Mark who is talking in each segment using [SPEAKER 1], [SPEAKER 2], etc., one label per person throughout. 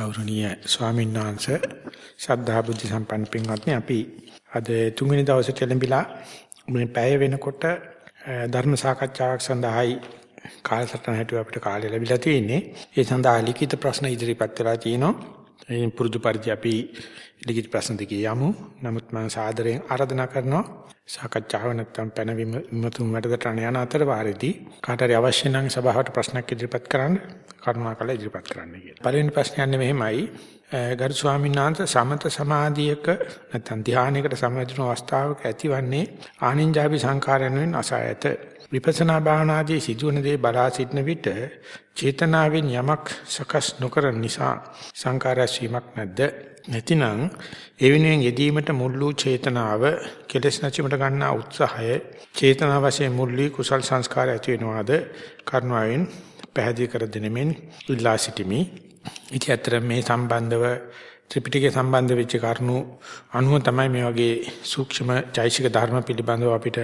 [SPEAKER 1] ගෞරවනීය ස්වාමීන් වහන්සේ ශ්‍රද්ධා බුද්ධ සම්පන්න පින්වත්නි අපි අද තුන්වෙනි දවසේ ලැබිලා මේ පැය වෙනකොට ධර්ම සාකච්ඡාවක් සඳහායි කාලසටහන හැටියට අපිට කාලය ලැබිලා තියෙන්නේ. ඒ සඳහා ලිඛිත ප්‍රශ්න ඉදිරිපත් වෙලා තිනවා ඒ පුරුදු පරිදි අපි ලිඛිත ප්‍රශ්න දෙක යමු නමුත් මම සාදරයෙන් ආරාධනා කරනවා සාකච්ඡාව නැත්තම් පැනවීම විමතුන් වැඩසටහන යන අතර වාරෙදී කාට හරි අවශ්‍ය නම් සභාවට ප්‍රශ්නයක් ඉදිරිපත් කරන්න කරුණාකරලා ඉදිරිපත් කරන්න කියලා. පළවෙනි ප්‍රශ්නේ යන්නේ මෙහෙමයි. ගරු ස්වාමීන් වහන්සේ සමත සමාධියක නැත්නම් ධානයකට සමවැදුණු අවස්ථාවක ඇතිවන්නේ ආනින්ජාපි සංඛාරයෙන් අසයත විපස්සනා භාවනාදී සිදුවන දේ බලා සිටන විට චේතනාවෙන් යමක් සකස් නොකරන නිසා සංඛාරස් වීමක් නැද්ද නැතිනම් ඒ වෙනුවෙන් යෙදීමට මුල් වූ චේතනාව කෙලෙස් නැතිවට ගන්නා උත්සාහය චේතනා වශයෙන් මුල් වී කුසල් සංස්කාර ඇති වෙනවාද කර්ණාවෙන් පැහැදිලි කර දෙනෙමින් ඉල්ලා සිටිමි. ඉතින් අතර මේ සම්බන්ධව ත්‍රිපිටකයේ සම්බන්ධ වෙච්ච කරුණු අනුව තමයි මේ වගේ සූක්ෂම චෛසික ධර්ම පිළිබඳව අපිට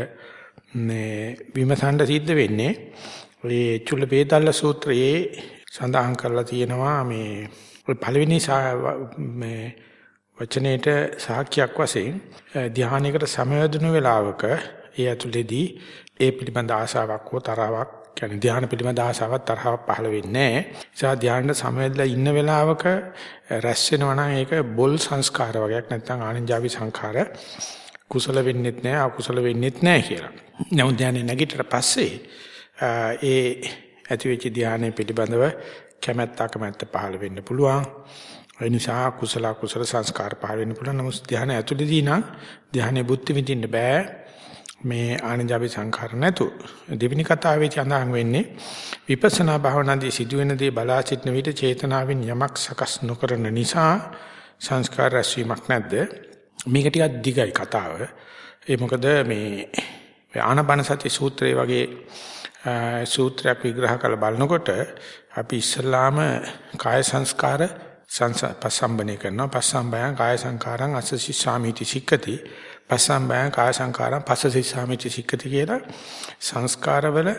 [SPEAKER 1] මේ විමසන්න සිද්ධ වෙන්නේ. ඒ චුල්ල වේදල්ල සූත්‍රයේ සඳහන් කරලා තියෙනවා මේ පළවෙනි මේ වචනයේට සාක්ෂියක් වශයෙන් ධානයකට සමවැදුණු වෙලාවක ඒ ඇතුළේදී ඒ පිළිබඳ ආශාවක් හෝ තරාවක් කියන්නේ ධානය පිළිබඳ ආශාවක් තරහවක් පහළ වෙන්නේ නැහැ. ඒ නිසා ධානයට සමවැදලා ඉන්න වෙලාවක රැස් වෙනවා නම් ඒක බොල් සංස්කාර වගේක් නැත්නම් ආනන්ජාවි සංඛාර කුසල වෙන්නෙත් නැහැ අකුසල වෙන්නෙත් නැහැ කියලා. නමුත් ධානය නැගිටට පස්සේ ඒ ඇතිවෙච්ච ධානය පිළිබඳව කැමැත්ත අකමැත්ත පහළ වෙන්න පුළුවන්. ඒ නිසා කුසල කුසල සංස්කාර පහළ වෙන්න පුළුවන්. නමුත් ධානය ඇතුළේදී නම් ධානය බුද්ධ විඳින්න බෑ. මේ ආනජාපි සංඛාර නැතු දෙවෙනි කතාවේ සඳහන් වෙන්නේ විපස්සනා භාවනාදී සිදුවෙන දේ බලා සිටන විට චේතනාවෙන් යමක් සකස් නොකරන නිසා සංස්කාර රැස්වීමක් නැද්ද මේක ටිකක් දිගයි කතාව ඒ මොකද මේ ආනපන සති සූත්‍රයේ වගේ සූත්‍රයක් විග්‍රහ කරලා බලනකොට අපි ඉස්සල්ලාම කාය සංස්කාර පස්සම්බනේ කරනවා පස්සම්බයං කාය සංකාරං අසසි සාමිති සික්කති පස්සම්බයං කාය සංකාරං පස්සසි සාමිති සික්කති කියලා සංස්කාරවල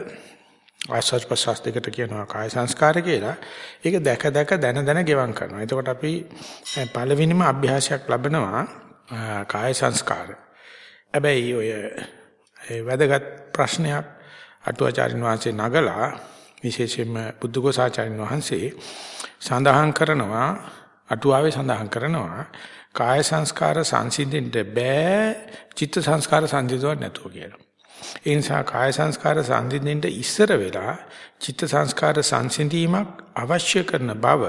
[SPEAKER 1] ආස්වාද ප්‍රසස් දෙකට කියනවා කාය සංස්කාර කියලා. ඒක දැක දැක දන දන ගෙවම් කරනවා. එතකොට අපි පළවෙනිම අභ්‍යාසයක් ලබනවා කාය සංස්කාර. හැබැයි ඔය වැදගත් ප්‍රශ්නයක් අටුවාචාරින් වහන්සේ නගලා විශේෂයෙන්ම බුද්ධඝෝසාචාර්යන් වහන්සේ සඳහන් කරනවා අටුවාවේ සඳහන් කරනවා කාය සංස්කාර සංසිඳෙන්න බෑ චිත්ත සංස්කාර සංසිඳුවක් නැතුව කියලා. ඒ නිසා කාය සංස්කාර සංසිඳෙන්න ඉස්සර වෙලා චිත්ත සංස්කාර සංසිඳීමක් අවශ්‍ය කරන බව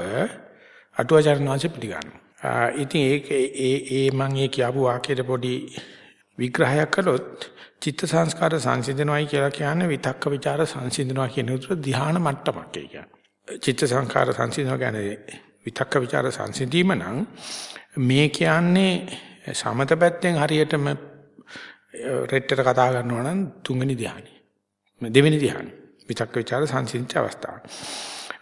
[SPEAKER 1] අටුවාචාර්යන් වහන්සේ පිළිගන්නවා. ඉතින් ඒක ඒ ඒ මම ඒ කියපු වාක්‍යයට පොඩි විග්‍රහයක් කළොත් චිත්ත සංස්කාර සංසිඳනවායි කියලා කියන්නේ විතක්ක ਵਿਚාර සංසිඳනවා කියන උතර ධ්‍යාන මට්ටමක් ඒ කියන්නේ. චිත්ත සංස්කාර සංසිඳනවා කියන්නේ විතක්ක ਵਿਚාර සංසිඳීම නම් මේ කියන්නේ සමත පැත්තෙන් හරියටම රෙට්ටර කතා කරනවා නම් තුන්වෙනි ධ්‍යානෙ. දෙවෙනි ධ්‍යානෙ. විතක්ක ਵਿਚාර සංසිඳිච්ච අවස්ථාව.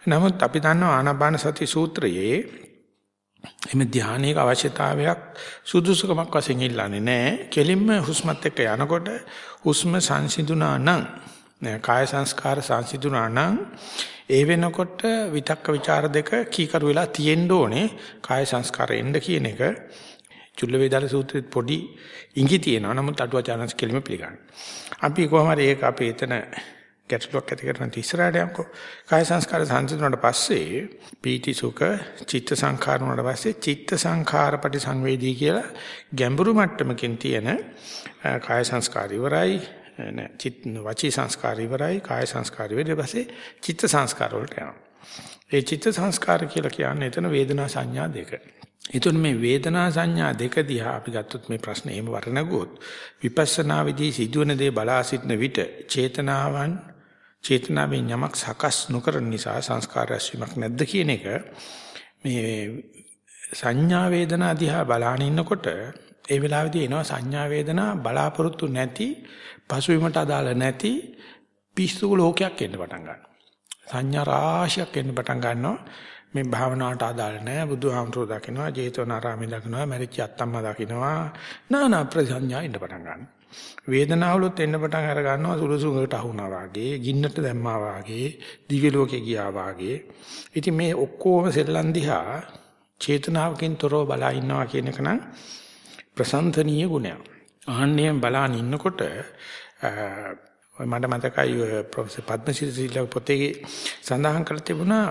[SPEAKER 1] නමුත් අපි දන්නවා ආනාපාන සති සූත්‍රයේ එimhe ධානයක අවශ්‍යතාවයක් සුදුසුකමක් වශයෙන් ඉල්ලන්නේ නැහැ. කෙලින්ම හුස්මත් එක්ක යනකොට හුස්ම සංසිඳුණා නම් කාය සංස්කාර සංසිඳුණා නම් ඒ වෙනකොට විතක්ක ਵਿਚාර දෙක කීකරු වෙලා තියෙන්න ඕනේ කාය සංස්කාර එන්න කියන එක චුල්ල වේදාල සූත්‍රෙත් පොඩි ඉඟි තියෙනවා. නමුත් අටුවාචාරන්ස් කෙලිම පිළිගන්න. අපි කොහොම හරි ඒක අපි එතන ගැටලුවක් ඇති කරන ඉස්සරහට යම්කෝ. කාය සංස්කාර සංසිඳුණාට පස්සේ පීති සුඛ චිත්ත සංඛාර වුණාට පස්සේ චිත්ත සංඛාර පරිසංවේදී කියලා ගැඹුරු මට්ටමකින් තියෙන කාය සංස්කාර ඉවරයි නෑ චිත්ත වචී සංස්කාර ඉවරයි කාය සංස්කාර ඉවරයි. ඊපස්සේ චිත්ත සංස්කාර වලට යනවා. ඒ චිත්ත සංස්කාර කියලා කියන්නේ එතන වේදනා සංඥා දෙක. එතකොට මේ වේදනා සංඥා දෙක දිහා අපි ගත්තොත් මේ ප්‍රශ්නේ එහෙම වරණගොත් විපස්සනා විදී සිදුවන දේ බලා සිටන විට චේතනාවන් චේතනාවෙන් යමක් සකස් නොකරන නිසා සංස්කාර රැස්වීමක් නැද්ද කියන එක මේ සංඥා වේදනා දිහා බලාන ඉන්නකොට ඒ වෙලාවේදී එනවා සංඥා වේදනා බලාපොරොත්තු නැති පසුවිමට අදාළ නැති පිස්සු ලෝකයක් එන්න පටන් ගන්නවා. සංඥා රාශියක් එන්න පටන් ගන්නවා. මේ භාවනාවට අදාළ නැහැ බුදුහාමුදුරුවෝ දකින්නවා ජේතවනාරාමේ දකින්නවා මරිච්ච අත්තම්මා දකින්නවා නානා ප්‍රසඤ්ඤා ඉන්න පටන් ගන්නවා. වේදනාවලුත් එන්න පටන් අර ගන්නවා සුළුසුඟකට අහුණා වාගේ, ගින්නට දැම්මා වාගේ, දිව්‍ය ලෝකේ ගියා වාගේ. ඉතින් මේ ඔක්කොම සෙල්ලම් දිහා චේතනාවකින් තොරව බලා ඉන්නවා කියන එක නම් ප්‍රසන්තනීය ගුණයක්. ආන්නේ බලාන ඉන්නකොට මට මතකයි ප්‍රොෆෙසර් පද්මසිරි සිල්වා පොතේ සඳහන් කරලා තිබුණා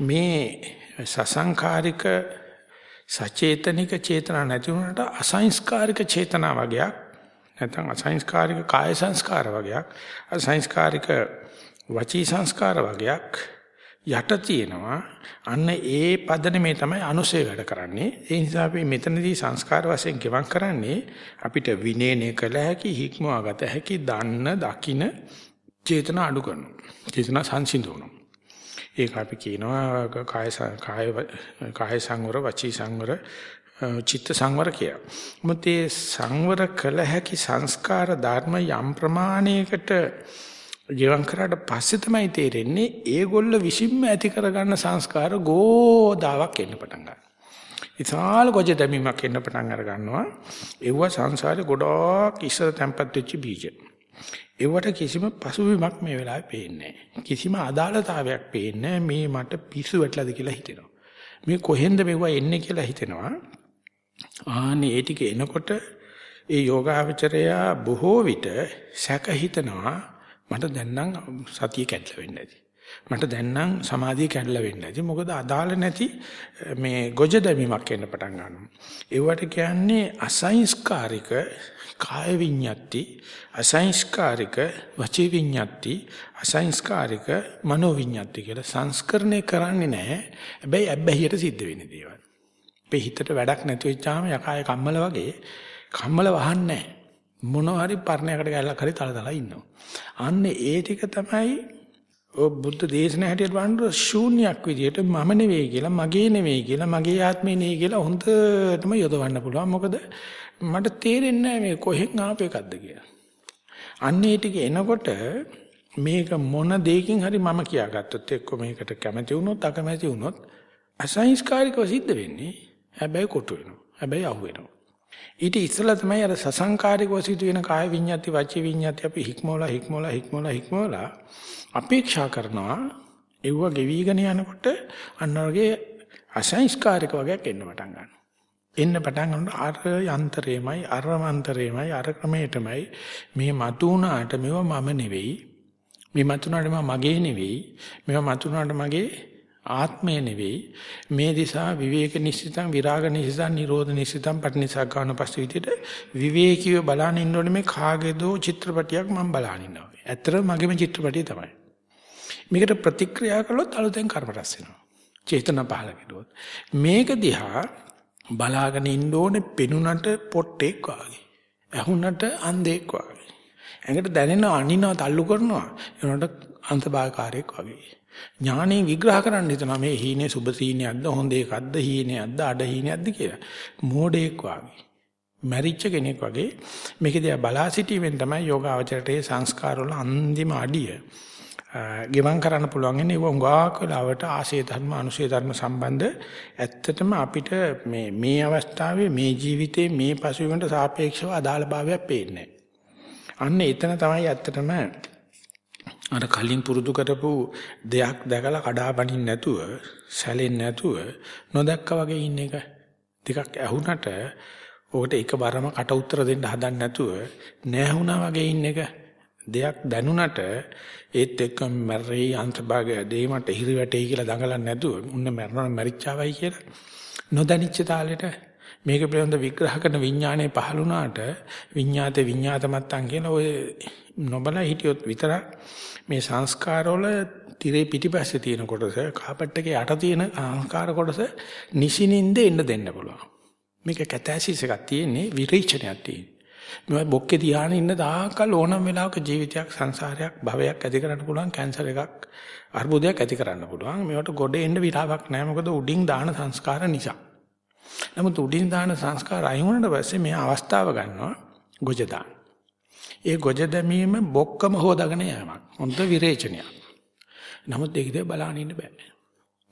[SPEAKER 1] මේ සසංකාරික සචේතනික චේතනා නැති වුණාට අසංස්කාරික චේතනා වගේක් නැත්නම් අසංස්කාරික කාය සංස්කාර වගේක් අසංස්කාරික වචී සංස්කාර වගේක් යට තියෙනවා. අන්න ඒ පදනමේ තමයි අනුසය වැඩ කරන්නේ. ඒ නිසා අපි මෙතනදී සංස්කාර වශයෙන් ගෙවම් කරන්නේ අපිට විනේනය කළ හැකි හික්මවා ගත හැකි දන්න දකින චේතන අඩු කරනවා. චේතන සංසිඳුණා ඒක අපි කියනවා කාය කාය කාය සංවර වචී සංවර චිත්ත සංවර කියලා. මොකද මේ සංවර කළ හැකි සංස්කාර ධර්ම යම් ප්‍රමාණයකට ජීවන් කරාට පස්සේ තමයි තේරෙන්නේ ඒගොල්ල විසින්ම ඇති කරගන්න සංස්කාර ගෝදාවක් එන්න පටන් ගන්නවා. ඉතාල ගොජ දැමීමක් එන්න පටන් අර ගන්නවා. ඒව සංසාරේ ගොඩක් ඉස්සර තැම්පත් වෙච්ච බීජ. ඒවට කිසිම පසුබිමක් මේ වෙලාවේ පේන්නේ කිසිම අදාළතාවයක් පේන්නේ මේ මට පිස්සු වැටලාද කියලා හිතෙනවා. මේ කොහෙන්ද මෙවුවා එන්නේ කියලා හිතෙනවා. ආනේ ඒ ටික එනකොට ඒ යෝගාවචරයා බොහෝ විට සැක හිතනවා මට දැන් නම් සතිය කැඩලා වෙන්නේ නැති. මට දැන් නම් සමාධිය කැඩලා වෙන්නේ නැති. මොකද අදාළ නැති මේ ගොජ දැමීමක් එන්න පටන් ගන්නවා. ඒවට කියන්නේ අසංස්කාරික කාය විඤ්ඤාති අසංස්කාරික වචී විඤ්ඤාති අසංස්කාරික මනෝ විඤ්ඤාති කියලා සංස්කරණය කරන්නේ නැහැ. හැබැයි අබ්බැහියට සිද්ධ වෙන දේවල්. අපේ හිතට වැඩක් නැති වෙච්චාම යකාය කම්මල වගේ කම්මල වහන්නේ නැහැ. මොනවා හරි පර්ණයකට ගැලලා හරි තලතලා ඉන්නවා. අන්න ඒ ටික තමයි ඔය බුද්ධ දේශනා හැටියට බලනකොට ශූන්‍යයක් විදියට මම නෙවෙයි කියලා මගේ නෙවෙයි කියලා මගේ ආත්මේ නෙවෙයි කියලා හොඳටම යොදවන්න පුළුවන්. මොකද මට තේරෙන්නේ මේ කොහෙන් ආපු එකක්ද කියලා. අන්න ඒ ටික එනකොට මේක මොන දෙයකින් හරි මම කියාගත්තොත් එක්ක මේකට කැමති වුණොත් අකමැති වුණොත් අසංස්කාරිකව සිද්ධ වෙන්නේ. හැබැයි කොටු වෙනවා. හැබැයි අහු වෙනවා. ඊට ඉස්සෙල්ලා තමයි අර සසංකාරිකව සිදුවෙන කාය විඤ්ඤාති වචී විඤ්ඤාති අපි හික්මෝලා හික්මෝලා හික්මෝලා හික්මෝලා අපේක්ෂා කරනවා ඒව ගෙවිගෙන යනකොට අන්න වගේ අසංස්කාරික වගේක් එන්න පටන් ගන්නවා. එන්න පටන් ගන්නකොට අර යන්ත්‍රේමයි අර මන්ත්‍රේමයි අර ක්‍රමයටමයි මේ මතුණාට මේව මම නෙවෙයි. මේ මතුණාට මගේ නෙවෙයි. මේව මතුණාට මගේ ආත්මය නෙවෙයි මේ දිසා විවේක නිශ්චිතං විරාග නිශ්චිතං නිරෝධ නිශ්චිතං පටිනිසක් ගන්න පස්සේ විදිහට විවේකීව බලන ඉන්නෝනේ මේ කාගේදෝ චිත්‍රපටියක් මම බලන ඉන්නවා. ඇත්තට මගේම චිත්‍රපටිය තමයි. මේකට ප්‍රතික්‍රියා කළොත් අලුතෙන් කර්ම රැස් වෙනවා. චේතන පහල කෙරුවොත්. මේක දිහා බලාගෙන ඉන්න ඕනේ පෙනුනට පොට්ටෙක් වාගේ. ඇහුනට අන්ධෙක් වාගේ. ඇඟට දැනෙන අනිනවා තල්ලු කරනවා. ඒනට අන්තභාගකාරයෙක් වගේ. ඥානෙ විග්‍රහ කරන්න හිතනවා මේ හීනේ සුබ සීනියක්ද හොඳ එකක්ද හීනයක්ද අඩ හීනයක්ද කියලා. මෝඩෙක් වගේ. මැරිච්ච කෙනෙක් වගේ මේක දිහා බලා සිටීමෙන් තමයි යෝගාවචරයේ සංස්කාර වල අන්තිම අඩිය ගෙවම් කරන්න පුළුවන් ඉන්නේ ඒක උගාක් වෙලාවට ආශය ධර්ම අනුශය ධර්ම සම්බන්ධ ඇත්තටම අපිට මේ මේ අවස්ථාවේ මේ ජීවිතේ මේ පසුබිමට සාපේක්ෂව අදාළ භාවයක් පේන්නේ. අන්න එතන තමයි ඇත්තටම අර කලින් පුරුදු කරපු දෙයක් දැකලා කඩාපනින්න නැතුව සැලෙන්නේ නැතුව නොදැක්කා වගේ ඉන්න එක ටිකක් ඇහුනට ඔකට එකවරම කට උතර දෙන්න හදන්න නැතුව නැහුණා වගේ ඉන්න එක දෙයක් දැනුණට ඒත් එක්ක මැරෙයි අන්තභාගය දෙීමට හිරි වැටෙයි කියලා දඟලන්නේ නැතුව උන්න මැරනවා මැරිච්චාවයි කියලා නොදැනිච්ච තාලෙට මේක පිළිබඳ විග්‍රහ කරන විඥානයේ පහළුණාට විඤ්ඤාතේ විඤ්ඤාතමත්තන් කියන ඔය නොබල හිටියොත් විතරක් මේ සංස්කාරවල tire පිටිපස්සේ තියෙන කොටස කාපට් එකේ යට තියෙන අහංකාර කොටස නිසිනින්ද එන්න දෙන්න පුළුවන්. මේක කැතැසිස් එකක් තියෙන්නේ විරේචනයක් තියෙන්නේ. මේ බොක්කේ තියාගෙන ඉන්න තාකල් ඕනම වෙලාවක ජීවිතයක් සංසාරයක් භවයක් ඇති කරන්න පුළුවන් කැන්සර් එකක් අර්බුදයක් ඇති කරන්න පුළුවන්. මේවට ගොඩ එන්න විලාවක් නැහැ මොකද උඩින් දාන සංස්කාර නිසා. නමුත් උඩින් දාන සංස්කාර අයින් වුණාට පස්සේ මේ අවස්ථාව ගන්නවා ගොජ දාන. ඒ ගොජ දැමීම බොක්කම හොදාගෙන යෑමක්. හොඳ විරේචනයක්. නමුත් ඒක දිහා බලන්න ඉන්න බෑ.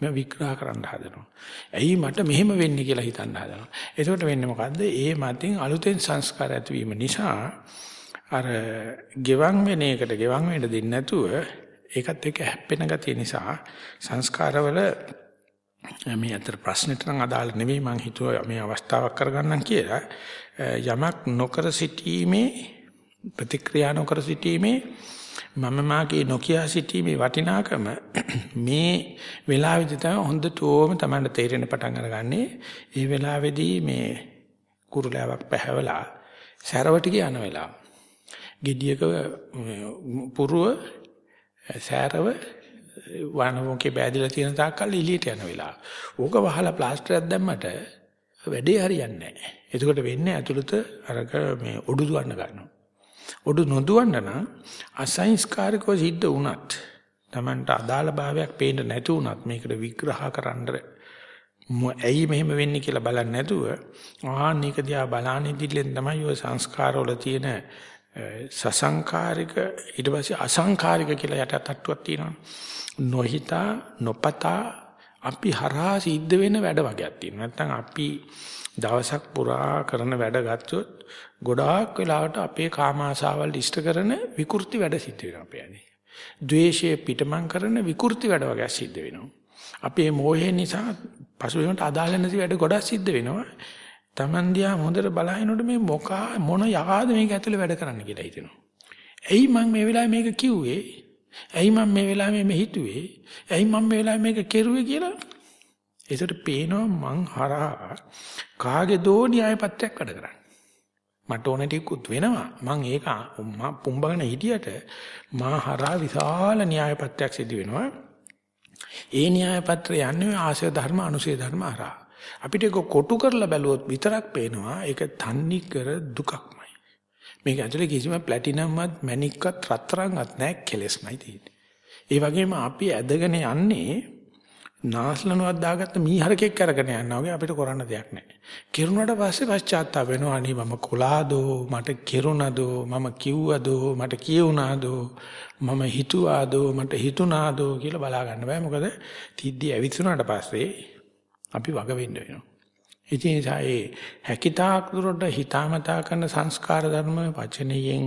[SPEAKER 1] මම විග්‍රහ කරන්න හදනවා. ඇයි මට මෙහෙම වෙන්නේ කියලා හිතන්න හදනවා. එතකොට වෙන්නේ මොකද්ද? ඒ මතින් අලුතෙන් සංස්කාර ඇතිවීම නිසා අර ගෙවන් වෙන එකට ගෙවන් වෙන්න දෙන්නේ නැතුව ඒකත් එක්ක හැප්පෙන ගතිය නිසා සංස්කාරවල මේ අතර ප්‍රශ්නෙට නම් අදාළ නෙවෙයි මම හිතුවා මේ අවස්ථාවක් කරගන්නම් කියලා. යමක් නොකර සිටීමේ ප්‍රතික්‍රියා නොකර සිටීමේ මම මාගේ නොකිය සිටීමේ වටිනාකම මේ වෙලාවේදී තමයි හොඳටම තමයි තේරෙන පටන් අරගන්නේ. ඒ වෙලාවේදී මේ කුරුලෑවක් පැහැවලා සැරවට යන වෙලාව. gediයක පුරුව සැරව වනෝකේ බෑදිලා තියෙන තාක්කල් එළියට යන වෙලාව. ඕක වහලා ප්ලාස්ටරයක් දැම්මට වැඩේ හරියන්නේ නැහැ. එතකොට වෙන්නේ ඇතුළත අරක මේ ඔඩු දුවන්න ගන්නවා. ඔඩු නොදුවන්න නම් අසංස්කාරිකව සිද්ධ වුණත් Tamanට අදාළ භාවයක් පේන්න නැති වුණත් මේකට විග්‍රහ කරන්න ඇයි මෙහෙම වෙන්නේ කියලා බලන්නේ නැතුව ආන්න එක දිහා බලන්නේ ඉදිරියෙන් තමයි ඔය සංස්කාරවල තියෙන සසංකාරික ඊට පස්සේ අසංකාරික කියලා යට තට්ටුවක් තියෙනවා. නොහිතා නොපතා අපි හරහා සිද්ධ වෙන වැඩ වගේක් තියෙනවා. නැත්නම් අපි දවසක් පුරා කරන වැඩ ගත්තොත් ගොඩාක් වෙලාවට අපේ කාම ආසාවල් ඉෂ්ට කරන විකෘති වැඩ සිද්ධ වෙනවා අපේ ඇනේ. ද්වේෂය පිටමං කරන විකෘති වැඩ වගේ සිද්ධ වෙනවා. අපේ මෝහය නිසා පසුබිමට අදාළ නැති වැඩ ගොඩක් සිද්ධ වෙනවා. Taman දිහා හොඳට බලහිනොට මේ මොකා මොන යකාද මේක ඇතුලේ වැඩ කරන්න කියලා හිතෙනවා. ඇයි මම මේ වෙලාවේ මේක කිව්වේ? ඇයි මම මේ වෙලාවේ මේ හිතුවේ? ඇයි මම මේ වෙලාවේ මේක කෙරුවේ කියලා? ඒසට පේනවා මං හරහා කාගේ දෝ න්‍යාය පත්‍රයක් වැඩ කරන්නේ. මට ඕන ටිකුත් වෙනවා. මං ඒක පුම්බගෙන හිටියට මා හරහා විශාල න්‍යාය පත්‍රයක් සිදු වෙනවා. ඒ න්‍යාය පත්‍රය යන්නේ ආශය ධර්ම අනුශය ධර්ම හරහා. අපිට ඒක කොටු කරලා බැලුවොත් විතරක් පේනවා ඒක තන්නි කර දුකක්මයි. මේක ඇතුලේ කිසිම ප්ලැටිනම්වත් මැණික්වත් රත්තරන්වත් නැහැ කෙලස්මයි තියෙන්නේ. ඒ වගේම අපි ඇදගෙන යන්නේ නාස්ලනුවක් දාගත්ත මීහරකෙක් අරගෙන යනවා වගේ අපිට කරන්න දෙයක් නැහැ. කිරුණාට පස්සේ පශ්චාත්තාප වෙනවා අනේ මම කොලාදෝ මට කිරුණාදෝ මම කිව්වදෝ මට කියුණාදෝ මම හිතුවාදෝ මට හිතුණාදෝ කියලා බලා ගන්න බෑ මොකද තිද්දි ඇවිස්සුනාට පස්සේ අපි වග වෙන්න වෙනවා. ඉතින් ඒ හැකිතාක් දුරට හිතාමතා කරන සංස්කාර ධර්ම වචනයෙන්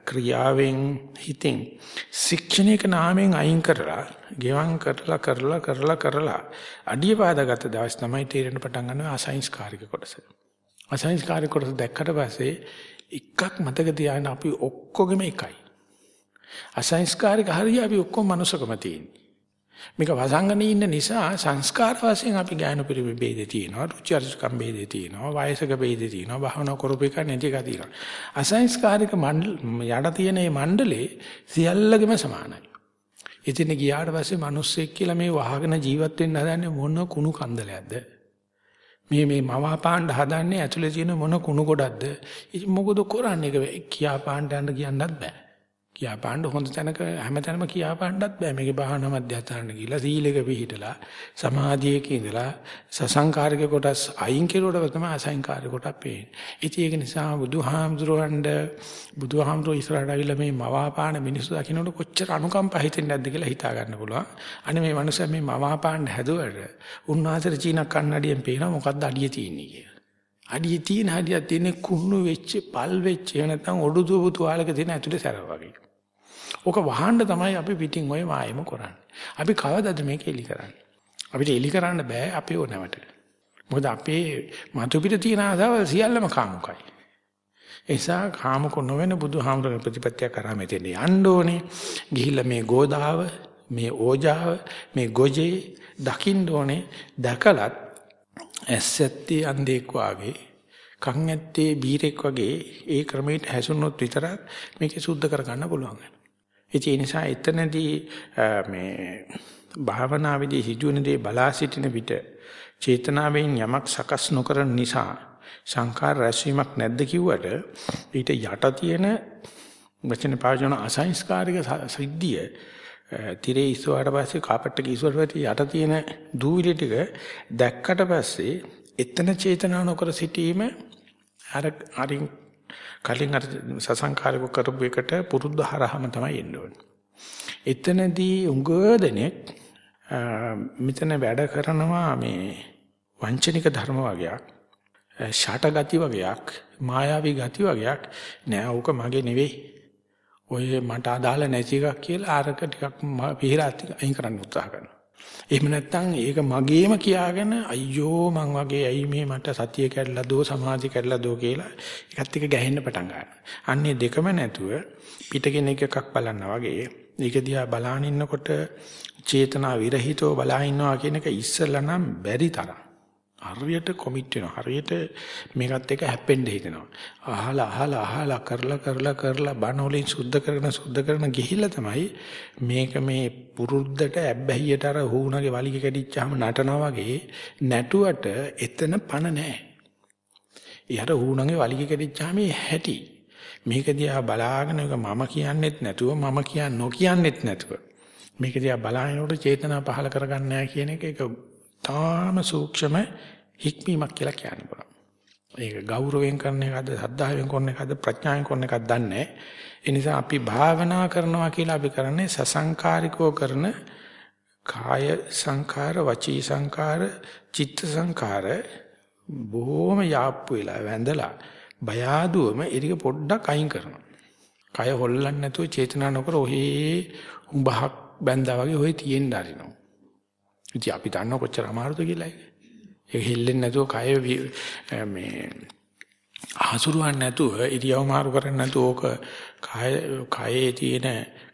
[SPEAKER 1] ක්‍රියාවෙන් හිතෙන් ශික්ෂණයක නාමයෙන් අයින් කරලා ගෙවම් කරලා කරලා කරලා කරලා අඩිය පාදගත දවස් තමයි තේරෙන්න පටන් ගන්නවා අසංස්කාරික කොටස. අසංස්කාරික කොටස දැක්කට පස්සේ එකක් මතක තියාගෙන අපි ඔක්කොගෙම එකයි. අසංස්කාරික හරිය අපි ඔක්කොම මනුස්සකම තියෙන්නේ. මේක වසංගනේ ඉන්න නිසා සංස්කාර වශයෙන් අපි ගාන පිරිමි ભેදේ තියෙනවා රුචි අරුචිකම් ભેදේ තියෙනවා වයසක ભેදේ තියෙනවා භවනා කරූපේක නැතික තියෙනවා. අසංස්කාරික මණ්ඩල යඩ තියෙන මේ මණ්ඩලේ සියල්ලගෙම සමානයි. ඉතින් ගියාට පස්සේ මිනිස්සෙක් කියලා මේ වහගෙන ජීවත් වෙන්න හදන්නේ මොන කුණු කන්දලයක්ද? මේ මේ මවාපාණ්ඩ හදන්නේ ඇතුලේ තියෙන මොන කුණු ගොඩක්ද? ඉතින් මොකද කරන්නේ? ඒක කියාපාණ්ඩ යන්න කියන්නත් බෑ. කියාපාන්න හොඳ තැනක හැමතැනම කියාපාන්නත් බෑ මේකේ භාවනා මධ්‍යස්ථානට ගිහිලා සීලෙක පිළිහිටලා සමාධියක ඉඳලා සසංකාරික කොටස් අයින් කෙරුවට තමයි අසංකාරික කොටස් පේන්නේ. ඉතින් ඒක නිසා බුදුහාමුදුරන්ඩ බුදුහාමුදුර ඉස්සරහට අවිලා මේ මවාපාන මිනිස්සු දකින්නකොට කොච්චර අනුකම්ප හිතෙන්නේ නැද්ද කියලා හිතා ගන්න පුළුවන්. අනේ මේ මනුස්සයා මේ මවාපාන්න හැදුවට උන්වහන්සේ චීන කන්නඩියෙන් පේනවා මොකද්ද අඩිය තියෙන්නේ කියලා. අඩිය තියෙන හදියක් තියෙන කුණු වෙච්ච පල් වෙච්ච එහෙම නැත්නම් ඔඩු දුවපු තුවාලක තියෙන ඇතුලේ සැරව වගේ. ඕක වහන්න තමයි අපි පිටින් ඔය මායම කරන්නේ. අපි කවදද මේක එලි කරන්නේ? අපිට එලි කරන්න බෑ අපේ ඕනවට. මොකද අපේ මතු පිට තියෙන ආසාවල් සියල්ලම කාමුකයි. එසා කාමක නොවන බුදුහාමුදුරේ ප්‍රතිපත්තිය කරා මෙතෙන් යන්න ඕනේ. ගිහිල්ලා මේ ගෝදාව, මේ ඕජාව, මේ ගොජේ දකින්න ඕනේ. දැකලත් ඇස්සැත්තේ අන්ධෙක් වාගේ කන් ඇත්තේ බීරෙක් වගේ ඒ ක්‍රමයට හැසුනොත් විතරක් මේක සුද්ධ කරගන්න පුළුවන්. ඒ නිසා එතනදී මේ භාවනාවේදී සිදුවෙන දේ බලා සිටින විට චේතනාවෙන් යමක් සකස් නොකරන නිසා සංඛාර රැස්වීමක් නැද්ද කිව්වට ඊට යට තියෙන වචන පාජන අසංස්කාරික සිද්ධිය තිරේ ඉස්සුවාට පස්සේ කාපට් එක ඉස්සුවාට පස්සේ යට තියෙන දූවිලි ටික දැක්කට පස්සේ එතන චේතනා නොකර සිටීම අර අරින් කලින් අර සසංකාරක කරපු එකට පුරුද්ද හරහම තමයි එන්න ඕනේ. එතනදී උගදෙනෙක් මෙතන වැඩ කරනවා මේ වංචනික ධර්ම වගේක් ෂට ගති වගේක් මායාවී ගති වගේක් නෑ ඕක මගේ නෙවෙයි. ඔය මට අදාළ නැති එකක් කියලා ආරක ටිකක් පිළිලා අයින් කරන්න උත්සාහ කරනවා. එහෙම නැත්නම් ඒක මගේම කියාගෙන අයියෝ මං වගේ ඇයි මේ මට සතිය කැඩලා දෝ සමාධිය කැඩලා දෝ කියලා ඒකත් එක ගැහෙන්න පටන් ගන්නවා. අන්නේ දෙකම නැතුව පිටගෙන එකක් බලනවා වගේ ඒක දිහා බලාගෙන ඉන්නකොට චේතනා විරහිතව බලා ඉන්නවා කියන එක ඉස්සෙල්ලා නම් බැරි තරම්. හරියට කොමිට් වෙනවා. හරියට මේකත් එක හැප්පෙන්න හිතෙනවා. අහලා අහලා අහලා කරලා කරලා කරලා බණ වලින් සුද්ධ කරන සුද්ධ කරන ගිහිල්ලා තමයි මේක මේ පුරුද්දට ඇබ්බැහියට අර හුණගේ වලිග කැඩිච්චාම නටනවා වගේ නැටුවට එතන පණ නැහැ. ඊහට හුණගේ වලිග කැඩිච්චාම හැටි. මේක දිහා බලාගෙන එක මම කියන්නෙත් නැතුව මම කියන්න නොකියන්නෙත් නැතුව මේක දිහා බලාගෙනකොට චේතනා පහල කරගන්න නැහැ කියන එක ඒක තාම සූක්ෂම හික්මීමක් කියලා කියන්න පුළුවන්. ඒක ගෞරවයෙන් කරන එකද, සද්ධාවෙන් කරන එකද, ප්‍රඥාවෙන් කරන එකද දන්නේ ඒ නිසා අපි භාවනා කරනවා කියලා අපි කරන්නේ සසංකාරිකව කරන කාය සංකාර, වචී සංකාර, චිත්ත සංකාර බොහොම යාප්පු වෙලා වැඳලා බය ආදුවම ඒක පොඩ්ඩක් අයින් කරනවා. කය හොල්ලන්නේ නැතුව චේතනා නොකර ඔහේ උඹහක් බැඳා වගේ ඔහේ තියෙන්න ආරිනවා. ඉතින් අපි දන්නව කොච්චර අමාරුද කියලා ඒක. ඒක හෙල්ලෙන්නේ නැතුව කය මේ ආසුරුවන් නැතුව ඉරියව් මාරු කරන්නේ නැතුව ඕක කය කයේ තියෙන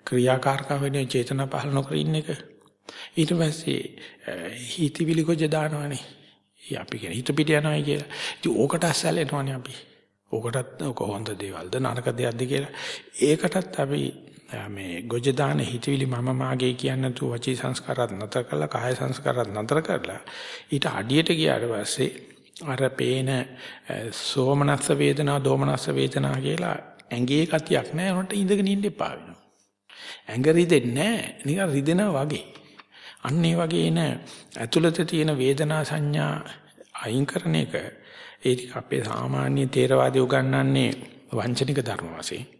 [SPEAKER 1] ක්‍රියාකාරකම් වෙන චේතනා පහළ නොකර ඉන්න එක. ඊට පස්සේ හිතවිලි කොජ දානවනේ. අපි කියන හිත පිට යනවා කියලා. ඉතින් ඕකට අස්සලෙනවනේ අපි. ඕකටත් කොහොමද දේවල්ද නරක දෙයක්ද කියලා. ඒකටත් අපි මේ ගොජ දාන හිතවිලි මම මාගේ කියන්නේ නැතුව වචී සංස්කාරات නතර කරලා කාය සංස්කාරات නතර කරලා ඊට අඩියට ගියාට පස්සේ අර පේන සෝමනස්ස වේදනා දෝමනස්ස වේදනා කියලා ඇඟේ කතියක් නැහැ උන්ට ඉඳගෙන ඉන්න එපා වෙනවා. ඇඟ රිදෙන්නේ නැහැ නිකන් රිදෙනවා වගේ. අන්න ඒ වගේ එන ඇතුළත තියෙන වේදනා සංඥා අයින් කරන එක ඒක අපේ සාමාන්‍ය තේරවාදී උගන්වන්නේ වංචනික ධර්ම වශයෙන්.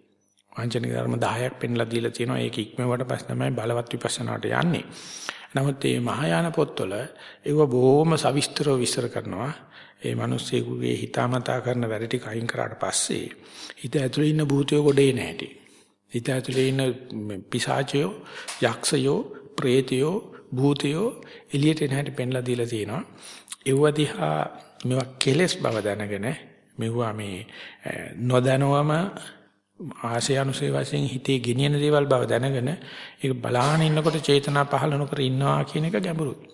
[SPEAKER 1] වංචනික ධර්ම 10ක් පෙන්ලා දීලා තියෙනවා. ඒක ඉක්මවට පස්සේ තමයි බලවත් විපස්සනාට යන්නේ. නමුත් මේ මහායාන පොත්වල ඒව බොහොම සවිස්තරව විස්තර කරනවා. ඒ මිනිස්සෙකුගේ හිතාමතා කරන වැඩ ටික අයින් කරාට පස්සේ හිත ඇතුලේ ඉන්න භූතයෝ ගොඩේ නැහැටි. හිත ඇතුලේ ඉන්න පිසාචයෝ, යක්ෂයෝ, ප්‍රේතයෝ, භූතයෝ එළියට එන හැටි පෙන්ලා දීලා තියෙනවා. ඒව දිහා මේවා කෙලස් බව දැනගෙන මෙවුවා මේ නොදැනවම ආශය අනුසය වශයෙන් හිතේ ගෙනියන දේවල් බව දැනගෙන ඒක බලාගෙන ඉන්නකොට චේතනා පහළ නොකර ඉන්නවා කියන එක ගැඹුරුයි.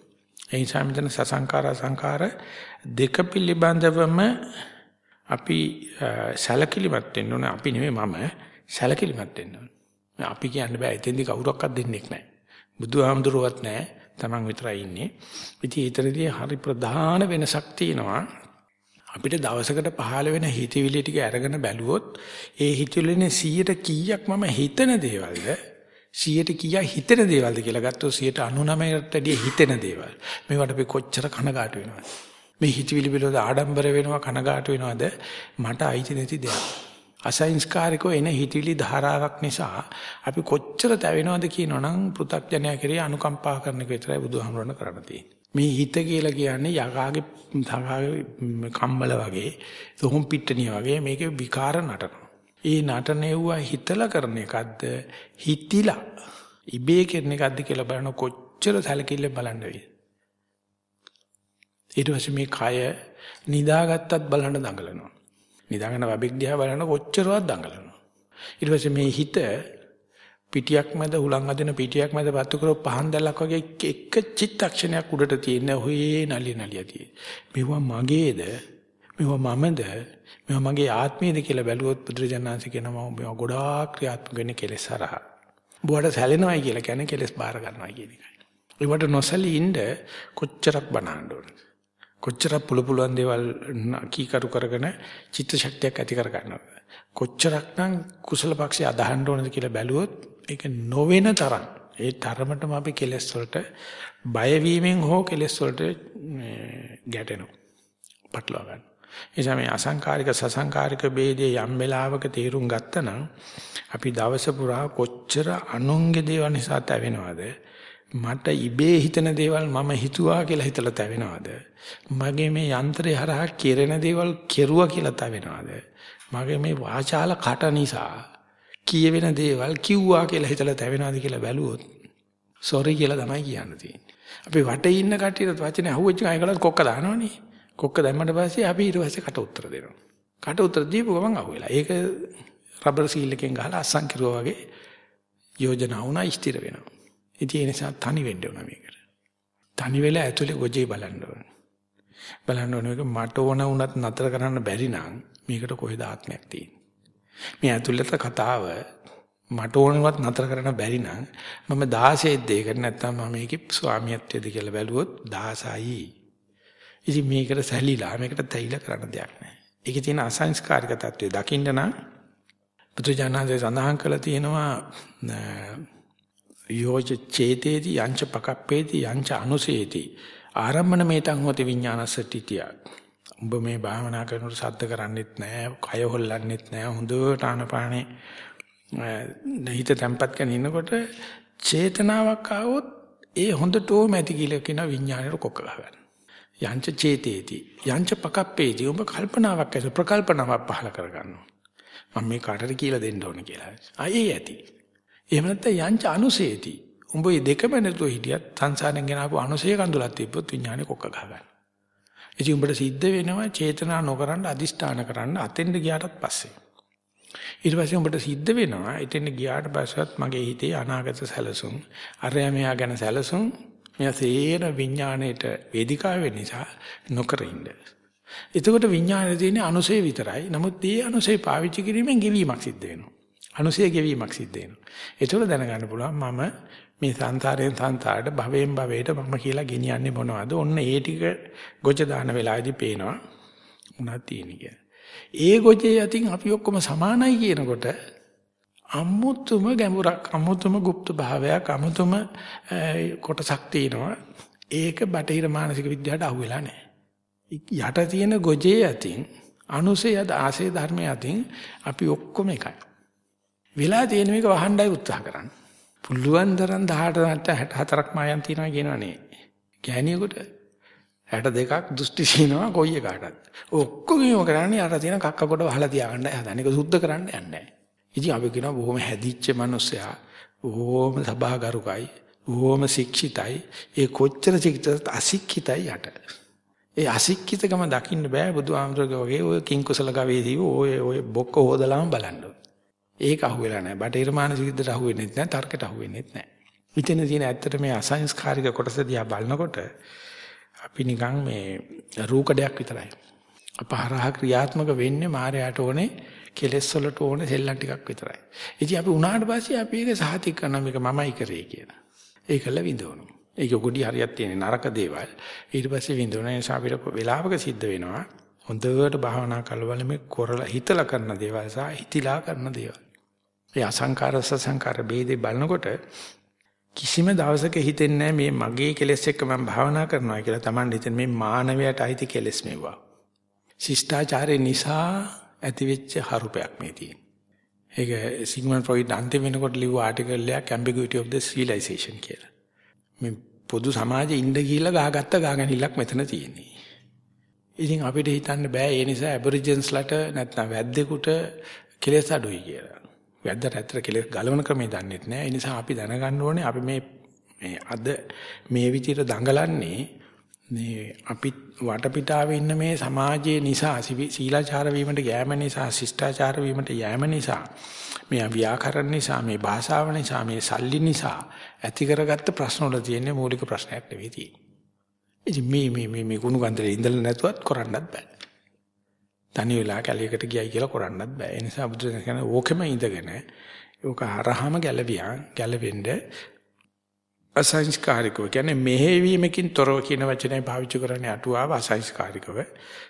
[SPEAKER 1] ඒ නිසා මෙතන සසංකාර සංකාර දෙක පිළිබඳවම අපි සැලකිලිමත් වෙන්න ඕනේ. අපි නෙමෙයි මම සැලකිලිමත් වෙන්න ඕනේ. අපි කියන්න බෑ එතෙන්දි කවුරක්වත් දෙන්නේ නැහැ. බුදුහාමුදුරුවත් නැහැ. Taman විතරයි ඉන්නේ. ඉතින් ඊතරදී හරි ප්‍රධාන වෙනසක් තියෙනවා. අපිට දවසකට පහළ වෙන හිතවිලි ටික අරගෙන බැලුවොත් ඒ හිතවිලිනේ 100ට කීයක් මම හිතන දේවල්ද 100ට කීයක් හිතන දේවල්ද කියලා ගත්තොත් 99ට වැඩිය හිතෙන දේවල්. මේවට අපි කොච්චර කනගාටු වෙනවද? මේ හිතවිලි පිළිබඳ ආඩම්බර වෙනවා කනගාටු වෙනවද? මට අයිති නැති දෙයක්. අසංස්කාරිකව එන හිතවිලි ධාරාවක් නිසා අපි කොච්චර තැවෙනවද කියනවනම් පෘථග්ජනයා කෙරේ අනුකම්පා කරන එක විතරයි බුදුහාමරණ කරන්න තියෙන්නේ. මේ හිත කියලා කියන්නේ යකාගේ තකාගේ කම්බල වගේ සොහොන් පිට්ටනිය වගේ මේකේ විකාර නටන. ඒ නටනෙව්වා හිතලා කරන එකක්ද හිතිලා ඉබේ කරන එකක්ද කියලා බලන කොච්චර සැලකිල්ල බලන්න වෙයි. ඊට පස්සේ මේ කය නිදාගත්තත් බලන්න දඟලනවා. නිදාගෙන වබෙක් දිහා බලන කොච්චරවත් දඟලනවා. ඊට පස්සේ මේ හිත පිටියක් මැද හුලං අදින පිටියක් මැද පත්තු කරව පහන් දැල්ලක් වගේ එක චිත්තක්ෂණයක් උඩට තියෙන හොයේ නලිය නලිය තියෙන. මේවා මගේද? මේවා මමද? මේවා මගේ ආත්මයේද කියලා බැලුවොත් බුදුරජාණන්සේ කියනවා මේවා ගොඩාක් ක්‍රියාත්මක වෙන්නේ කෙලෙස් හරහා. බුවට සැලෙනවයි කියලා කියන්නේ කෙලෙස් බාර ගන්නවා කියන එකයි. ඒවට නොසලී ඉන්න කොච්චරක් බනහන්න ඕනද? කොච්චරක් පුළු පුළුවන් දේවල් කීකරු කරගෙන චිත්ත ශක්තියක් ඇති කර ගන්නවද? කොච්චරක්නම් කුසල පක්ෂය අදහන්න ඕනද කියලා බැලුවොත් ඒක නොවන තරම් ඒ තරමටම අපි කෙලෙස් වලට බය වීමෙන් හෝ කෙලෙස් වලට ගැටෙනවා. පටලවා ගන්න. එනිසා මේ අසංකාරික සසංකාරික ભેදේ යම් වෙලාවක තේරුම් ගත්තනම් අපි දවස පුරා කොච්චර අනුන්ගේ දේවල් නිසා තැවෙනවද මට ඉබේ හිතන දේවල් මම හිතුවා කියලා හිතලා තැවෙනවද මගේ මේ යන්ත්‍රය හරහා කෙරෙන දේවල් කෙරුවා කියලා තැවෙනවද මගේ මේ වාචාල කට නිසා කියවෙන දේවල් කිව්වා කියලා හිතලා තැවෙනවද කියලා බැලුවොත් සෝරි කියලා තමයි කියන්න තියෙන්නේ. අපි වටේ ඉන්න කට්ටියට වචනේ අහුවෙච්ච අයකලත් කොක්ක දානවනේ. කොක්ක දැම්මට පස්සේ අපි ඊට පස්සේ කට උත්තර දෙනවා. කට උත්තර දීපු ගමන් අහුවෙලා. ඒක රබර් සීල් එකෙන් ගහලා අස්සන් කිරුවා වගේ යෝජනා වුණා ස්ථිර වෙනවා. ඉතින් ඒ නිසා තනි වෙන්න ඕන මේකට. තනි වෙලා ඇතුලේ ගොජේ බලන්න ඕන. බලන්න ඕන එක මට ඕන වුණත් නතර කරන්න බැරි නම් මේකට කොහෙද ආත්මයක් තියෙන්නේ. මේ ඇතුළත කතාව මට ඕනවත් නතර කරන්න බැරි නම් මම 16 දෙයකට නැත්තම් මම මේකේ ස්වාමියත්වයේද කියලා බැලුවොත් 16යි. ඉතින් මේකට සැලිලා මේකට තැයිලා කරන්න දෙයක් නැහැ. ඒකේ තියෙන අසංස්කාරික தત્ත්වය දකින්න නම් බුදුජානකසේ සඳහන් කළා තියෙනවා යෝජ චේතේති යංච පකප්පේති යංච අනුසේති ආරම්මන මේතං හොති විඥානසට්ටිතිය උඹ මේ භාවනා කරනකොට සද්ද කරන්නෙත් නැහැ කය හොල්ලන්නෙත් නැහැ හොඳට ආනපානේ හිත තැම්පත් කරගෙන ඉන්නකොට චේතනාවක් ආවොත් ඒ හොඳටම ඇති කියලා කියන විඥාණයට කොක්ක ගන්න යංච චේතේති යංච පකප්පේති උඹ කල්පනාවක් ඇස ප්‍රකල්පනාවක් පහල කරගන්නවා මම මේ කාටද කියලා දෙන්න ඕන කියලා. ආයේ ඇති. එහෙම නැත්නම් යංච අනුසේති. උඹ මේ දෙකම නැතුව හිටියත් සංසාරෙන් ගෙන ආපු අනුසය කඳුලක් තිබ්බොත් විඥානේ කොක්ක ගහ ගන්න. ඉතින් උඹට සිද්ධ වෙනවා චේතනා නොකරන අදිෂ්ඨාන කරන්න අතෙන්ද ගියාටත් පස්සේ. ඊට පස්සේ උඹට සිද්ධ වෙනවා එතෙන් ගියාට පස්සෙත් මගේ හිතේ අනාගත සැලසුම් අරයා මෙයා ගැන සැලසුම් මෙයා සේන විඥාණයට වේදිකාව වෙන නිසා නොකර ඉන්න. එතකොට විඥානයේ තියෙන අනුසය විතරයි. නමුත් මේ අනුසය පාවිච්චි කිරීමෙන් ගෙවීමක් සිද්ධ වෙනවා. අනුසය ගෙවීමක් සිද්ධ වෙනවා. ඒතකොට දැනගන්න පුළුවන් මම මේ සංසාරයෙන් සංසාරට භවයෙන් භවයට මම කියලා ගෙනියන්නේ මොනවද? ඔන්න ඒ ටික ගොජ දාන වෙලාවේදී පේනවා. උනත් තියෙන ඒ ගොජේ යතින් අපි ඔක්කොම සමානයි කියනකොට අමුතුම ගැඹුරක් අමුතුම গুপ্ত භාවයක් අමුතුම කොටසක් තියෙනවා. ඒක බටහිර මානසික විද්‍යාවට අහු වෙලා නැහැ. යට තියෙන ගොජේ යතින් අනුසය ආසේ ධර්මය යතින් අපි ඔක්කොම එකයි. වෙලා තියෙන මේක වහණ්ඩයි උත්සාහ කරන්න. පුළුවන් තරම් 18 64ක් මායන් තියනවා කියනවනේ. ගෑණියෙකුට 62ක් දෘෂ්ටි සීනවා කොයි එකකටද. ඔක්කොගේම කරන්නේ අර තියෙන කක්ක කොට වහලා තියාගන්න හදන එක සුද්ධ කරන්න යන්නේ. ඉතින් අපි කියනවා බොහොම හැදිච්ච මිනිස්සයා බොහොම සබහාගරුකයි බොහොම ශික්ෂිතයි ඒ කොච්චර ශික්ෂිතත් අශික්ෂිතයි යට. ඒ අසික්කිතකම දකින්න බෑ බුදුහාමුදුරගේ වගේ ඔය කිං කුසල ගවේදී ඔය ඔය බොක්ක හොදලාම බලන්න. ඒක අහුවෙලා නැහැ. බටේර මානසික විද්‍යාවට අහුවෙන්නේ නැහැ. තර්කයට අහුවෙන්නේ නැහැ. ඉතින් තියෙන ඇත්තට මේ අසංස්කාරික කොටස දිහා බලනකොට අපි නිකන් මේ රූකඩයක් විතරයි. අපහරහ ක්‍රියාත්මක වෙන්නේ මායයට ඕනේ කෙලෙස් වලට ඕනේ සෙල්ලම් ටිකක් විතරයි. ඉතින් අපි උනාට පස්සේ අපි ඒක සහතික කරනවා මේක මමයි කරේ කියලා. ඒකල විඳවනවා. ඒක ගොඩි හරියක් තියෙන නරක දේවල්. ඊට පස්සේ විඳුන නිසා අපිට වෙලාවක සිද්ධ වෙනවා. හොඳට භාවනා කළවල මේ කරලා හිතලා කරන දේවල් සහ හිතිලා කරන දේවල්. ඒ අසංකාර සසංකාර ભેදේ බලනකොට කිසිම දවසක හිතෙන්නේ මේ මගේ කෙලෙස් එක්ක මම භාවනා කරනවා කියලා Taman හිතෙන මේ මානවයට අයිති කෙලෙස් මේවා. ශිෂ්ටාචාරය නිසා ඇතිවෙච්ච හරුපයක් මේ තියෙන. ඒක සිග්මන්ඩ් ෆ්‍රොයිඩ් අන්තිම වෙනකොට ලිව්ව ආටිකල් එකක් ambiguity of the civilization කියලා. මේ පොදු සමාජයේ ඉඳ ගිහිල්ලා ගහගත්ත ගාගනිල්ලක් මෙතන තියෙන්නේ. ඉතින් අපිට හිතන්න බෑ ඒ නිසා ඇබරිජන්ස්ලට නැත්නම් වැද්දෙකුට කෙලෙස් අඩුයි කියලා. වැද්දට ඇත්තට කෙලෙස් ගලවන ක්‍රමය දන්නෙත් නෑ. ඒ නිසා අපි දැනගන්න ඕනේ අපි මේ මේ අද මේ විදිහට දඟලන්නේ මේ අපි වටපිටාවේ ඉන්න මේ සමාජයේ නිසා සීලාචාර වීමට යෑම නිසා ශිෂ්ටාචාර වීමට යෑම නිසා මේ ව්‍යාකරණ නිසා මේ භාෂාව නිසා මේ සල්ලි නිසා ඇති කරගත්ත ප්‍රශ්න වල තියෙන මූලික ප්‍රශ්නයක් නෙවෙයි තියෙන්නේ. ඉතින් මේ මේ මේ මේ කුණු කන්දරේ ඉඳලා නැතුවත් කරන්නත් බෑ. තනි වෙලා කැලේකට ගියයි කියලා කරන්නත් බෑ. ඒ නිසා බුදුසසුන කියන ඕකෙම ඉඳගෙන ඕක හරහාම ගැලවියා ගැලවෙන්න අසංස්කාරිකව කියන්නේ මෙහෙවීමකින් තොරව කියන වචනේ පාවිච්චි කරන්නේ අටුවාව අසංස්කාරිකව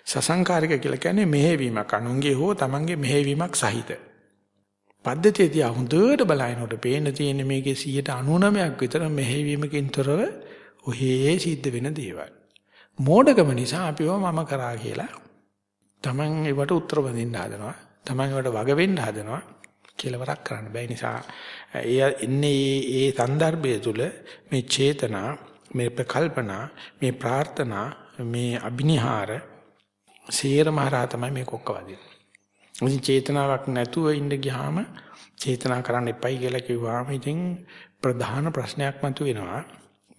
[SPEAKER 1] සසංකාරික කියලා කියන්නේ මෙහෙවීමක් අනුන්ගේ හෝ තමන්ගේ මෙහෙවීමක් සහිත පද්ධතිය දිහා හොඳට බලනකොට පේන තියෙන මේකේ 99ක් විතර මෙහෙවීමකින් තොරව ඔහේ සිද්ධ වෙන දේවල්. මෝඩකම නිසා අපිව මම කරා කියලා Taman ඒවට උත්තර බඳින්න හදනවා. Taman ඒවට වග වෙන්න හදනවා. කෙලවරක් කරන්න බෑ නිසා ඒ එන්නේ ඒ સંદર્ભය තුල මේ චේතනා මේ ප්‍රකල්පනා මේ ප්‍රාර්ථනා මේ අබිනිහාර සේරමහරා තමයි මේ කොක්කවදින්නේ. ඉතින් චේතනාවක් නැතුව ඉන්න ගියාම චේතනා කරන්න එපයි කියලා කිව්වාම ඉතින් ප්‍රධාන ප්‍රශ්නයක් මතුවෙනවා.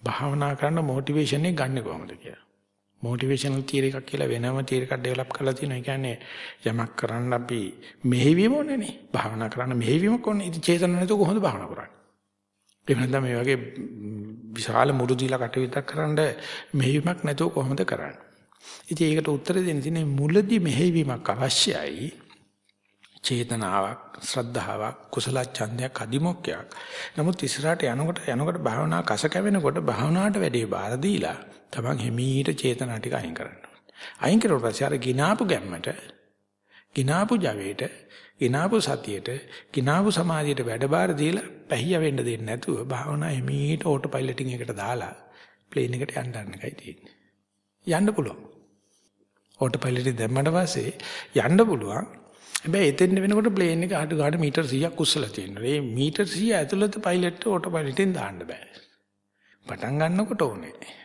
[SPEAKER 1] භාවනා කරන්න මොටිවේෂන් එක ගන්න කොහොමද කියලා. මොටිවේෂනල් තියරි එකක් කියලා වෙනම තියරි එකක් ඩෙවලොප් කරලා තියෙනවා. ඒ කියන්නේ යමක් කරන්න අපි මෙහෙවීම ඕනේනේ. භාවනා කරන්න මෙහෙවීමක් ඕනේ. ඉතින් චේතන නැතුව කොහොමද භාවනා කරන්නේ? එහෙම නැත්නම් මේ වගේ විශාල මුරු දීලා කටයුත්තක් කරන්න මෙහෙවීමක් නැතුව කොහොමද කරන්නේ? ඉතින් ඒකට උත්තර දෙන්න තියෙන්නේ මුලදී මෙහෙවීමක් අවශ්‍යයි. චේතනාවක්, ශ්‍රද්ධාවක්, කුසල ඡන්දයක්, අදිමොක්කයක්. නමුත් ඉස්සරහට යනකොට යනකොට භාවනා කස කැවෙනකොට භාවනාවට වැඩි බාර දීලා තමන් හිමීට චේතනා ටික අයින් කරන්න අයින් කරුවට පස්සේ අර ගිනාපු ගැම්මට, ගිනාපු ජවයට, ගිනාපු සතියට, ගිනාපු සමාධියට වැඩ බාර දීලා පැහිය වෙන්න දෙන්නේ නැතුව භාවනා හිමීට ඕටෝ පයිලටින් එකට දාලා ප්ලේන් එකට යන්න ගන්න එකයි තියෙන්නේ. යන්න පුළුවන්. ඕටෝ පයිලට් එක දැම්මට පස්සේ යන්න පුළුවන්. හැබැයි එතෙන් වෙනකොට ප්ලේන් එක අඩු ගාඩ මීටර් 100ක් උස්සලා තියෙනවා. මේ මීටර් 100 ඇතුළත පයිලට් ඕටෝ පයිලට්ෙන් දාන්න බෑ. පටන් ගන්නකොට ඕනේ.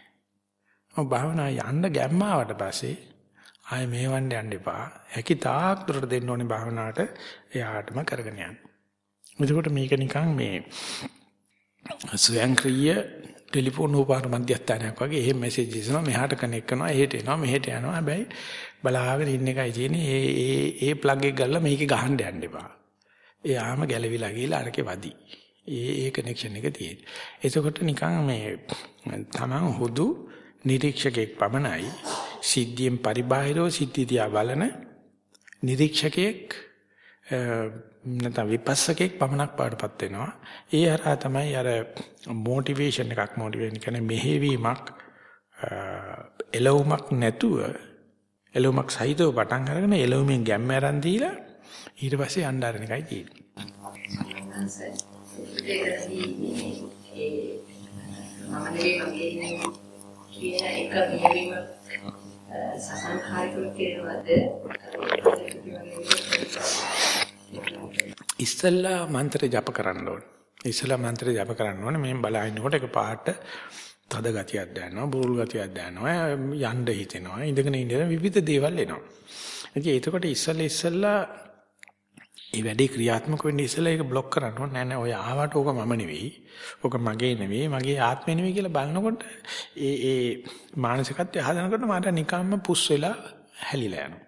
[SPEAKER 1] ඔව් භාවනා යන්න ගැම්මාවට පස්සේ ආය මේවන්න යන්න එපා. හැකි තාක් දුරට දෙන්න ඕනේ භාවනාවට එයාටම කරගෙන යන්න. එතකොට මේක නිකන් මේ ස්වයංක්‍රීය ටෙලිෆෝන් උපාර මධ්‍යස්ථානයක් වගේ එහෙම මැසේජ් එනවා මෙහාට කනෙක්ට් කරනවා එහෙට එනවා මෙහෙට යනවා හැබැයි බලාගෙන ඉන්න එකයි තියෙන්නේ ඒ ඒ ඒ ප්ලග් එක ගල්ලා මේකේ ගහන්න යන්න එපා. එයාම ගැලවිලා ගිහලා අරකේ වදි. ඒ ඒ කනෙක්ෂන් එක තියෙන්නේ. එතකොට නිකන් මේ තමන් හුදු නිරීක්ෂකෙක් පමණයි සිද්ධියෙන් පරිබාහිරව සිද්ධිය දිහා බලන නිරීක්ෂකයෙක් නැත්නම් විපස්සකෙක් පමණක් පාඩපත් වෙනවා. ඒ හරහා තමයි අර මොටිවේෂන් එකක් මොටිවේෂන් කියන්නේ මෙහෙවීමක් එළවුමක් නැතුව එළවුමක් සහිතව පටන් අරගෙන එළවුමෙන් ගැම්ම අරන් දීලා ඊට පස්සේ යන්න ආරණ එකයි තියෙන්නේ.
[SPEAKER 2] මම නෙවෙයි මගේ කියන එක මෙහෙවීම සසංඛාරිකව කියනවද
[SPEAKER 1] ඉස්සල්ලා මන්ත්‍ර ජප කරන්න ඕනේ. ඉස්සල්ලා මන්ත්‍ර ජප කරන්න ඕනේ. මෙහෙන් බලහින්නකොට ඒක පාට තද ගතියක් දැනෙනවා, බුරුල් ගතියක් දැනෙනවා, යන්න හිතෙනවා. ඉඳගෙන ඉඳලා විවිධ දේවල් එනවා. ඉතින් ඒකට ඉස්සල්ලා ඉස්සල්ලා ඒ වැඩේ ක්‍රියාත්මක වෙන්න ඉස්සෙල්ලා ඒක બ્લોක් කරන්න ඕනේ නෑ නෑ ඔය ආවට ඕක මම නෙවෙයි. ඕක මගේ නෙවෙයි, මගේ ආත්මෙ නෙවෙයි කියලා බලනකොට ඒ ඒ මානසිකත්වය හදනකොට මට නිකම්ම පුස් වෙලා හැලිලා යනවා.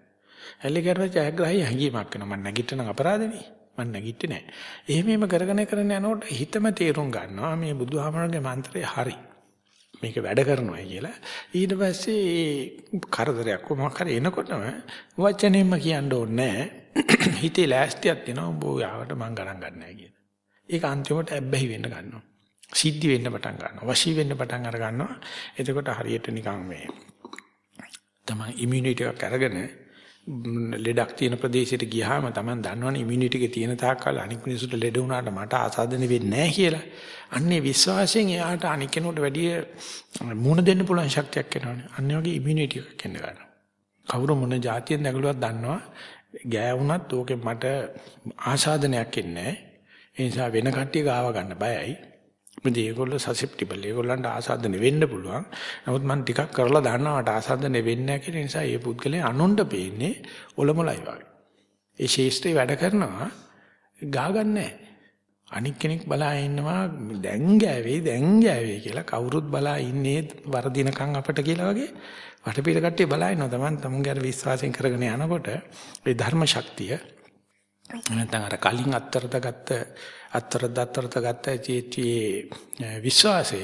[SPEAKER 1] හැලි කරලා ජයග්‍රහී හැංගීමක් වෙනවා. මම නැගිටින අපරාධනේ. මම නැගිටින්නේ නෑ. එහෙම එහෙම කරගෙන කරගෙන යනකොට හිතම තේරුම් ගන්නවා මේ බුදුහාමරගේ මන්ත්‍රය හරි. මේක වැඩ කරනවා කියලා. ඊට පස්සේ කරදරයක් මොකක් හරි එනකොටම වචනෙන්ම කියන්න ඕනේ හිතේ ලෑස්තියක් දෙනවා උඹ යාවට මං ගණන් ගන්නෑ කියන. ඒක අන්තිමට ඇබ්බැහි වෙන්න ගන්නවා. සිද්ධි වෙන්න පටන් ගන්නවා. වශී වෙන්න පටන් අර ගන්නවා. එතකොට හරියට නිකන් මේ තමයි ඉමුනිටි එකක් අරගෙන ලෙඩක් තියෙන ප්‍රදේශයට ගියාම Taman දන්නවනේ ඉමුනිටි එකේ තියෙන තාක්කල් අනික් මිනිසුන්ට ලෙඩ වුණාට මට ආසාදනය වෙන්නේ නැහැ කියලා. අන්නේ විශ්වාසයෙන් එයාට අනික් කෙනෙකුට වැඩිය මුණ දෙන්න පුළුවන් ශක්තියක් එනවනේ. අන්නේ වගේ ඉමුනිටි එකක් එන්න ගන්නවා. කවුරු මොන જાතියෙන් නැගලුවත් දන්නවා ගෑ වුණත් ඕකේ මට ආසාදනයක් එන්නේ නැහැ. ඒ නිසා වෙන කට්ටිය ගාව ගන්න බයයි. මොකද ඒගොල්ලෝ සසෙප්ටිබල්. ඒගොල්ලන්ට ආසාදනය වෙන්න පුළුවන්. නමුත් මම ටිකක් කරලා දන්නවට ආසාදනය වෙන්නේ නැහැ කියන නිසා ඒ පුද්ගලයා අනුන්ට පේන්නේ ඔලොමලයි වගේ. ඒ ශේෂ්ත්‍රේ වැඩ කරනවා ගා ගන්නෑ. අනික් කෙනෙක් බලා ඉන්නවා දැන් ගෑවේ දැන් ගෑවේ කියලා කවුරුත් බලා ඉන්නේ වරදිනකම් අපට කියලා වගේ වටපිට කට්ටිය බලා ඉන්නවා Taman tamunge අර විශ්වාසයෙන් කරගෙන යනකොට ඒ ධර්ම ශක්තිය නැත්නම් අර කලින් අත්තරද ගත්ත අත්තරද අත්තරද ගත්ත චේතියේ විශ්වාසය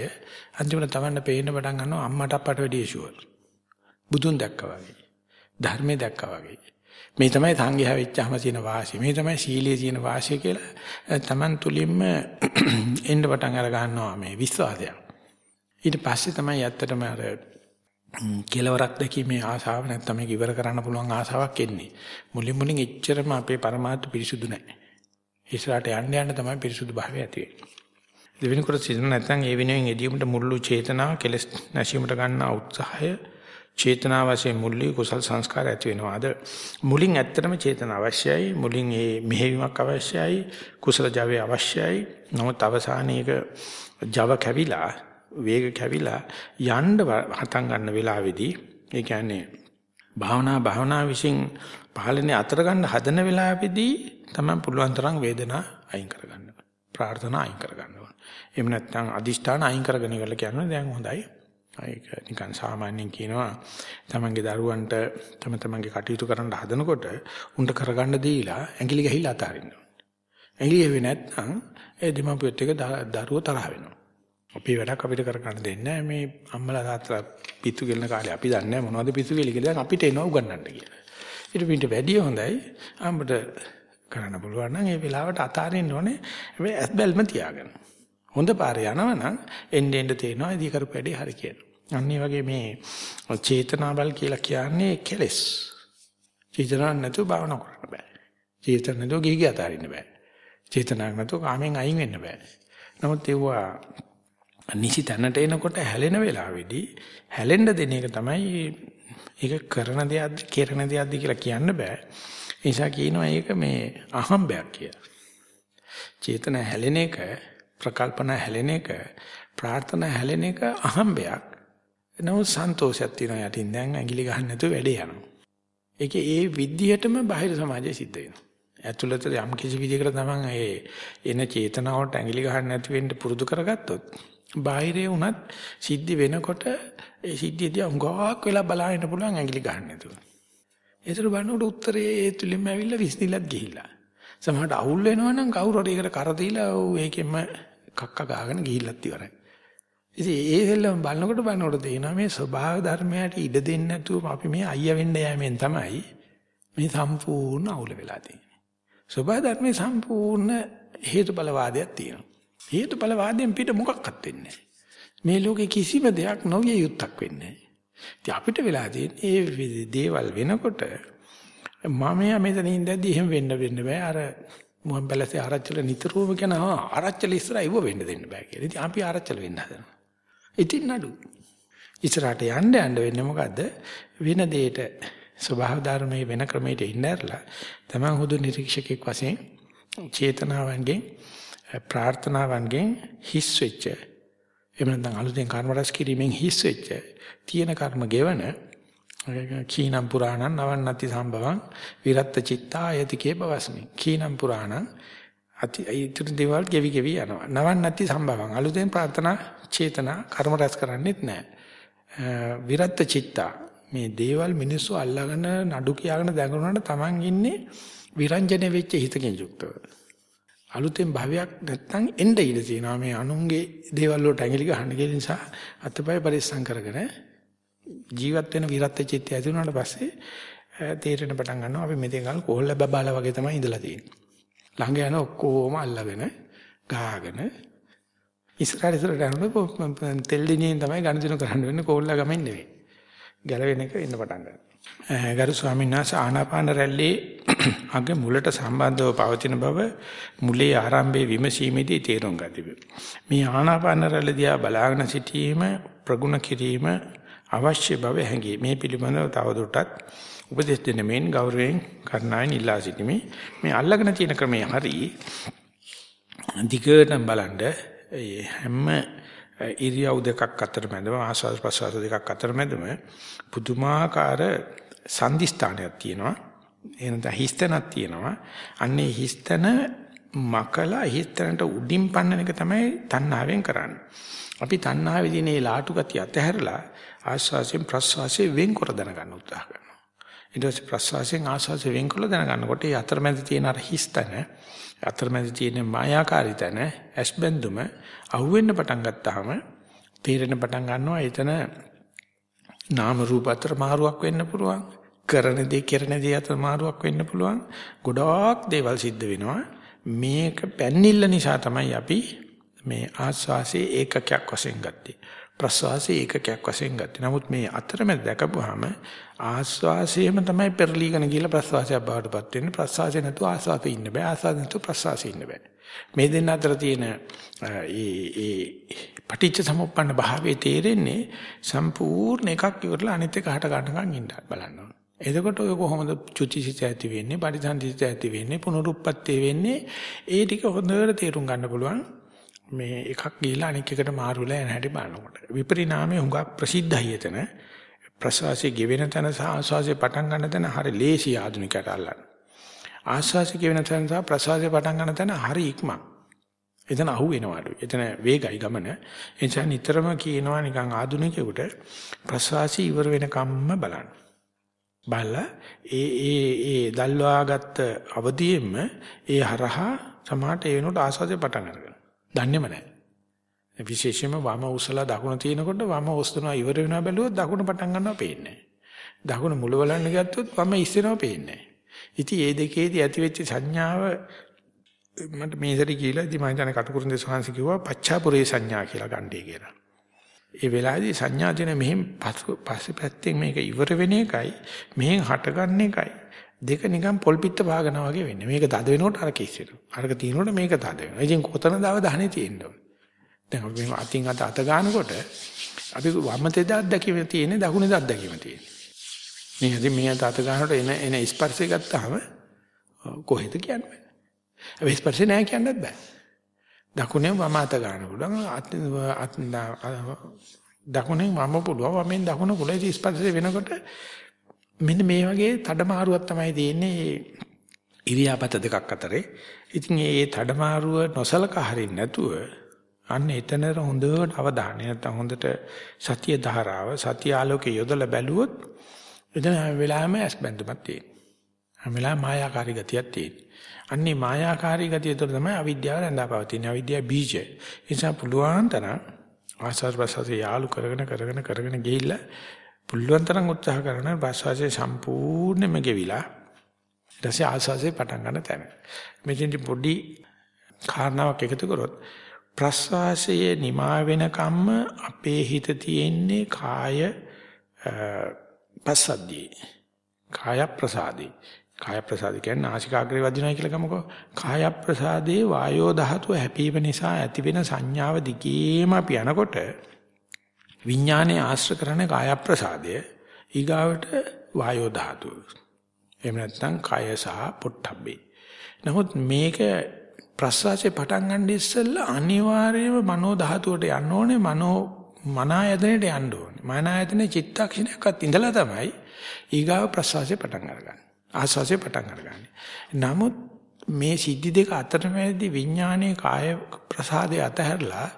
[SPEAKER 1] අන්තිමට Tamanne පේන්න පටන් ගන්නවා අම්මට අපට වැඩිය ෂුවර් බුදුන් දැක්කා වගේ ධර්මයේ දැක්කා වගේ මේ තමයි සංඝයා වෙච්චාම තියෙන වාසිය මේ තමයි සීලයේ තියෙන වාසිය කියලා Taman තුලින්ම එන්න පටන් අර ගන්නවා මේ විශ්වාසය ඊට පස්සේ තමයි ඇත්තටම අර කෙලවරක් දැකීමේ ආසාව නැත්නම් මේක ඉවර කරන්න පුළුවන් ආසාවක් එන්නේ. මුලින් මුලින් එච්චරම අපේ પરමාර්ථ පිරිසුදු නැහැ. ඉස්සරහට යන්න යන්න තමයි පිරිසුදු භාවය ඇති වෙන්නේ. දෙවෙනි කොට සිතන නැත්නම් ඒ වෙනුවෙන් එදීමට මුල්ලු චේතනාව කෙලස් නැසීමට ගන්න උත්සාහය චේතනාව වශයෙන් මුල්ලි කුසල් සංස්කාර ඇති වෙනවා. අද මුලින් ඇත්තටම චේතන අවශ්‍යයි. මුලින් මේ මෙහෙයීමක් අවශ්‍යයි. කුසල ජවය අවශ්‍යයි. නමුත් අවසානයේක ජව කැවිලා වේග කැවිලා යන්න හතන් ගන්න වෙලාවේදී ඒ කියන්නේ භාවනා භාවනා විසින් පහළනේ අතර ගන්න හදන වෙලාවේදී තමයි පුළුවන් තරම් වේදනා අයින් කරගන්න. ප්‍රාර්ථනා අයින් කරගන්න ඕන. එහෙම නැත්නම් අදිෂ්ඨාන අයින් කරගෙන ඉවරලා කියන්නේ දැන් හොඳයි. ඒක නිකන් සාමාන්‍යයෙන් කියනවා තමන්ගේ දරුවන්ට තම තමන්ගේ කටයුතු කරන්න හදනකොට උන්ට කරගන්න දීලා ඇඟිලි ගහිලා අතාරින්න ඕනේ. ඇඟිලි ගෙවේ නැත්නම් ඒ දෙමාපියොත් එක දරුවෝ තරහ වෙනවා. අපි වැඩක් අපිට කරගන්න දෙන්නේ මේ අම්මලා තාත්තලා පිස්සු ගෙලන කාලේ අපි දන්නේ මොනවද පිස්සු ගෙලි කියලා දැන් අපිට එනවා උගන්නන්න කියලා. ඊට පිට වැඩි හොඳයි අම්මට කරන්න පුළුවන් නම් ඒ වෙලාවට අතාරින්න ඕනේ හැබැයි ඇස් බැල්ම තියාගන්න. හොඳ පාරේ යනවනම් එන්න එන්න තේනවා ඉදී කරපු වැඩේ හරි කියලා. අන්න වගේ මේ චේතනාවල් කියලා කියන්නේ කෙලස්. චේතනාවක් නැතුව භාවනා කරන්න බෑ. චේතන නැතුව ගිහි අතාරින්න බෑ. චේතනාවක් නැතුව කාමෙන් අයින් වෙන්න බෑ. නමුත් ඒවා නිසි තැනට එනකොට හැලෙන වෙලාවේදී හැලෙන්න දෙන එක තමයි ඒක කරන දෙයක්ද කරන දෙයක්ද කියලා කියන්න බෑ. ඒ නිසා කියනවා ඒක මේ අහම්බයක් කියලා. චේතන හැලෙන එක, ප්‍රකල්පන හැලෙන එක, ප්‍රාර්ථනා හැලෙන එක අහම්බයක්. නමුත් සන්තෝෂයක් තියෙනවා යටින් දැන් ඇඟිලි ගහන්න නැතුව වැඩේ යනවා. ඒකේ ඒ විද්‍යයටම බාහිර සමාජයේ සිද්ධ වෙනවා. ඇතුළත යම් කිසි විදිහකට තමන් ඒ එන චේතනාවට ඇඟිලි ගහන්න නැති වෙන්න පුරුදු කරගත්තොත් බාහිරේ වුණත් සිද්ධි වෙනකොට ඒ සිද්ධියදී උඟාවක් වෙලා බලන්න පුළුවන් ඇඟිලි ගන්න නැතුව. ඒතර බලනකොට උත්තරේ ඒ තුලින්ම ඇවිල්ලා විශ්නිලත් ගිහිල්ලා. සමහරට අවුල් වෙනවා නම් කවුරු හරි ඒකට කර දීලා ඌ ඒකෙන්ම කක්ක ගාගෙන ගිහිල්ලත් ඉවරයි. ඉතින් ඒ දෙල්ලම බලනකොට බලනකොට තේනවා මේ ස්වභාව ධර්මයට ඉඩ දෙන්නේ නැතුව අපි මේ අයියා වෙන්න යෑමෙන් තමයි මේ සම්පූර්ණ අවුල වෙලා තියෙන්නේ. ස්වභාව ධර්මයේ සම්පූර්ණ හේතුඵලවාදයක් තියෙනවා. හේතුඵලවාදයෙන් පිට මොකක්වත් වෙන්නේ මේ ලෝකේ කිසිම දෙයක් නොවිය යුත්තක් වෙන්නේ නැහැ. අපිට වෙලා තියෙන්නේ මේ දේවල් වෙනකොට මම මෙතන ඉඳද්දි එහෙම වෙන්න වෙන්න බෑ. අර මුවන් පැලසේ ආරච්චිල නිතරම කියන ආරච්චිල ඉස්සරහ ඉව වෙන්න දෙන්න බෑ කියලා. ඉතින් අපි ආරච්චිල වෙන්න හදනවා. ඉතින් නඩු. ඉස්සරහට යන්න යන්න වෙන්නේ මොකද්ද? වෙන දෙයට ස්වභාව ධර්මයේ වෙන ක්‍රමයකට ඉන්නärලා තමන් හුදු නිරීක්ෂකෙක් වශයෙන් චේතනාවන්ගෙන් ප්‍රාර්ථනාවන්ගෙන් හිස් වෙච්ච එහෙම නැත්නම් අලුතෙන් කර්ම රැස් කිරීමෙන් හිස් වෙච්ච තියෙන කර්ම ගෙවන කීනම් පුරාණං නවන්නති සම්භවං විරත්ත චිත්තායතිකේ බවස්මි කීනම් පුරාණං අති ඊතුරු දේවල් ගෙවි ගෙවි යනවා. නවන්නති සම්භවං. අලුතෙන් ප්‍රාර්ථනා චේතනා කර්ම රැස් කරන්නේත් නැහැ විරත්ත චිත්තා. මේ දේවල් මිනිස්සු අල්ලාගෙන නඩු කියාගෙන දඟලනකොට Taman ඉන්නේ විරංජන වෙච්ච හිතකින් යුක්තව. අලුතෙන් භවයක් නැත්තම් එන්න ඉඩ තියෙනවා මේ අනුන්ගේ දේවල් වලට ඇඟිලි ගහන්න කියලා නිසා අතපය පරිස්සම් කරගෙන ජීවත් වෙන විරත් චිත්තය ඇති වුණාට පස්සේ තේරෙන පටන් ගන්නවා අපි මෙතෙන් ගාල කොහොල්ල බබාලා වගේ තමයි ඉඳලා තියෙන්නේ. ළඟ යන ඔක්කොම අල්ලගෙන ගහගෙන ඉස්සරහට ඉස්සරහට යනකොට තෙල් දිනියෙන් තමයි ගණදිනු කරන්න වෙන්නේ කොහොල්ල ගමෙන් නෙවෙයි. ගැලවෙන එක එන්න පටන් ගන්නවා. ගරු ස්වාමීන් වහන්සේ ආනාපාන රැල්ලේ අග මුලට සම්බන්ධව පවතින බව මුලේ ආරම්භයේ විමසීමේදී තේරුම් ගතිබේ. මේ ආනාපාන රැල්ල දිහා බලාගෙන සිටීම ප්‍රගුණ කිරීම අවශ්‍ය බව හැඟේ. මේ පිළිබඳව තවදුරටත් උපදෙස් දෙන මෙන් ගෞරවයෙන් කරුණාවෙන් ඉල්ලා සිටිමි. මේ අල්ලගෙන තියෙන ක්‍රමය හරි දිගටම බලන්න හැම ඉරියව් දෙකක් අතර මැදම ආස්වාද ප්‍රසවාස දෙකක් අතර මැදම පුදුමාකාර සංදිස්ථානයක් තියෙනවා. එනත හිස්තනක් තියෙනවා. අන්නේ හිස්තන මකලා හිස්තනට උඩින් පන්නන එක තමයි තණ්හාවෙන් කරන්නේ. අපි තණ්හාවේදී මේ ලාටු ගතිය අතහැරලා ආස්වාසයෙන් ප්‍රසවාසයෙන් වෙන්කර දැනගන්න උත්සාහ කරනවා. ඊට පස්සේ ප්‍රසවාසයෙන් ආස්වාසයෙන් වෙන්කර දැනගන්නකොට ඒ අතරමැද තියෙන අර හිස්තන අතරමැද තියෙන මායාකාරී තැන ඇස්බැඳුම අහුවෙන්න පටන් ගත්තාම තේරෙන පටන් ගන්නවා එතන නාම රූප අතර මාරුවක් වෙන්න පුළුවන් කරන දේ කරන දේ අතර මාරුවක් වෙන්න පුළුවන්. ගොඩාක් දේවල් සිද්ධ වෙනවා. මේක පැන්නිල්ල නිසා තමයි අපි මේ ආස්වාසේ ඒකකයක් වශයෙන් ගත්තේ. ප්‍රස්වාසයේ ඒකකයක් වශයෙන් ගත්තේ. නමුත් මේ අතරමැද දැකපුවාම ආස්වාසයේම තමයි පෙරලීගෙන ගිහලා ප්‍රස්වාසයක් බවට පත් වෙන්නේ. ප්‍රස්වාසය නැතුව ආස්වාසේ ඉන්න බෑ. ආස්වාද නැතුව ප්‍රස්වාසයේ ඉන්න බෑ. මේ දෙන්න අතර තියෙන ඒ ඒ පටිච්ච සමුප්පන්න භාවයේ තේරෙන්නේ සම්පූර්ණ එකක් ඉවරලා අනිත් එක හට ගන්නකම් ඉන්න බලන්න ඕන. එතකොට ඔය කොහොමද චුතිසිත ඇති වෙන්නේ, පරිසන්දිත ඇති වෙන්නේ, පුනරුත්පත්ති වෙන්නේ, ඒ ටික හොඳට තේරුම් ගන්න පුළුවන්. මේ එකක් ගිහිලා අනිත් එකට මාරු වෙලා යන හැටි බලනකොට. විපරිණාමයේ හුඟක් ප්‍රසිද්ධයි එතන. ප්‍රසවාසයේ ගෙවෙන තැන සහ ආස්වාසයේ පටන් ගන්න තැන හරි ලේසි ආධුනිකයට අල්ලන්න. ආස්වාසය කියන තැන සහ ප්‍රසවාසය පටන් ගන්න තැන හරි ඉක්මන්. එතන අහු වෙනවලු. එතන වේගයි ගමන. ඒ නිසා නිතරම කියනවා නිකන් ආදුනිකයෙකුට ප්‍රසවාසී ඉවර වෙනකම්ම බලන්න. බලලා ඒ ඒ ඒ දල්වාගත්ත අවදියෙම ඒ හරහා සමහරට ඒ වෙනකොට ආස්වාදේ පටන් අරගන්න. දන්නේම නැහැ. විශේෂයෙන්ම වම උසලා දකුණ තියෙනකොට වම ඔස්තනවා ඉවර වෙනවා බැලුවොත් දකුණ පටන් ගන්නවා පේන්නේ නැහැ. දකුණ මුල බලන්න ගත්තොත් වම ඉස්සෙනවා පේන්නේ නැහැ. ඉතින් මේ දෙකේදී ඇතිවෙච්ච සංඥාව මට මේ සැරේ කියලා ඉතින් මම හිතන්නේ කටුකුරුන් දෙසහන්ස කිව්වා පච්චාපුරේ සංඥා කියලා ගන්නදී කියලා. ඒ වෙලාවේදී සංඥා දෙන මෙහෙන් පස්සේ පැත්තෙන් මේක ඉවර වෙන එකයි මෙහෙන් හටගන්න එකයි දෙක නිකන් පොල් පිට පාගනවා වගේ වෙන්නේ. මේක තද වෙනකොට අර කිස්සෙනවා. අරක තියෙනකොට මේක තද වෙනවා. ඉතින් කොතනද අවධානය තියෙන්න ඕනේ. දැන් අපි මේ අතින් අත අත ගන්නකොට අපි වම් තෙද අත්දැකීම තියෙන්නේ දකුණේ අත්දැකීම තියෙන්නේ. මේ ඉතින් මේ අත අත ගන්නකොට එන එන ස්පර්ශය ගත්තාම කොහෙද කියන්නේ? අපි ස්පර්ශය නැහැ කියන්නත් බෑ. දකුණේ වම අත ගන්න පුළුවන් අත් දකුණෙන් වම පුළුවන් වමෙන් දකුණ කුලේ ස්පර්ශය වෙනකොට මෙන්න මේ වගේ තඩමාරුවක් තමයි තියෙන්නේ ඉරියාපත දෙකක් අතරේ. ඉතින් මේ තඩමාරුව නොසලකා හරින්න නැතුව අන්න එතන හොඳට අවධානය නැත්නම් හොඳට සතිය ධාරාව සතිය ආලෝකයේ යොදලා බැලුවොත් එතන හැම වෙලාවෙම ඇස් බැඳුමක් තියෙනවා. හැම වෙලාවෙම මායාකාරී ගතියක් තියෙනවා. අන්නේ මායාකාරී ගතිය තුළ තමයි අවිද්‍යාව රැඳාපවතින්නේ. අවිද්‍යාව බීජ. ඒ නිසා පුළුවන් තරම් ආසාර ප්‍රසාරය යාලු කරගෙන කරගෙන කරගෙන ගිහිල්ලා පුළුවන් තරම් උත්සාහ කරන ප්‍රසවාසය සම්පූර්ණයෙන්ම ගෙවිලා ඊට පස්සේ ආසාරේ පටන් ගන්න තැන. මෙතෙන්දි පොඩි කාරණාවක් එකතු කරොත් ප්‍රස්වාසයේ නිමා වෙනකම්ම අපේ හිත තියෙන්නේ කාය පස්සද්ධියේ. කාය ප්‍රසාදී. කාය ප්‍රසාද කියන්නේ නාසිකාග්‍රේ වදිනවා කියලා ගමුකෝ. කාය ප්‍රසාදේ වායෝ ධාතුව හැපීම නිසා ඇතිවෙන සංඥාව දිගේම අපි යනකොට විඥානයේ ආශ්‍ර කරන කාය ප්‍රසාදය ඊගාවට වායෝ ධාතුව. එහෙම නැත්නම් කාය සහ පොට්ටබ්බේ. නමුත් මේක ප්‍රසවාසයේ පටන් ගන්න ඉස්සෙල්ලා අනිවාර්යයෙන්ම මනෝ ධාතුවට යන්න ඕනේ මනෝ මනායතනෙට යන්න ඕනේ. මනායතනේ චිත්තක්ෂණයක්වත් ඉඳලා තමයි ඊගාව ප්‍රසවාසයේ පටන් අරගන්නේ. ආස්වාසේ පටන් අරගන්නේ. නමුත් මේ සිද්ධි දෙක අතරමැදි විඥානයේ කාය ප්‍රසාදයේ අතහැරලා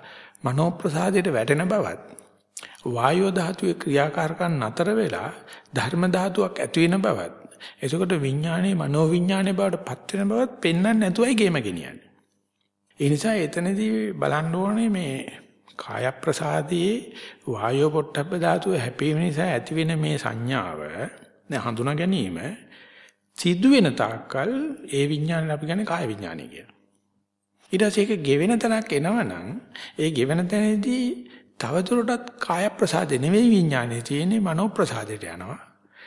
[SPEAKER 1] මනෝ ප්‍රසාදයට වැටෙන බවත් වායෝ ධාතුවේ ක්‍රියාකාරකම් නතර වෙලා ධර්ම ධාතුවක් ඇති වෙන බවත් එතකොට විඥානයේ මනෝ විඥානයේ බවට පත් වෙන බවත් පෙන්වන්න නැතුවයි ගේම ගෙනියන්නේ. ඒ නිසා එතනදී බලන්න ඕනේ මේ කාය ප්‍රසාදයේ වායෝ පොට්ටබ්බ ධාතුව හැපීම නිසා ඇතිවෙන මේ සංඥාව හඳුනා ගැනීම සිද්ධ වෙන තාක්කල් ඒ විඥානය අපි කියන්නේ කාය විඥානය කියලා. ඊට පස්සේ ඒක ගෙවෙන තැනක් එනවනම් ඒ ගෙවෙන තැනදී තවදුරටත් කාය ප්‍රසාදේ නෙවෙයි විඥානයේ තියෙන්නේ මනෝ ප්‍රසාදයට යනවා.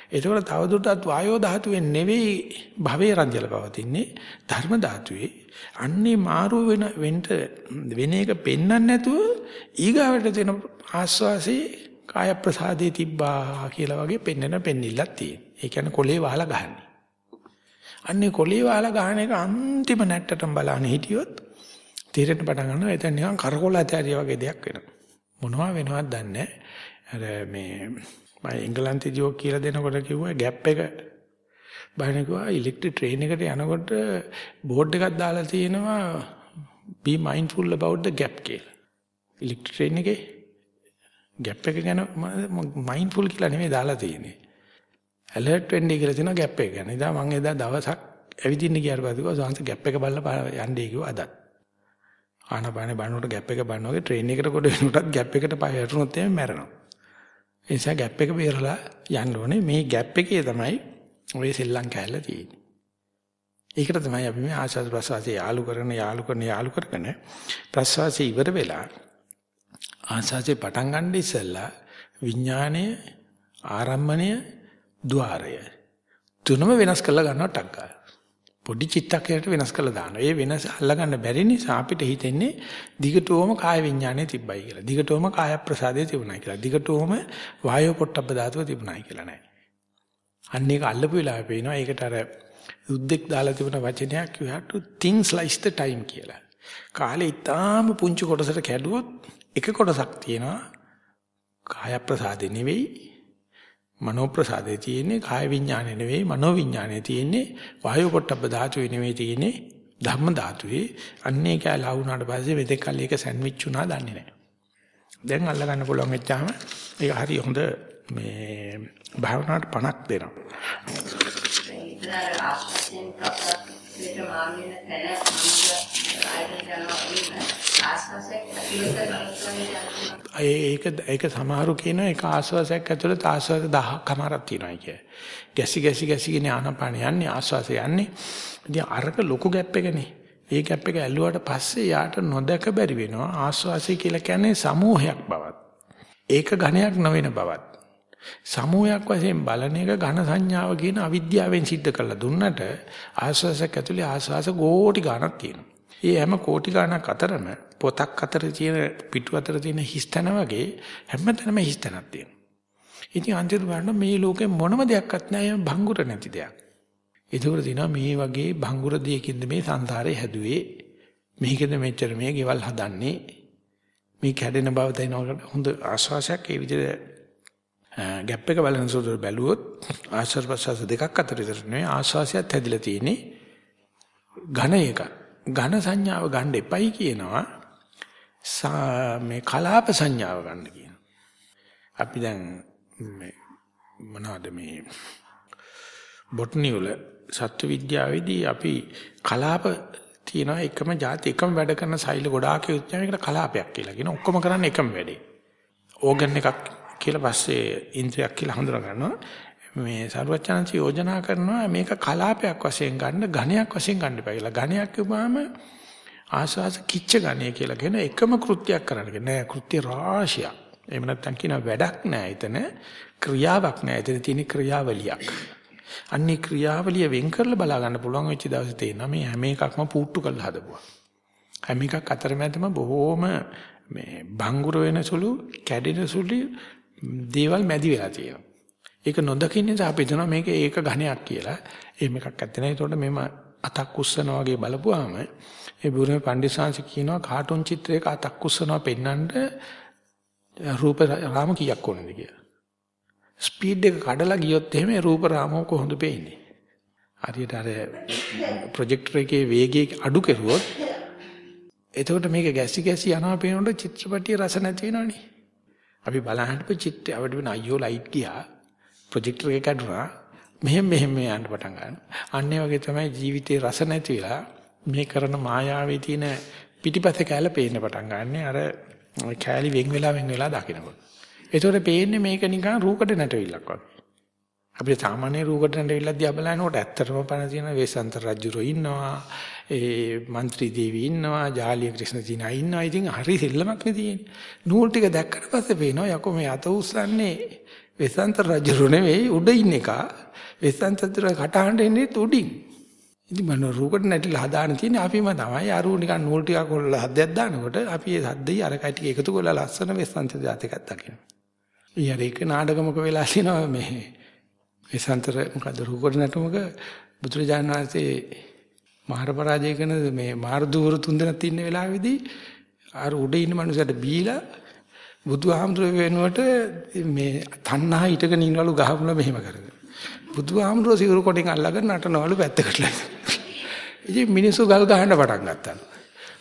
[SPEAKER 1] ඒකවල තවදුරටත් වායෝ ධාතුවෙන් නෙවෙයි භවයේ රංජල පවතින්නේ ධර්ම ධාතුවේ. අන්නේ මාරු වෙන වෙන්න වෙන එක පෙන්වන්න නැතුව ඊගාවට දෙන ආස්වාසේ කාය ප්‍රසාදේ තිබ්බා කියලා වගේ පෙන්වන පෙන්නිල්ලක් තියෙන. ඒ කියන්නේ කොලේ වහලා ගහන්නේ. අන්නේ කොලේ වහලා ගහන එක අන්තිම නැට්ටටම බලන්නේ හිටියොත් තීරණ පටන් ගන්නවා එතන නිකන් කරකොල ඇතරිය වගේ දෙයක් වෙනවා. මොනවා වෙනවද දන්නේ අර මේ මම එංගලන්තයේදී ඔක් කියලා දෙනකොට කිව්වා ગેප් එක බලන කිව්වා ඉලෙක්ට්‍රික් ට්‍රේන් එකට යනකොට බෝඩ් එකක් දාලා තියෙනවා be mindful about the gap කියලා. ඉලෙක්ට්‍රික් ට්‍රේන් එකේ ગેප් එක ගැන mindful කියලා නෙමෙයි දාලා තියෙන්නේ. alert වෙන්න කියලා තියෙනවා ગેප් එක ගැන. ඉතින් මම එදා දවසක් ඇවිදින්න ගියාට පස්සේ කිව්වා සංස ગેප් එක බලලා යන්නේ කිව්වා අදත්. ආනපානේ බනනකොට ગેප් එක බනන වගේ ට්‍රේන් එකකට කොට වෙනකොටත් ગેප් එකට පය වැටුනොත් එimhe මැරෙනවා. ඒ නිසා ગેප් එක බේරලා යන්න ඕනේ. මේ ગેප් එකේ තමයි ඔය සෙල්ලම් කැල්ල තියෙන්නේ. ඒකට තමයි අපි මේ ආශාස ප්‍රසවාසය යාලු කරන යාලු කරන යාලු කරගෙන ප්‍රසවාසය ඉවර වෙලා ආශාසයේ පටන් ගන්න ඉස්සෙල්ලා විඥානයේ ආරම්මණය ద్వාරය තුනම වෙනස් කරලා ගන්නවා ටක්කා. පොඩි චිත්තක්ෂණයට වෙනස් කරලා දානවා. ඒ වෙනස අල්ලගන්න බැරි නිසා අපිට හිතෙන්නේ දිගටම කාය විඥානේ තිබ්බයි කියලා. දිගටම කාය ප්‍රසාදේ තිබුණයි කියලා. දිගටම වායෝ පොට්ටබ්බ ධාතුව තිබුණයි කියලා නෑ. අන්න ඒක අල්ලපු වෙලාවෙ පේනවා. ඒකට අර යුද්ධෙක් දාලා තිබුණ වචනයක් you have to think slice the time කියලා. කාලේ ඊටාම පුංචි කොටසට කැඩුවොත් එක කොටසක් තියෙනවා. කාය ප්‍රසාදේ නෙවෙයි මනෝ ප්‍රසාදේ තියෙන්නේ කාය විඥානේ නෙවෙයි මනෝ විඥානේ තියෙන්නේ වායු පොට්ටබ්බ ධාතුවේ නෙවෙයි තියෙන්නේ ධම්ම ධාතුවේ අන්නේ කැලා වුණාට පස්සේ මෙතෙක් කල් ඒක සෑන්ඩ්විච් වුණා දන්නේ නැහැ. දැන් අල්ල ගන්න පුළුවන් වෙච්චාම ඒක හරි හොඳ මේ භාවනාවට පණක් දෙනවා.
[SPEAKER 2] ඉතන ආස්වාදයෙන් ප්‍රප්‍රාප්තයට මාර්ගයෙන් තැන ආයතන යනවා වගේ ආස්වාදයක්
[SPEAKER 1] ඒක ඒක සමහරු කියන එක ආස්වාසයක් ඇතුළත ආස්වාද 1000ක් කමාරක් තියෙනවා කිය. ගැසි ගැසි ගැසි කියන ආනපාන යන්නේ ආස්වාසය යන්නේ. ඉතින් අරක ලොකු ગેප් එකනේ. ඒ ગેප් එක ඇල්ලුවාට පස්සේ යාට නොදක බැරි වෙනවා ආස්වාසය කියලා කියන්නේ සමූහයක් බවත්. ඒක ඝණයක් නොවන බවත්. සමූහයක් වශයෙන් බලන එක ඝන සංඥාව කියන අවිද්‍යාවෙන් සිද්ධ කරලා දුන්නට ආස්වාසයක් ඇතුලේ ආස්වාස ගෝටි ගණක් තියෙනවා. ඒ හැම කෝටි ගණක් අතරම පොතක් අතර තියෙන පිටු අතර තියෙන හිස්තන වගේ හැමතැනම හිස්තනක් තියෙනවා. ඉතින් අන්තිමට බලන්න මේ ලෝකේ මොනම දෙයක්වත් නැහැ භංගුර නැති දෙයක්. ඒකවල තියෙනවා මේ වගේ භංගුර දෙයකින්ද මේ සංසාරේ හැදුවේ. මේකද මෙච්චර මේ ගෙවල් හදන්නේ. මේ කැඩෙන බව දැනනකොට හොඳ ආශාසයක් ඒ විදිහට ગેප් එක බලන සුදු බැලුවොත් ආශ්වාස ප්‍රශ්වාස දෙකක් අතර විතර නෙවෙයි ආශ්වාසයත් හැදිලා තියෙන්නේ ඝන එකක්. ඝන සංඥාව ගන්න එපයි කියනවා මේ කලාප සංඥාව ගන්න කියනවා. අපි දැන් මේ මොනවද මේ බොටනි වල සත්ව විද්‍යාවේදී අපි කලාප තියෙනවා එකම જાති එකම වැඩ කරන සෛල ගොඩාක් යුක්තයි මේකට කලාපයක් කියලා කියන ඔක්කොම කරන්නේ එකම වැඩේ. ඕගන් එකක් කියලා පස්සේ ඉන්ද්‍රියක් කියලා හඳුනා ගන්නවා. මේ සරුවචනන්ච යෝජනා කරනවා මේක කලාපයක් වශයෙන් ගන්න ඝණයක් වශයෙන් ගන්න එපා කියලා. ඝණයක් කිව්වම ආස්වාස කිච්ච ඝණය කියලා කියන එකම කෘත්‍යයක් කරන්න නෑ කෘත්‍ය රාශියක්. එහෙම නැත්නම් කියන වැඩක් නෑ එතන ක්‍රියාවක් නෑ එතන තියෙන ක්‍රියාවලියක්. අන්නේ ක්‍රියාවලිය වෙන් කරලා බලා ගන්න පුළුවන් වෙච්ච දවසේ තේරෙනවා මේ හැම එකක්ම පුට්ටු කරලා හදපුවා. හැම එකක් අතරමැදම බොහෝම මේ භංගුර වෙන සුළු කැඩෙන සුළු දේවල් මැදි වෙලා තියෙනවා. ඒක නොදකින්න නිසා අපි හිතනවා මේක ඒක ඝණයක් කියලා. එහෙම එකක් නැත්තේ නෑ. ඒතකොට මෙම අතක් උස්සනවා වගේ බලපුවාම ඒ බුරුමේ පණ්ඩිතසාංශ කියනවා කාටුන් චිත්‍රයක අතක් උස්සනවා පෙන්වන්න රූප රාම කීයක් ඕනද කියලා. ස්පීඩ් එක කඩලා ගියොත් එහෙම රූප රාමෝ කොහොමද පේන්නේ? හරියට අර ප්‍රොජෙක්ටර් එකේ වේගය අඩු කෙරුවොත් එතකොට මේක ගැසි ගැසි යනවා පේනකොට චිත්‍රපටියේ රස නැති වෙනවනේ. අපි බලහින්පු චිත්‍රය අවඩ වෙන අයියෝ ලයිට් ගියා ප්‍රොජෙක්ටර් එක කඩුනා මෙහෙම මෙහෙම යන්න පටන් ගන්නවා. අන්න ඒ වගේ තමයි ජීවිතේ රස නැති වෙලා මේ කරන මායාවේ තියෙන පිටිපස්ස කැල පේන්න පටන් ගන්න. අර කෑලි වෙන් වෙලා වෙන් වෙලා දකින්නකොට. ඒතකොට පේන්නේ මේක නිකන් රූකඩ නැටවිල්ලක් වගේ. අපිට සාමාන්‍ය රූකටනට ඇවිල්ලා දිහා බලනකොට ඇත්තටම පණ තියෙන වේසන්තර රජුරෝ ඉන්නවා. ඒ മന്ത്രി දේවි ඉන්නවා. ජාලිය ක්‍රිෂ්ණ දිනා ඉන්නවා. ඉතින් හරි සෙල්ලමක් නේ තියෙන්නේ. නූල් ටික දැක්කට පස්සේ පේනවා යකෝ මේ අත උස්සන්නේ වේසන්තර රජුරෝ නෙවෙයි උඩ ඉන්න එක. වේසන්තර කටහඬ එන්නේ උඩින්. ඉතින් මම රූකටන ඇවිල්ලා හදාන තියෙන්නේ අපිම තමයි. අරු නිකන් නූල් ටිකක් හොල්ලා හදයක් දානකොට අපි ඒ හදේ අර කටි එකතු කරලා ලස්සන වේසන්තර ජාතකයක් දකිනවා. ඊයර එක නාඩගමක වෙලා තිනවා මේ වේසන්තර මොකද රූකඩ නැටුමක බුදුරජාණන් වහන්සේ මහර පරාජය කරන මේ මාර්දුවරු තුන්දෙනක් ඉන්න වෙලාවේදී අර උඩ ඉන්න මනුස්සයට බීලා බුදුහාමුදුරුවෝ වෙනුවට මේ තණ්හා හිටගෙන ඉන්නවලු ගහමුල මෙහෙම කරගෙන. බුදුහාමුදුරුවෝ සිවුරු කොටින් අල්ලගෙන නටනවලු පැත්තකටලා. ඉතින් මිනිස්සු ගල් ගහන්න පටන් ගත්තා.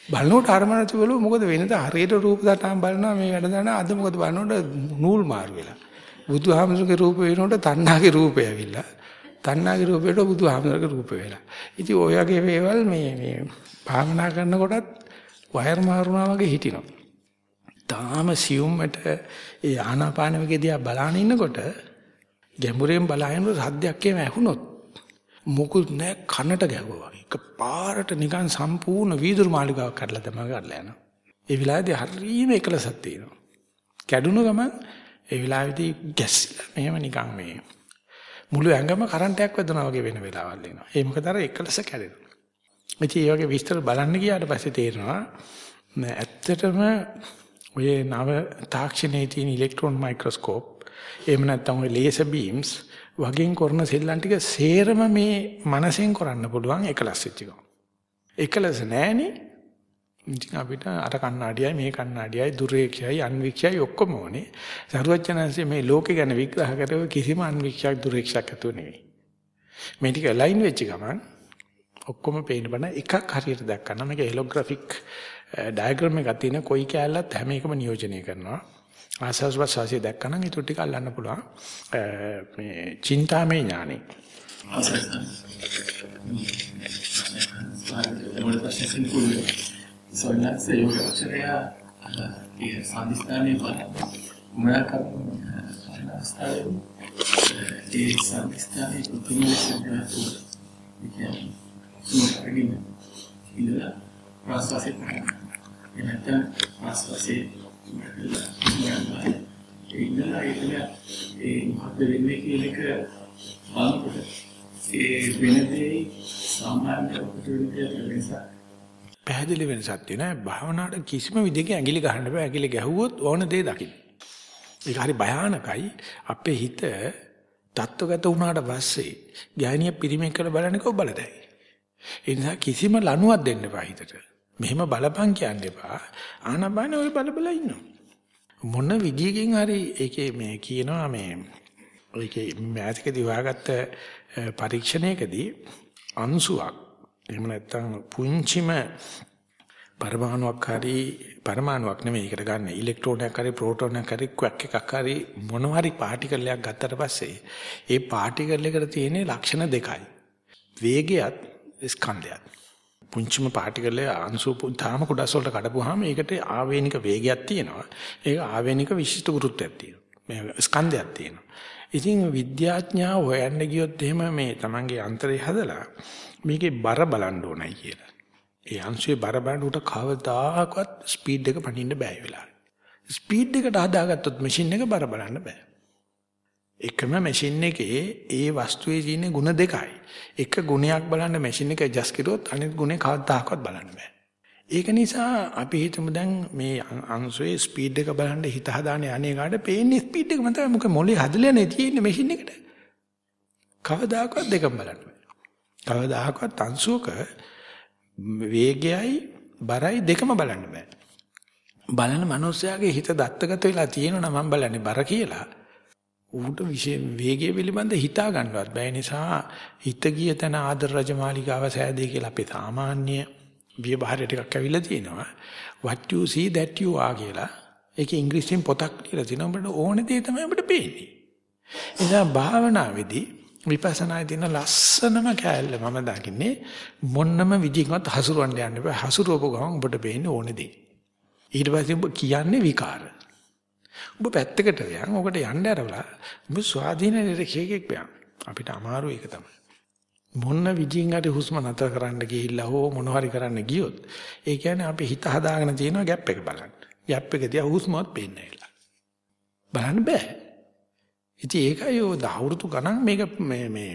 [SPEAKER 1] බලනකොට අරමනතුවලු මොකද වෙනද හරියට රූප දටහන් බලනවා මේ වැඩ දාන අද මොකද බලනකොට නූල් මාරු වෙලා. බුදුහාමුදුරුවෝගේ රූප වෙනකොට තණ්හාගේ රූපය ඇවිල්ලා. තණ්හාගේ රූපයට බුදුහාමුදුරුවෝගේ රූප වෙලා. ඉතින් ඔය වගේ වේවල් මේ මේ භාවනා කරනකොටත් වයර් මාරුනා වගේ හිටිනවා. තාම සියුම්මට ඒ ආනාපාන වගේ දිහා බලාගෙන ඉන්නකොට ගැඹුරෙන් බලාගෙන සද්දයක් එහෙම ඇහුනොත් මොකුත් නැහැ කනට ගැහුවා වගේ. එක පාරට නිකන් සම්පූර්ණ වීදුරු මාලිගාවක් කඩලා තමයි කඩලා යනවා. ඒ වෙලාවේදී හරියම එකලසක් තියෙනවා. කැඩුණු ගමන් ඒ වෙලාවේදී ගැස්සිලා මෙහෙම නිකන් මේ මුළු ඇඟම කරන්ට් එකක් වැදුනා වගේ වෙන වෙලාවල් එනවා. ඒ මොකද අර එකලස කැඩෙනවා. ඉතින් මේ වගේ විස්තර බලන්න ගියාට පස්සේ තේරෙනවා ඇත්තටම ඔය නව තාක්ෂණයේ තියෙන ඉලෙක්ට්‍රෝන මයික්‍රොස්කෝප් එහෙම නැත්නම් ඔය ලේසර් බීම්ස් වගේ කරන සෙල්ලම් ටික සේරම මේ මනසෙන් කරන්න පුළුවන් එකලස් වෙච්ච එක. එකලස් නැහනේ. ඉතින් අපිට අර කණ්ණාඩියයි මේ කණ්ණාඩියයි දුරේක්ෂයයි අන්වික්ෂයයි ඔක්කොම ඕනේ. සරුවචනන්සේ මේ ලෝකේ ගැන විග්‍රහ කරව කිසිම අන්වික්ෂයක් දුරේක්ෂයක් ඇතුව නෙවෙයි. මේ ටික ලයින් වෙච්ච ගමන් ඔක්කොම පේන්න බෑ එකක් හරියට දැක්කම මේක හෙලෝග්‍රැෆික් ඩයග්‍රෑම් එකක් තියෙන කොයි කැලලත් හැම එකම නියෝජනය කරනවා ආසස් වසාසිය දැක්කම ඒක ටික අල්ලන්න පුළුවන් මේ චින්තාමය ඥානෙ
[SPEAKER 3] සොයනස් යෝගාචරය ඒ සම්දිස්ථානයේ බලන්න මොනවාක ඒ සම්දිස්ථානයේ කුතුහල සම්ප්‍රදාය කියන්නේ සුමරගින ඉඳලා ප්‍රාසවාසයේ පටන් එනතන ප්‍රාසවාසයේ ඉඳලා ඉඳලා ඒ මොකද වෙන්නේ කියන එක බලනකොට ඒ වෙනදී සාමාන්‍ය උපදෙවිය නිසා
[SPEAKER 1] පැහැදිලි වෙනසක් තියෙනවා. භාවනාවට කිසිම විදිහක ඇඟිලි ගහන්න බෑ. ඇඟිලි ගැහුවොත් ඕන දේ දකින්න. ඒක හරි භයානකයි. අපේ හිත தත්වගත වුණාට පස්සේ ඥානිය පිරිමේ කළ බලන්නේ කො බලතයි. ඒ නිසා කිසිම ලණුවක් දෙන්න එපා හිතට. මෙහෙම බලපං කියන්න එපා. ආනබන ඔය බල බල ඉන්නවා. මොන විදියකින් හරි ඒකේ මේ කියනවා මේ ඒකේ මෑතකදී හොයාගත්ත පරීක්ෂණයකදී අංශුවක් එහෙම නැත්නම් පුංචිම පරමාණුවක් හරි පරමාණුවක් නෙමෙයි ඒකට ගන්න. ඉලෙක්ට්‍රෝනයක් හරි ප්‍රෝටෝනයක් හරි ක්වැක් එකක් හරි මොන හරි පාටිකල් එකක් ගත්තට පස්සේ ඒ පාටිකල් එකට තියෙන ලක්ෂණ දෙකයි. වේගයත් ස්කන්ධයත්. පුංචිම පාටිකල් එක අංශු තාම කොටස් වලට කඩපුවාම ඒකට ආවේනික වේගයක් තියෙනවා. ඒක ආවේනික විශිෂ්ට ගුරුත්වයක් තියෙනවා. මේ ස්කන්ධයක් තියෙනවා. ඉතින් විද්‍යාඥයා හොයන්න ගියොත් එහෙම මේ Tamange අන්තරය හදලා මේකේ බර බලන්න ඕනයි කියලා. ඒ අංශයේ බර බලන්න උට කවදාකවත් ස්පීඩ් එක පනින්න බෑ වෙලාවට. ස්පීඩ් එකට හදාගත්තොත් මැෂින් එක බර බලන්න බෑ. එකම මැෂින් එකේ ඒ වස්තුවේ තියෙන ಗುಣ දෙකයි. එක ගුණයක් බලන්න මැෂින් එක ඇඩ්ජස්ට් කළොත් අනිත් ගුණේ කවදාකවත් බලන්න බෑ. ඒක නිසා අපි හිතමු දැන් මේ අංශයේ ස්පීඩ් එක බලන්න හිත හදාන යන්නේ කාට පේන්නේ ස්පීඩ් එක මත මොකද මොලේ හදලා නේ තියෙන්නේ මැෂින් එකට. කවදාකවත් දෙකම බලන්න බෑ. කවදාකවත් අංශුවක වේගයයි බරයි දෙකම බලන්න බෑ. බලන මනුස්සයාගේ හිත දත්තගත වෙලා තියෙනවා මම බලන්නේ බර කියලා. ඌට විශේෂ වේගය පිළිබඳ හිතා ගන්නවත් බෑ නිසා හිත ගිය තැන ආදර රජමාලිගාව සෑදේ කියලා අපේ සාමාන්‍ය විවහාරය ටිකක් ඇවිල්ලා තියෙනවා. what you see that you are කියලා. ඒකේ ඉංග්‍රීසියෙන් පොතක් කියලා තියෙනවා. ඔබට ඕන දේ තමයි ඔබට පේන්නේ. එනිසා භාවනාවේදී විපස්සනායේ තියෙන ලස්සනම කෑල්ල මම දකින්නේ මොන්නම විදිහකට හසුරවන්න යන්න බෑ. හසුරුවපු ගමන් ඔබට පේන්නේ ඕනේ දේ. ඊට පස්සේ ඔබ කියන්නේ විකාර. ඔබ පැත්තකට යන් ඔකට යන්න ඇරලා ඔබ ස්වාධීන නිරකේකෙක් වයන්. අපිට අමාරු ඒක තමයි. මොන විදිහින් හරි හුස්ම නතර කරන්න ගිහිල්ලා හෝ මොන හරි කරන්න ගියොත් ඒ කියන්නේ අපි හිත හදාගෙන තියෙන ગેප් එක බලන්න. ગેප් එක දිහා හුස්මවත් පේන්නේ නැහැ. බලන්න බෑ. ඉතින් ඒකයි ඔය දහවුරුතු ගණන් මේක මේ මේ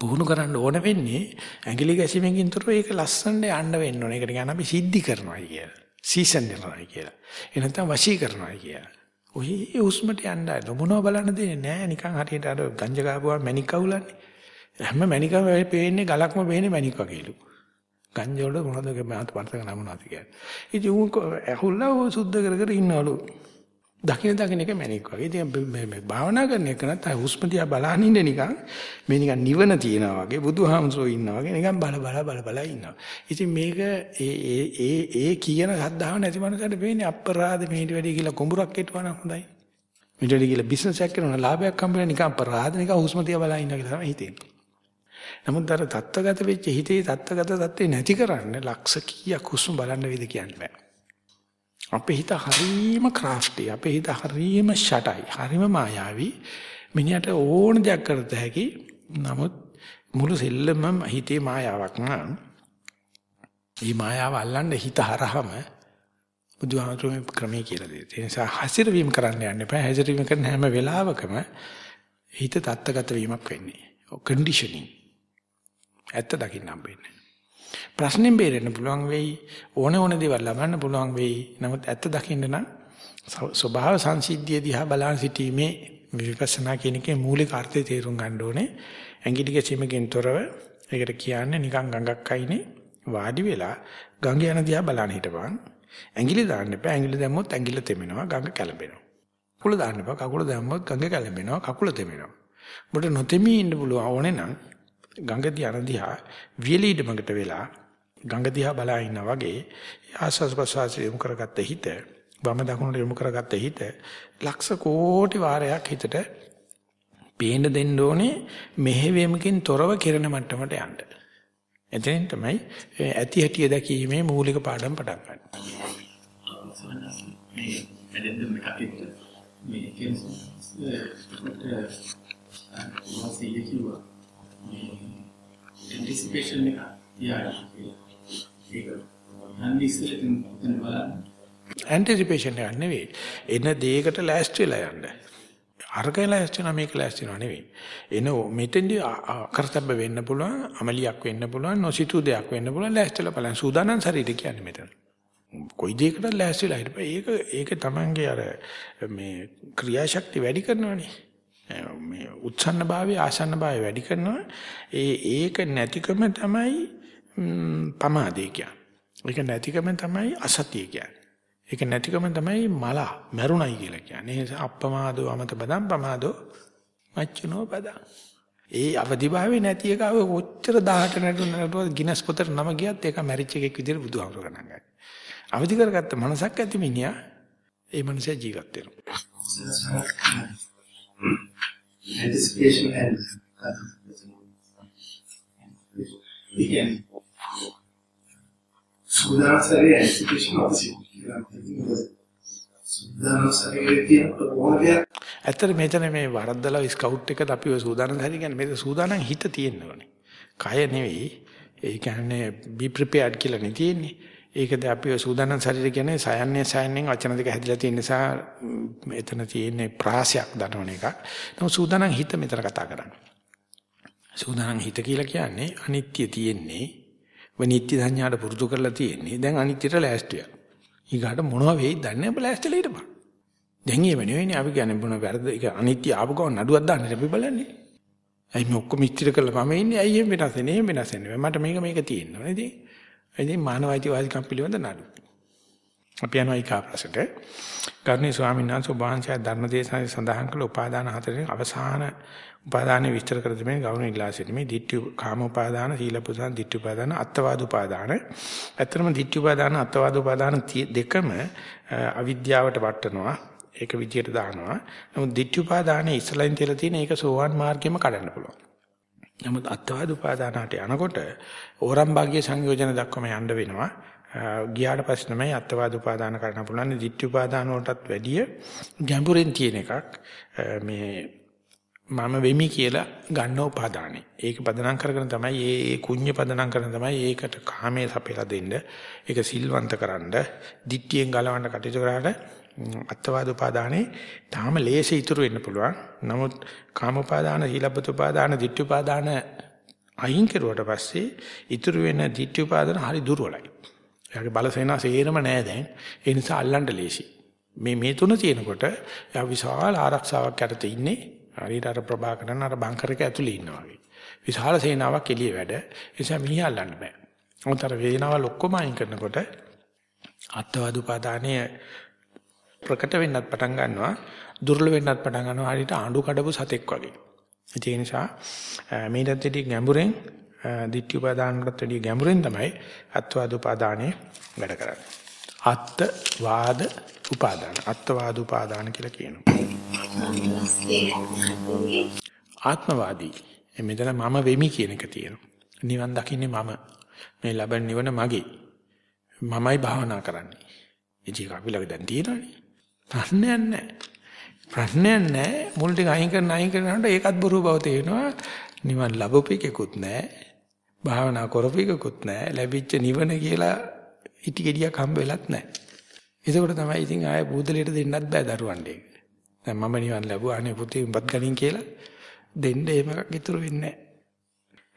[SPEAKER 1] පුහුණු කරන්න ඕන වෙන්නේ ඇඟිලි ගැසීමකින් තොරව ඒක ලස්සනට යන්න වෙන්න ඕනේ. ඒකට කියන අපි සිද්ධි කරනවායි කියලා. සීසන් කරනවායි කියලා. ඒ නැත්නම් වශී කරනවායි කියලා. ඔය උස්මට යන්න මොනව බලන්න දෙන්නේ නැහැ. නිකන් හරියට අර ගංජ ගාපුවා මැණික් කවුලන්නේ. හැම මැණිකම පේන්නේ ගලක්ම පේන්නේ මැණික් වගේලු. ගංජ වල මොනවද මාත් වර්තක නම නැති කියන්නේ. ඉතින් උන් ඇහුල්ලා ਉਹ සුද්ධ කර කර ඉන්නවලු. දකින දකින එක මැණික් වගේ. ඉතින් මේ මේ භාවනා කරන එක නැත්නම් හුස්ම දිහා බලන ඉන්න නිකන් මේ නිකන් නිවන තියනවා වගේ බුදුහාමුදුරෝ ඉන්නවා වගේ නිකන් බල බල බල බල ඉන්නවා. ඉතින් මේක ඒ ඒ ඒ ඒ කියන ශ්‍රද්ධාව නැති මනසට වෙන්නේ අපරාධ මේට වැඩි කියලා කුඹුරක් කෙටුවා නම් හොඳයි. මේට වැඩි කියලා බිස්නස් එකක් කරනවා ලාභයක් හම්බෙලා නිකන් අපරාධ නිකන් හුස්ම දිහා බල ඉන්න කියලා තමයි හිතෙන්නේ. නමුත් අර தත්ත්වගත වෙච්ච හිතේ தත්ත්වගත தත්ත්වේ නැති කරන්න ලක්ෂ කීයක් හුස්ම බලන්න වේද කියන්න බෑ. අපේ හිත හරීම ක්‍රාෆ්ටි, අපේ හිත හරීම ෂටයි, හරීම මායාවී. මිනිහට ඕන දෙයක් කරත හැකි. නමුත් මුළු සෙල්ලමම හිතේ මායාවක් නම් මේ මායාව අල්ලන්න හිත හරහම බුදුහාමතුමේ ක්‍රමයේ කියලා දෙයි. ඒ නිසා හසිරවීම කරන්න යන්න එපා. හසිරවීම කරන හැම වෙලාවකම හිත தත්තගත වීමක් වෙන්නේ. ඔ කන්ඩිෂනින්. ඇත්ත දකින්න හම්බෙන්නේ. ප්‍රශ්නෙන් බේරෙන්න පුළුවන් වෙයි ඕන ඕන දේවල් ලබන්න පුළුවන් වෙයි. නමුත් ඇත්ත දකින්න නම් ස්වභාව සංසිද්ධිය දිහා බලන් සිටීමේ විපස්සනා කියන එකේ මූලික අර්ථය තේරුම් ගන්න ඕනේ. ඇඟිලි ගැසීමකින් තොරව ඒකට කියන්නේ නිකන් ගඟක් අයිනේ වාඩි වෙලා ගඟ යන දිහා බලන්න හිටපන්. ඇඟිලි දාන්න එපා. ඇඟිලි දැම්මොත් ඇඟිල්ල තෙමෙනවා ගඟ කැළඹෙනවා. කුල දාන්න එපා. කකුල දැම්මොත් ගඟ කැළඹෙනවා කකුල තෙමෙනවා. ඔබට නොතෙමී ඉන්න පුළුවන් ඕනේ නම් ගඟ දිහා දිහා වියලීඩමකට වෙලා ගඟ දිහා බලා ඉන්නා වගේ ආස්වාස් ප්‍රසවාස යොමු කරගත්ත හිත වම දකුණට යොමු කරගත්ත හිත ලක්ෂ කෝටි වාරයක් හිතට පේන්න දෙන්න ඕනේ මෙහෙවීමකින් තොරව කිරණ මට්ටමට යන්න. එතෙන් තමයි ඇති හැටිය දැකීමේ මූලික පාඩම් පටන් ගන්න.
[SPEAKER 3] මේ වැඩෙන්න මේකට මේ කියන්නේ වාසිය කිව්වා මේ ඇන්ටිසිපේෂන් එක තියාගන්න කියලා. ඒක හන්දි ඉස්සරකින් බලන්න.
[SPEAKER 1] ඇන්ටිසිපේෂන් එක නෙවෙයි. එන දෙයකට ලෑස්ති වෙලා යන්න. අරගෙන ලෑස්ති වෙනා මේක ලෑස්ති වෙනා නෙවෙයි. එන මෙතෙන්දි අකරතබ්බ වෙන්න පුළුවන්, අමලියක් වෙන්න පුළුවන්, නොසිතූ දෙයක් වෙන්න පුළුවන් ලෑස්තිලා බලන්න. සූදානම් ශරීරය කියන්නේ මෙතන. කොයි දෙයකට ලෑස්තිලා හිටපයි. ඒක ඒක Tamange අර මේ ක්‍රියාශක්තිය වැඩි කරනවනේ. මේ උත්සන්න භාවය ආසන්න භාවය වැඩි කරනවා. ඒ ඒක නැතිකම තමයි පමාදේ කියන්නේ. ඒක නැතිකම තමයි අසතිය කියන්නේ. ඒක නැතිකම තමයි මල මරුණයි කියලා කියන්නේ. ඒ අප්පමාදෝ අමත බදම් පමාදෝ මච්චුනෝ බදම්. ඒ අවදිභාවයේ නැති එක අව කොච්චර 18 නටුනට ගිනස් පොතට නම ගියත් ඒක මැරිච් එකෙක් විදිහට බුදුහාමුදුර ගණන් ගන්න. අවදි කරගත්ත මනසක් ඇති මිනිහා ඒ මනුස්සයා ජීවත් වෙනවා.
[SPEAKER 4] Anticipation and again සුදානසරේ anticipation අවශ්‍යයි. සුදානසරේ තියෙන ප්‍රබෝධය
[SPEAKER 1] ඇත්තට මෙතන මේ වරද්දලා ස්කවුට් එකට අපි ඔය සූදානම් හරි කියන්නේ මේක සූදානම් හිත තියෙන්න ඕනේ. කය නෙවෙයි. ඒ කියන්නේ be prepared කියලා නේ තියෙන්නේ. ඒකද අපි ඔය සූදානම් ශරීරය කියන්නේ සයන්නේ සයන්නෙන් වචන දෙක හැදිලා තියෙන නිසා මෙතන තියෙන්නේ ප්‍රාසයක් දනවන එකක්. නමුත් සූදානම් හිත මෙතන කතා කරන්නේ. සූදානම් හිත කියලා කියන්නේ අනිත්‍ය තියෙන්නේ. වනිත්‍ය සංඥාට පුරුදු කරලා තියෙන්නේ. දැන් අනිත්‍යට ලෑස්තියක්. ඊගාට මොනවා වෙයිද දන්නේ නැහැ ලෑස්තිලා හිටපන්. දැන් ඒව නෙවෙයිනේ අපි කියන්නේ මොන වැරද ඒක අනිත්‍ය ආපු ගමන් නඩුවක් දාන්න අපි බලන්නේ. ඇයි මේ ඔක්කොම ඉස්තිර කරලා මම ඉන්නේ ඇයි එහෙම වෙනස් වෙන්නේ එහෙම වෙනස් වෙන්නේ මට මේක මේක තියෙනවා නේද? ඉතින් මානවයිතිවාදිකම් පිළිබඳ නඩු. අපි යනවා ඊකා ප්‍රශ්නට. ගර්ණී ස්වාමීන් වහන්සේ වහන්සේ ධර්මදේශනයේ සඳහන් කළ උපාදාන හතරෙන් අවසාන උපාදානෙ විස්තර කර දෙමින් ගෞරවණ ඉල්ලා සිටින්නේ ditthi කාම උපාදාන සීලපුසන් ditthi උපාදාන අත්වාද උපාදාන. ඇත්තටම ditthi උපාදාන අත්වාද උපාදාන දෙකම අවිද්‍යාවට වටනවා. ඒක විදියට දානවා. නමුත් ditthi උපාදානේ ඉස්සලින් තියලා තියෙන ඒක සෝවාන් මාර්ගෙම කඩන්න පුළුවන්. නමුත් අත්වාද උපාදානට යනකොට ඕරම් භාග්‍ය සංයෝජන දක්වම යන්න වෙනවා. ගියාට පස්සේ තමයි අත්වාද උපාදාන කරන්න පුළුවන්. ditthi උපාදාන වලටත් වැඩිය ගැඹුරින් තියෙන එකක්. මේ මම වෙමි කියලා ගන්න උපාදානෙ. ඒක පදනම් කරගෙන තමයි ඒ කුඤ්ඤ පදනම් කරන තමයි ඒකට කාමයේ සපයලා දෙන්න. ඒක සිල්වන්ත කරන්න, ditthියෙන් ගලවන්න කටයුතු කරාට අත්වාද උපාදානේ තාම ලේසි ඉතුරු වෙන්න පුළුවන්. නමුත් කාම උපාදාන, සීලබ්බත උපාදාන, ditthi උපාදාන අයින් කරුවට පස්සේ ඉතුරු වෙන ditthi උපාදාන හරි දුර්වලයි. එයාගේ බලසේනා සේරම නෑ දැන්. ඒ නිසා අල්ලන්න ලේසි. මේ මේ තුන තියෙනකොට එයා විශාල ආරක්ෂාවක් යටතේ ඉන්නේ. හරියට අර ප්‍රභාකරන් අර බංකර් එක ඇතුලේ ඉන්නවා වගේ. විශාල සේනාවක් එළිය වැඩ. ඒ නිසා මිනිහා අල්ලන්න බෑ. මොකද අර වේනාවල් ඔක්කොම අයින් කරනකොට අත්වාද උපාදානයේ ප්‍රකට වෙන්නත් පටන් ගන්නවා දුර්වල වෙන්නත් පටන් ගන්නවා හරියට ආඬු කඩපු සතෙක් වගේ. ඒ නිසා මේකට දෙටි ගැඹුරෙන් ditthi උපාදානකට වැඩි ගැඹුරෙන් තමයි අත්වාද උපාදානය වැඩ කරන්නේ. අත්ත වාද උපාදාන අත්වාද උපාදාන කියලා කියනවා. ආත්මවාදී මෙතන මම වෙමි කියන එක තියෙනවා. නිවන් දකින්නේ මම. මේ ලබන නිවන මගේ. මමයි භාවනා කරන්නේ. ඉතින් අපි ළඟ දැන් තියෙනවනේ. ප්‍රශ්නයක් නැහැ. ප්‍රශ්නයක් නැහැ. මුල් ටික අයින් කරන අයින් කරනකොට ඒකත් බොරු බව තේරෙනවා. නිවන් ලැබුපේකෙකුත් නැහැ. භාවනා කරපේකෙකුත් නැහැ. ලැබිච්ච නිවන කියලා ඉටි ගෙඩියක් හම්බ වෙලත් නැහැ. ඒකෝට තමයි ඉතින් ආයේ බූදලියට දෙන්නත් බෑ දරුවන්ට ඒක. දැන් මම නිවන් ලැබුවා අනේ පුතේ උඹත් ගනින් කියලා දෙන්න එහෙම එකක් ඉතුරු වෙන්නේ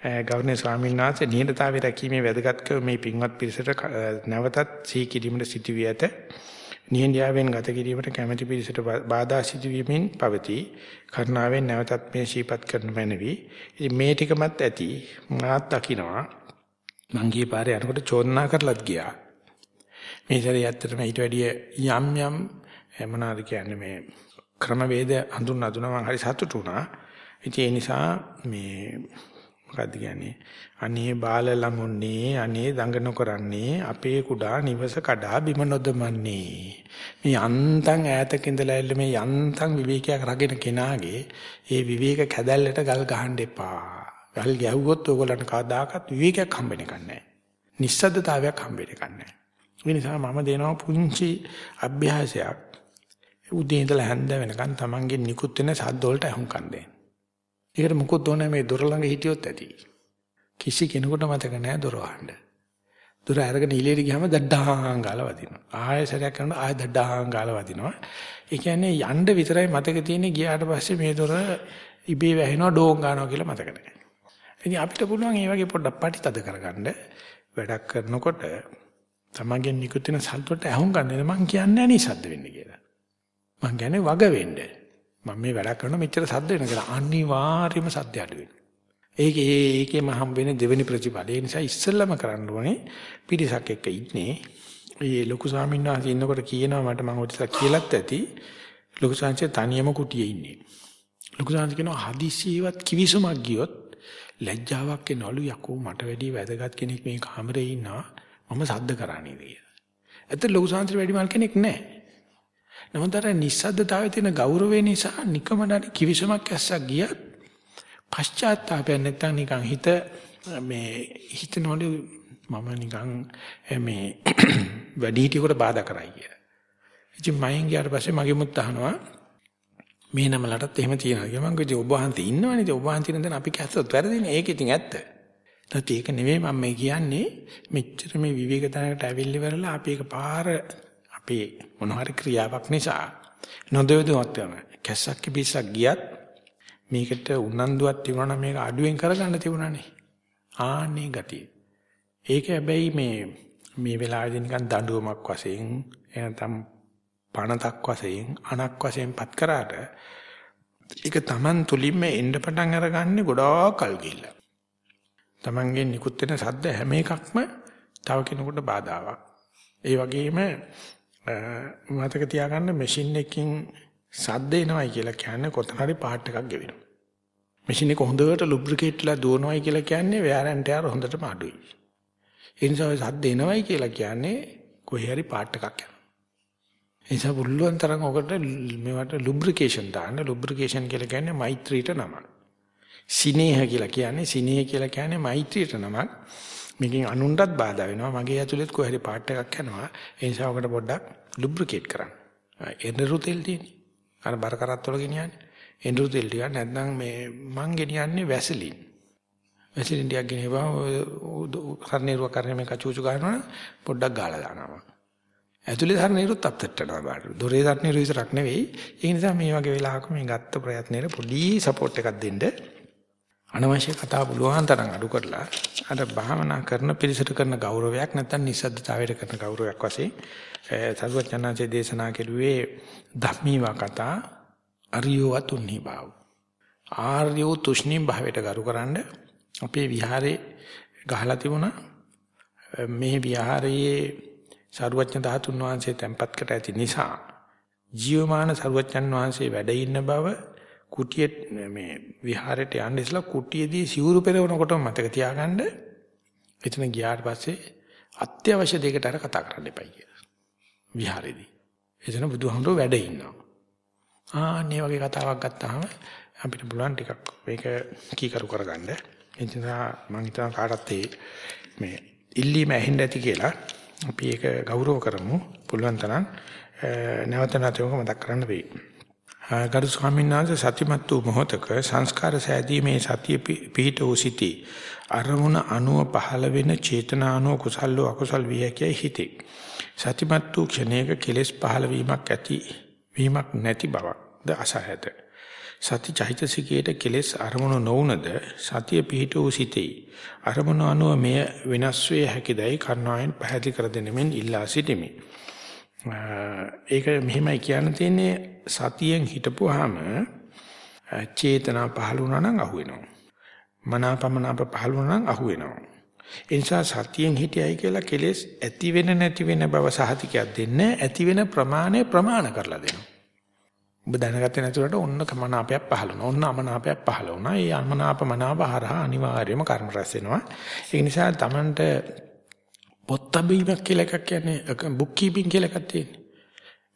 [SPEAKER 1] නැහැ. ගෞරවනීය ස්වාමීන් වහන්සේ නිහඬතාවය රැකීමේ වැදගත්කම මේ පින්වත් පිරිසට නැවතත් සිහි කිරීමට සිටුවී ඇත. නිහඬයාවෙන් ගත කිරීමට කැමැති පිරිසට බාධා සිදුවීමෙන් පවතී. කරුණාවෙන් නැවතත් මේ ශීපත් කරන මැනවි. ඉතින් මේ ටිකමත් ඇති මාත් දකින්නවා. මං ගියේ පාරේ යනකොට චෝදනා කරලත් ගියා. මේ සැරේ ඇත්තටම ඊට වැඩිය යම් යම් මොනවාද කියන්නේ මේ ක්‍රමවේද හඳුන්වා දුන්නා මම හරි සතුටු වුණා. ඉතින් ඒ නිසා මේ මොකද්ද කියන්නේ? අනේ බාල ළමුන්නේ අනේ දඟ නොකරන්නේ අපේ කුඩා නිවස කඩා බිම නොදමන්නේ. මේ යන්තම් ඈතක ඉඳලා එල්ල මේ යන්තම් විවේකයක් රගෙන කෙනාගේ ඒ විවේක කැදැල්ලට ගල් ගහන්න එපා. ගල් ගැහුවොත් ඕගොල්ලන්ට කවදාකවත් විවේකයක් හම්බෙන්නේ නැහැ. නිස්සද්දතාවයක් හම්බෙන්නේ නැහැ. ඒ නිසා මම දෙනවා පුංචි අභ්‍යාසයක්. උදේ ඉඳලා හැන්ද වෙනකන් Tamange නිකුත් වෙන සද්ද වලට අහුම්කම් දෙන්න. ඒකට මොකොත් ඕනේ මේ දොර ළඟ හිටියොත් ඇති. කිසි කෙනෙකුට මතක නැහැ දොර වහන්න. දොර අරගෙන ඉලේට ගියාම දඩහාන් ගාලා වදිනවා. ආයෙ සැරයක් කරනකොට ආයෙ දඩහාන් ගාලා වදිනවා. ඒ කියන්නේ යන්න විතරයි මතක තියෙන්නේ ගියාට පස්සේ මේ දොර ඉබේ වැහෙනවා ඩෝන් ගන්නවා කියලා මතක නැහැ. ඉතින් අපිට පුළුවන් මේ වගේ පොඩ්ඩක් පටිතද කරගන්න වැඩක් කරනකොට තමන්ගෙන් නිකුත් වෙන සල්පට ඇහුම් ගන්න මං කියන්නේ නැහැ නේ සද්ද වෙන්න කියලා. මං කියන්නේ වග වෙන්න. මම මේ වැඩ කරන මෙච්චර සද්ද වෙන කියලා අනිවාර්යයෙන්ම සද්ද අඩු වෙනවා. ඒකේ ඒකේම හම් වෙන දෙවෙනි ප්‍රතිඵලය. ඒ නිසා ඉස්සෙල්ලම කරන්න ඕනේ පිරිසක් එක්ක ඉන්නේ. ඒ ලොකු ස්වාමීන් වහන්සේ ඉන්නකොට කියනවා මට මම ඔතන කියලාත් ඇති. ලොකු සංචේ තනියම කුටියේ ඉන්නේ. ලොකු සංචේ කියනවා හදිසියවත් කිවිසුමක් ගියොත් ලැජ්ජාවක් එනවලු යකෝ මට වැඩි වැදගත් කෙනෙක් මේ කාමරේ ඉන්නවා. මම සද්ද කරන්නේ කියලා. ඇත්ත ලොකු සංචේ වැඩි මල් කෙනෙක් නැහැ. නමුත් අර නිස්සද්දතාවයේ තියෙන ගෞරවය නිසා නිකමඩට කිවිසුමක් ඇස්සක් ගියත් පශ්චාත්තාපයක් නැත්තම් නිකන් හිත මේ හිතනවලු මම නිකන් මේ වැඩි හිටියකට බාධා කරයි කියලා. ඉතින් මයින් ගියාට පස්සේ මගේ මුත් අහනවා මේ නමලටත් එහෙම තියනවා කියලා. මම කිව්වා ඔබ වහන්සේ ඉන්නවනේ. ඉතින් ඔබ වහන්සේ ඉන්න දැන් අපි කැස්සොත් වැරදිනේ. ඒක ඉතින් ඇත්ත. නැත්නම් ඒක නෙවෙයි මම මේ කියන්නේ මෙච්චර මේ විවේක තැනකට ඇවිල්ලි වෙරලා අපි එක පාර අපේ මොන හරි ක්‍රියාවක් නිසා නොදෙවදුවත් යන කැස්සක් පිස්සක් ගියත් මේකට උනන්දුවක් තිබුණා නම් මේක අඩුවෙන් කරගන්න තිබුණානේ. ආන්නේ ගතිය. ඒක හැබැයි මේ මේ වෙලාවේදී නිකන් දඬුවමක් වශයෙන් එනතම් පණතක් වශයෙන් අනක් වශයෙන් පත් කරාට ඒක Taman තුලින්ම එන්න පටන් අරගන්නේ ගොඩාක් කල් ගිහිල්ලා. Tamanගේ නිකුත් වෙන සද්ද හැම එකක්ම තව කෙනෙකුට බාධාවක්. ඒ වගේම මතක තියාගන්න මැෂින් එකකින් සද්ද එනවයි කියලා කියන්නේ කොතන හරි පාර්ට් එකක් ගෙවෙනවා. මැෂින් එක හොඳට ලුබ්‍රිකේට්ලා දුවනවයි කියලා කියන්නේ වෙයාර් ඇන්ඩ් ටයර් හොඳටම අඩුයි. ඒ නිසා සද්ද එනවයි කියලා කියන්නේ කොහේ හරි පාර්ට් එකක් යනවා. ඒ නිසා පුළුවන් තරම් ඔකට මේවට ලුබ්‍රිකේෂන් දාන්න. ලුබ්‍රිකේෂන් කියලා කියන්නේ මෛත්‍රීට නමක්. සිනේහ කියලා කියන්නේ සිනේහ කියලා කියන්නේ මෛත්‍රියට නමක්. මේකෙන් අනුන්ටත් බාධා වෙනවා. මගේ ඇතුළෙත් කොහේ හරි පාර්ට් එකක් යනවා. ඒ නිසා ඔකට පොඩ්ඩක් ලුබ්‍රිකේට් කරන්න. එඬරු තෙල් තියෙන්නේ. අර බර කරත් වල ගෙනියන්නේ. එඬරු තෙල් ටික නැත්නම් මේ මං ගෙනියන්නේ වැසලින්. වැසලින් ටිකක් ගෙනියපුවා හර්නේරුව කරන්නේ මේ කචුචු ගන්නවා පොඩ්ඩක් ගාලා දානවා. ඇතුලේ හර්නේරුත් අපතට්ටනවා බාට. දොරේ හර්නේරු විතරක් නෙවෙයි. ඒ නිසා මේ වගේ වෙලාවක මේ ගත්ත ප්‍රයත්නෙට පොඩි සපෝට් එකක් දෙන්න අනවශ්‍ය කතා පුළුවන් තරම් අඩු කරලා අර භාවනා කරන පිළිසට කරන ගෞරවයක් නැත්නම් නිස්සද්දතාවයට කරන ගෞරවයක් වශයෙන් සරුවචනාංශයේ දේශනා කෙරුවේ ධම්මීවා කතා අරියෝ තුන්නි බව. ආර්යෝ තුෂ්ණි භාවයට ගරුකරනද අපේ විහාරේ ගහලා තිබුණා මේ විහාරයේ සරුවචන ධාතුන් වහන්සේ tempත් කට ඇති නිසා ජීවමාන සරුවචන් වහන්සේ වැඩ ඉන්න බව කුටිය මේ විහාරයට යන්න ඉස්සලා කුටියේදී සිවුරු පෙරවනකොට මතක තියාගන්න එතන ගියාට පස්සේ අත්‍යවශ්‍ය දෙයකට අර කතා කරන්න එපයි කියලා. විහාරෙදී. එතන බුදුහාමුදුරුවෝ වැඩ ඉන්නවා. ආන්නේ වගේ කතාවක් ගත්තාම අපිට පුළුවන් ටිකක් මේක කීකරු කරගන්න. ඒ නිසා මම හිතනවා කාටත් මේ ඉල්ලීම ඇහෙන්න ඇති කියලා අපි ඒක ගෞරව කරමු. පුළුවන් තරම් නැවත නැවත මතක් කරන්න වෙයි. ගරු ස්වාමීන් වහන්සේ සතිමත් වූ මොහතක සංස්කාර සෑදීමේ සතිය පිහිට වූ සිටි අරමුණ අනුව පහළ වෙන චේතනානෝ කුසල්ලෝ අකුසල් වියකයි හිතේ. සතිමත් වූ ක්ෂණයක කෙලෙස් පහළ වීමක් ඇති වීමක් නැති බවක්ද අසහත සති චෛතසිකයේට කෙලෙස් අරමුණ නොවුනද සතිය පිහිට වූ සිටේ අරමුණ අනුව මෙය වෙනස් වේ හැකිදයි කර්ණායන් පැහැදිලි කර දෙනෙමින් ඉල්ලා සිටිමි. ඒක මෙහෙමයි කියන්න තියෙන්නේ සතියෙන් හිටපුවාම චේතනා පහළ වුණා නම් අහු වෙනවා. මනාපමනාප පහළ වුණා නම් අහු වෙනවා. ඒ නිසා සතියෙන් හිටියයි කියලා කෙලෙස් ඇති වෙන නැති වෙන බව සහතිකයක් දෙන්නේ ඇති වෙන ප්‍රමාණය ප්‍රමාණ කරලා දෙනවා. ඔබ දැනගත්තේ නැතුවට ඔන්න කමනාපයක් පහළ වුණා. ඔන්න අමනාපයක් පහළ වුණා. ඒ අමනාප මනාප හරහා අනිවාර්යයෙන්ම කර්ම රැස් වෙනවා. ඒ නිසා Tamanට පොත්තබීමක් කියලා එකක් කියන්නේ බුක් කීපින් කියලා එකක් තියෙනවා.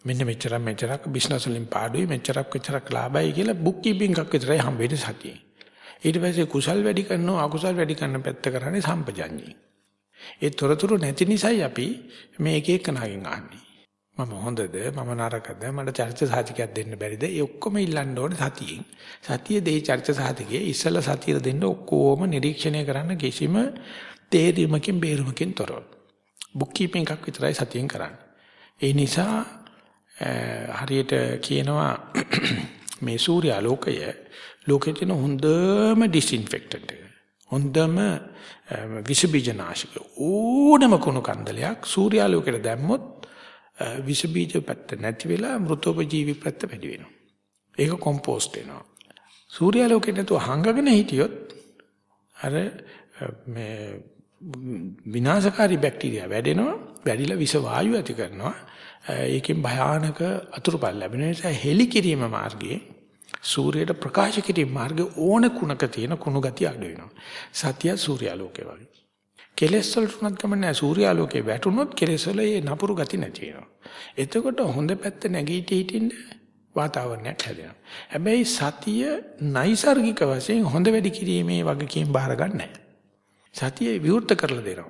[SPEAKER 1] මෙන්න මෙච්චරක් මෙච්චරක් බිස්නස් වලින් පාඩුයි මෙච්චරක් මෙච්චරක් ලාභයි කියලා බුක් කීපින් එකක් විතරයි හම් වෙන්නේ සතියේ. ඊට පස්සේ කුසල් වැඩි කරනවා අකුසල් වැඩි කරන පැත්ත කරන්නේ සම්පජඤ්ඤේ. ඒ තොරතුරු නැති නිසායි අපි මේ එක එක නාගෙන් අහන්නේ. මම හොඳද මම නරකද මට චර්ච සාතිකයක් දෙන්න බැරිද? ඒ ඔක්කොම ඉල්ලන්න ඕනේ සතියෙන්. සතිය දෙයි චර්ච සාතිකයේ ඉස්සලා සතිය දෙන්න ඔක්කොම නිරීක්ෂණය කරන්න කිසිම තේරීමකින් බේරුමකින් තොරව. බුක් කීපින් එකක් විතරයි සතියෙන් කරන්නේ. ඒ නිසා හරියට කියනවා මේ සූර්යාලෝකය ලෝකේ තියෙන හොඳම ඩිස්ඉන්ෆෙක්ටන්ට් එක. හොඳම විස බීජනාශක ඕනම කුණු කන්දලයක් සූර්යාලෝකයට දැම්මොත් විස බීජ පැත්ත නැති වෙලා මෘතෝපජීවි පැත්ත වැඩි වෙනවා. ඒක කොම්පෝස්ට් වෙනවා. සූර්යාලෝකයට නැතුව හංගගෙන හිටියොත් අර මේ විනාශකාරී බැක්ටීරියා වැඩෙනවා වැඩිලා විස වායු ඇති කරනවා. ඒකෙන් භයානක අතුරුපල් ලැබෙන නිසා හෙලි කිරීම මාර්ගයේ සූර්යයට ප්‍රකාශ කිරීම මාර්ගයේ ඕන කුණක තියෙන කුණු ගතිය අඩු වෙනවා. සතිය සූර්යාලෝකය වගේ. කෙලෙස් වලට උනත් කමන්නේ සූර්යාලෝකේ වැටුනොත් කෙලෙස් වල ඒ නපුරු ගති නැති වෙනවා. එතකොට හොඳ පැත්ත නැගීටි හිටින්න වාතාවරණයක් හැදෙනවා. හැබැයි සතිය නයිසර්ගික වශයෙන් හොඳ වැඩි කිරීමේ වගකීම් බාර ගන්නෑ සතිය විවෘත කරලා දෙනවා.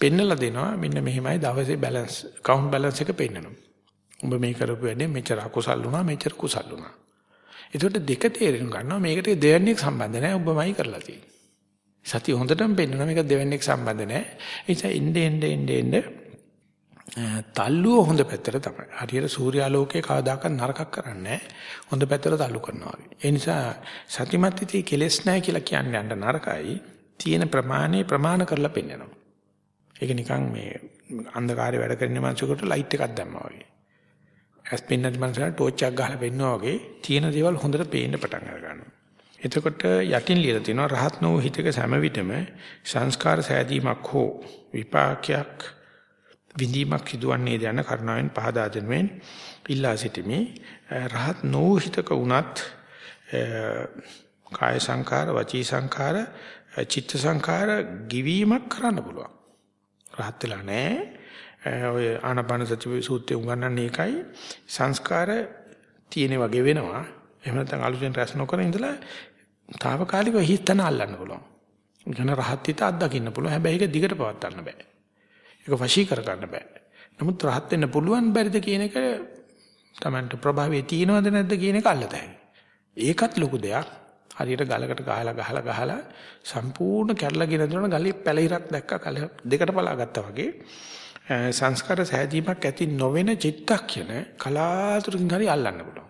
[SPEAKER 1] පෙන්නලා දෙනවා මෙන්න මෙහෙමයි දවසේ බැලන්ස් කවුන්ට් බැලන්ස් එක පෙන්නනවා. උඹ මේ කරපු වැඩේ මෙච්චර අකුසල් වුණා මෙච්චර කුසල් වුණා. ඒකට දෙක තේරුම් ගන්නවා මේකට දෙවන්නේක් සම්බන්ධ නැහැ ඔබමයි කරලා තියෙන්නේ. සතිය හොඳටම පෙන්නනවා මේක දෙවන්නේක් සම්බන්ධ නැහැ. ඒ නිසා ඉnde ende ende ende තල්ලුව හොඳ පැත්තට තමයි. හරියට සූර්යාලෝකයේ කවදාකවත් නරකක් කරන්නේ හොඳ පැත්තට තල්ලු කරනවා වගේ. ඒ නිසා සතිමත් ඉති කෙලස් නැහැ කියලා කියන්නේ යන්න නරකයි. තියෙන ප්‍රමාණය ප්‍රමාණ කරලා පෙන්නනවා. ඒක නිකන් මේ අන්ධකාරයේ වැඩ කරන මනුස්සයෙකුට ලයිට් එකක් දැම්මා වගේ. ඇස් පෙන්නන මනුස්සයාට ටෝච් එකක් ගහලා පෙන්නවා වගේ තියෙන දේවල් හොඳට පේන්න පටන් ගන්නවා. එතකොට යටින් ලියලා තියෙනවා රහත් නොව හිතක සෑම විටම සංස්කාර සෑදීමක් හෝ විපාකයක් විඳීමක් සිදුවන්නේ යන කරුණාවෙන් පහදා දෙනුවෙන් ඉල්ලා සිටිමි. රහත් නොව හිතක උනත් කාය සංකාර වචී සංකාර චිත්ත සංඛාර ගිවීමක් කරන්න පුළුවන්. රහත් වෙලා නැහැ. ඔය ආනාපාන සති සූත්‍රය උගන්වන්නේ ඒකයි. සංස්කාර තියෙන වගේ වෙනවා. එහෙම නැත්නම් අලුතෙන් රැස් නොකර ඉඳලා తాවකාලිකව හිතන අල්ලන්න පුළුවන්. ඉගෙන රහත් හිත අත්දකින්න පුළුවන්. හැබැයි ඒක දිගට පවත් ගන්න බෑ. ඒක වශී කර ගන්න බෑ. නමුත් රහත් වෙන්න පුළුවන් බැරිද කියන එක Tamanට ප්‍රභාවයේ තියෙනවද නැද්ද කියන එක අල්ලතයි. ඒකත් ලොකු දෙයක්. හරියට ගලකට ගහලා ගහලා ගහලා සම්පූර්ණ කැඩලාගෙන යනකොට ගලේ පැලිරක් දැක්ක කල දෙකට පලා ගත්තා වගේ සංස්කාර සෑදීමක් ඇති නොවන චිත්තක්ෂණ කලාතුරකින් හරි අල්ලන්න පුළුවන්.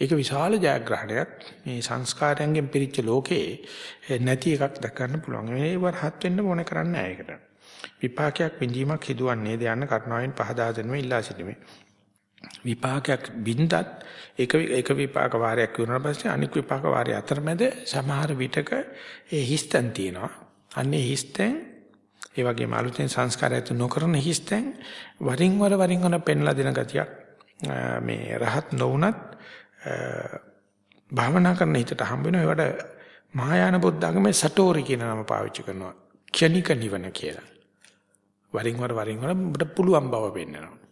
[SPEAKER 1] ඒක විශාල ජයග්‍රහණයක්. මේ සංස්කාරයන්ගෙන් පිරිච්ච ලෝකේ නැති එකක් දක්වන්න පුළුවන්. මේ වරහත් වෙන්න ඕනේ කරන්නේ නැහැ ඒකට. විපාකයක් විඳීමක් සිදුවන්නේ ද යන්න කරුණාවෙන් පහදා දෙනවා ඉල්ලා සිටිමේ. විපාකයක් බින්දත් එක එක විපාක වාරයක් වුණාට පස්සේ අනික් විපාක වාරය අතරමැද සමහර විටක ඒ හිස්තන් තියෙනවා. අන්නේ හිස්තෙන් ඒ වගේම අලුතෙන් සංස්කාරයත් නොකරන හිස්තෙන් වරින් වර වරින් වර පෙන්ලා දෙන ගතියක් මේ රහත් නොවුනත් භාවනා කරන හිතට හම්බ වෙනවා. ඒවට මහායාන බුද්ධාගමේ සටෝරි කියන නම පාවිච්චි කරනවා. ක්ෂණික නිවන කියලා. වරින් වර වරින් වර ඔබට පුළුවන් බව පෙන්වනවා.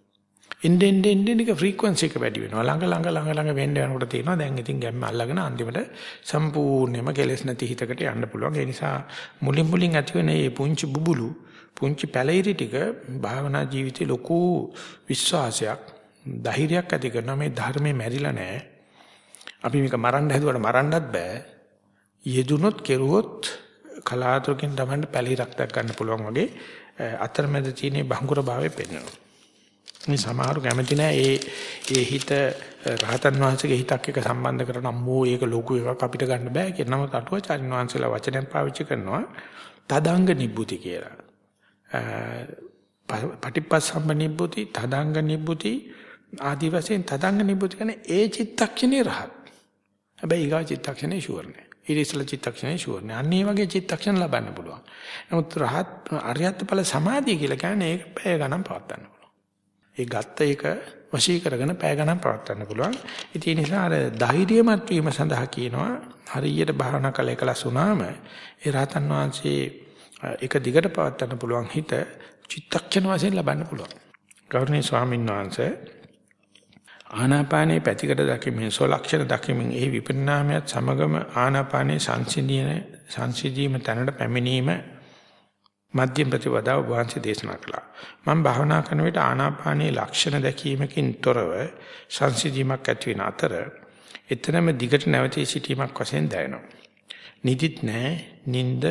[SPEAKER 1] එන්න එන්න එන්න එක ෆ්‍රීකවන්සි එක වැඩි වෙනවා. ළඟ ළඟ ළඟ ළඟ වෙන්න යනකොට තියෙනවා දැන් ඉතින් ගැම්ම අල්ලගෙන අන්තිමට සම්පූර්ණයෙන්ම කෙලෙස් නැති හිතකට යන්න පුළුවන්. ඒ නිසා මුලින් මුලින් ඇති වෙන මේ පුංචි බුබුලු පුංචි පැලිරි ටික භාවනා ජීවිතේ ලොකු විශ්වාසයක් ධෛර්යයක් ඇති කරනවා මේ ධර්මයේ මැරිලා නැහැ. අපි මේක මරන්න හැදුවට මරන්නත් බෑ. යෙදුනොත් කෙරුවොත් කලාතුරකින් තමයි පැලිරක් දක් ගන්න පුළුවන් වගේ අතරමැද තියෙන බංගුර භාවය පෙන්වනවා. මේ සමහරු කැමති නැහැ ඒ ඒ හිත රහතන් වහන්සේගේ හිතක් එක්ක සම්බන්ධ කරන අම්මෝ ඒක ලොකු එකක් අපිට ගන්න බෑ කියන නම අටුවාචාරින් වහන්සේලා වචනයක් පාවිච්චි කරනවා තදංග නිබ්බුති කියලා. පටිපස්සම්බ නිබ්බුති තදංග නිබ්බුති ආදි වශයෙන් තදංග නිබ්බුති කියන්නේ ඒ චිත්තක්ෂණේ රහත්. හැබැයි ඊගා චිත්තක්ෂණේ ෂුවර් නෑ. ඊරිසල චිත්තක්ෂණේ ෂුවර් නෑ. අන්න ඒ වගේ චිත්තක්ෂණ ලබන්න පුළුවන්. නමුත් රහත් අරියත් ඵල සමාධිය කියලා කියන්නේ ඒක පැය ගණන් පවත්වන්න ඒ ගත්ත එක වශී කරගෙන පැය ගණන් පවත්වන්න පුළුවන්. ඉතින් ඒ නිසා අර ධෛර්යමත් වීම සඳහා කියනවා හරියට භාවනා කළ එකලස් වුණාම ඒ රහතන් වහන්සේ එක දිගට පවත්වන්න පුළුවන් හිත චිත්තක්ෂණ වශයෙන් ලබන්න පුළුවන්. ගෞරවනීය ස්වාමීන් වහන්සේ ආනාපානේ පැතිකඩ දකිමින් සෝලක්ෂණ දකිමින් ඒ විපරිණාමයත් සමගම ආනාපානේ සංසිඳීන සංසිඳීම තැනට පැමිණීම මධ්‍යම ප්‍රතිපදාව වහන්සේ දේශනා කළා. මම භාවනා කරන විට ආනාපානයේ ලක්ෂණ දැකීමකින් තොරව සංසිඳීමක් ඇති වෙන අතර එතරම් දිගට නැවතී සිටීමක් වශයෙන් දැනෙනවා. නිදිත් නැහැ, නිින්ද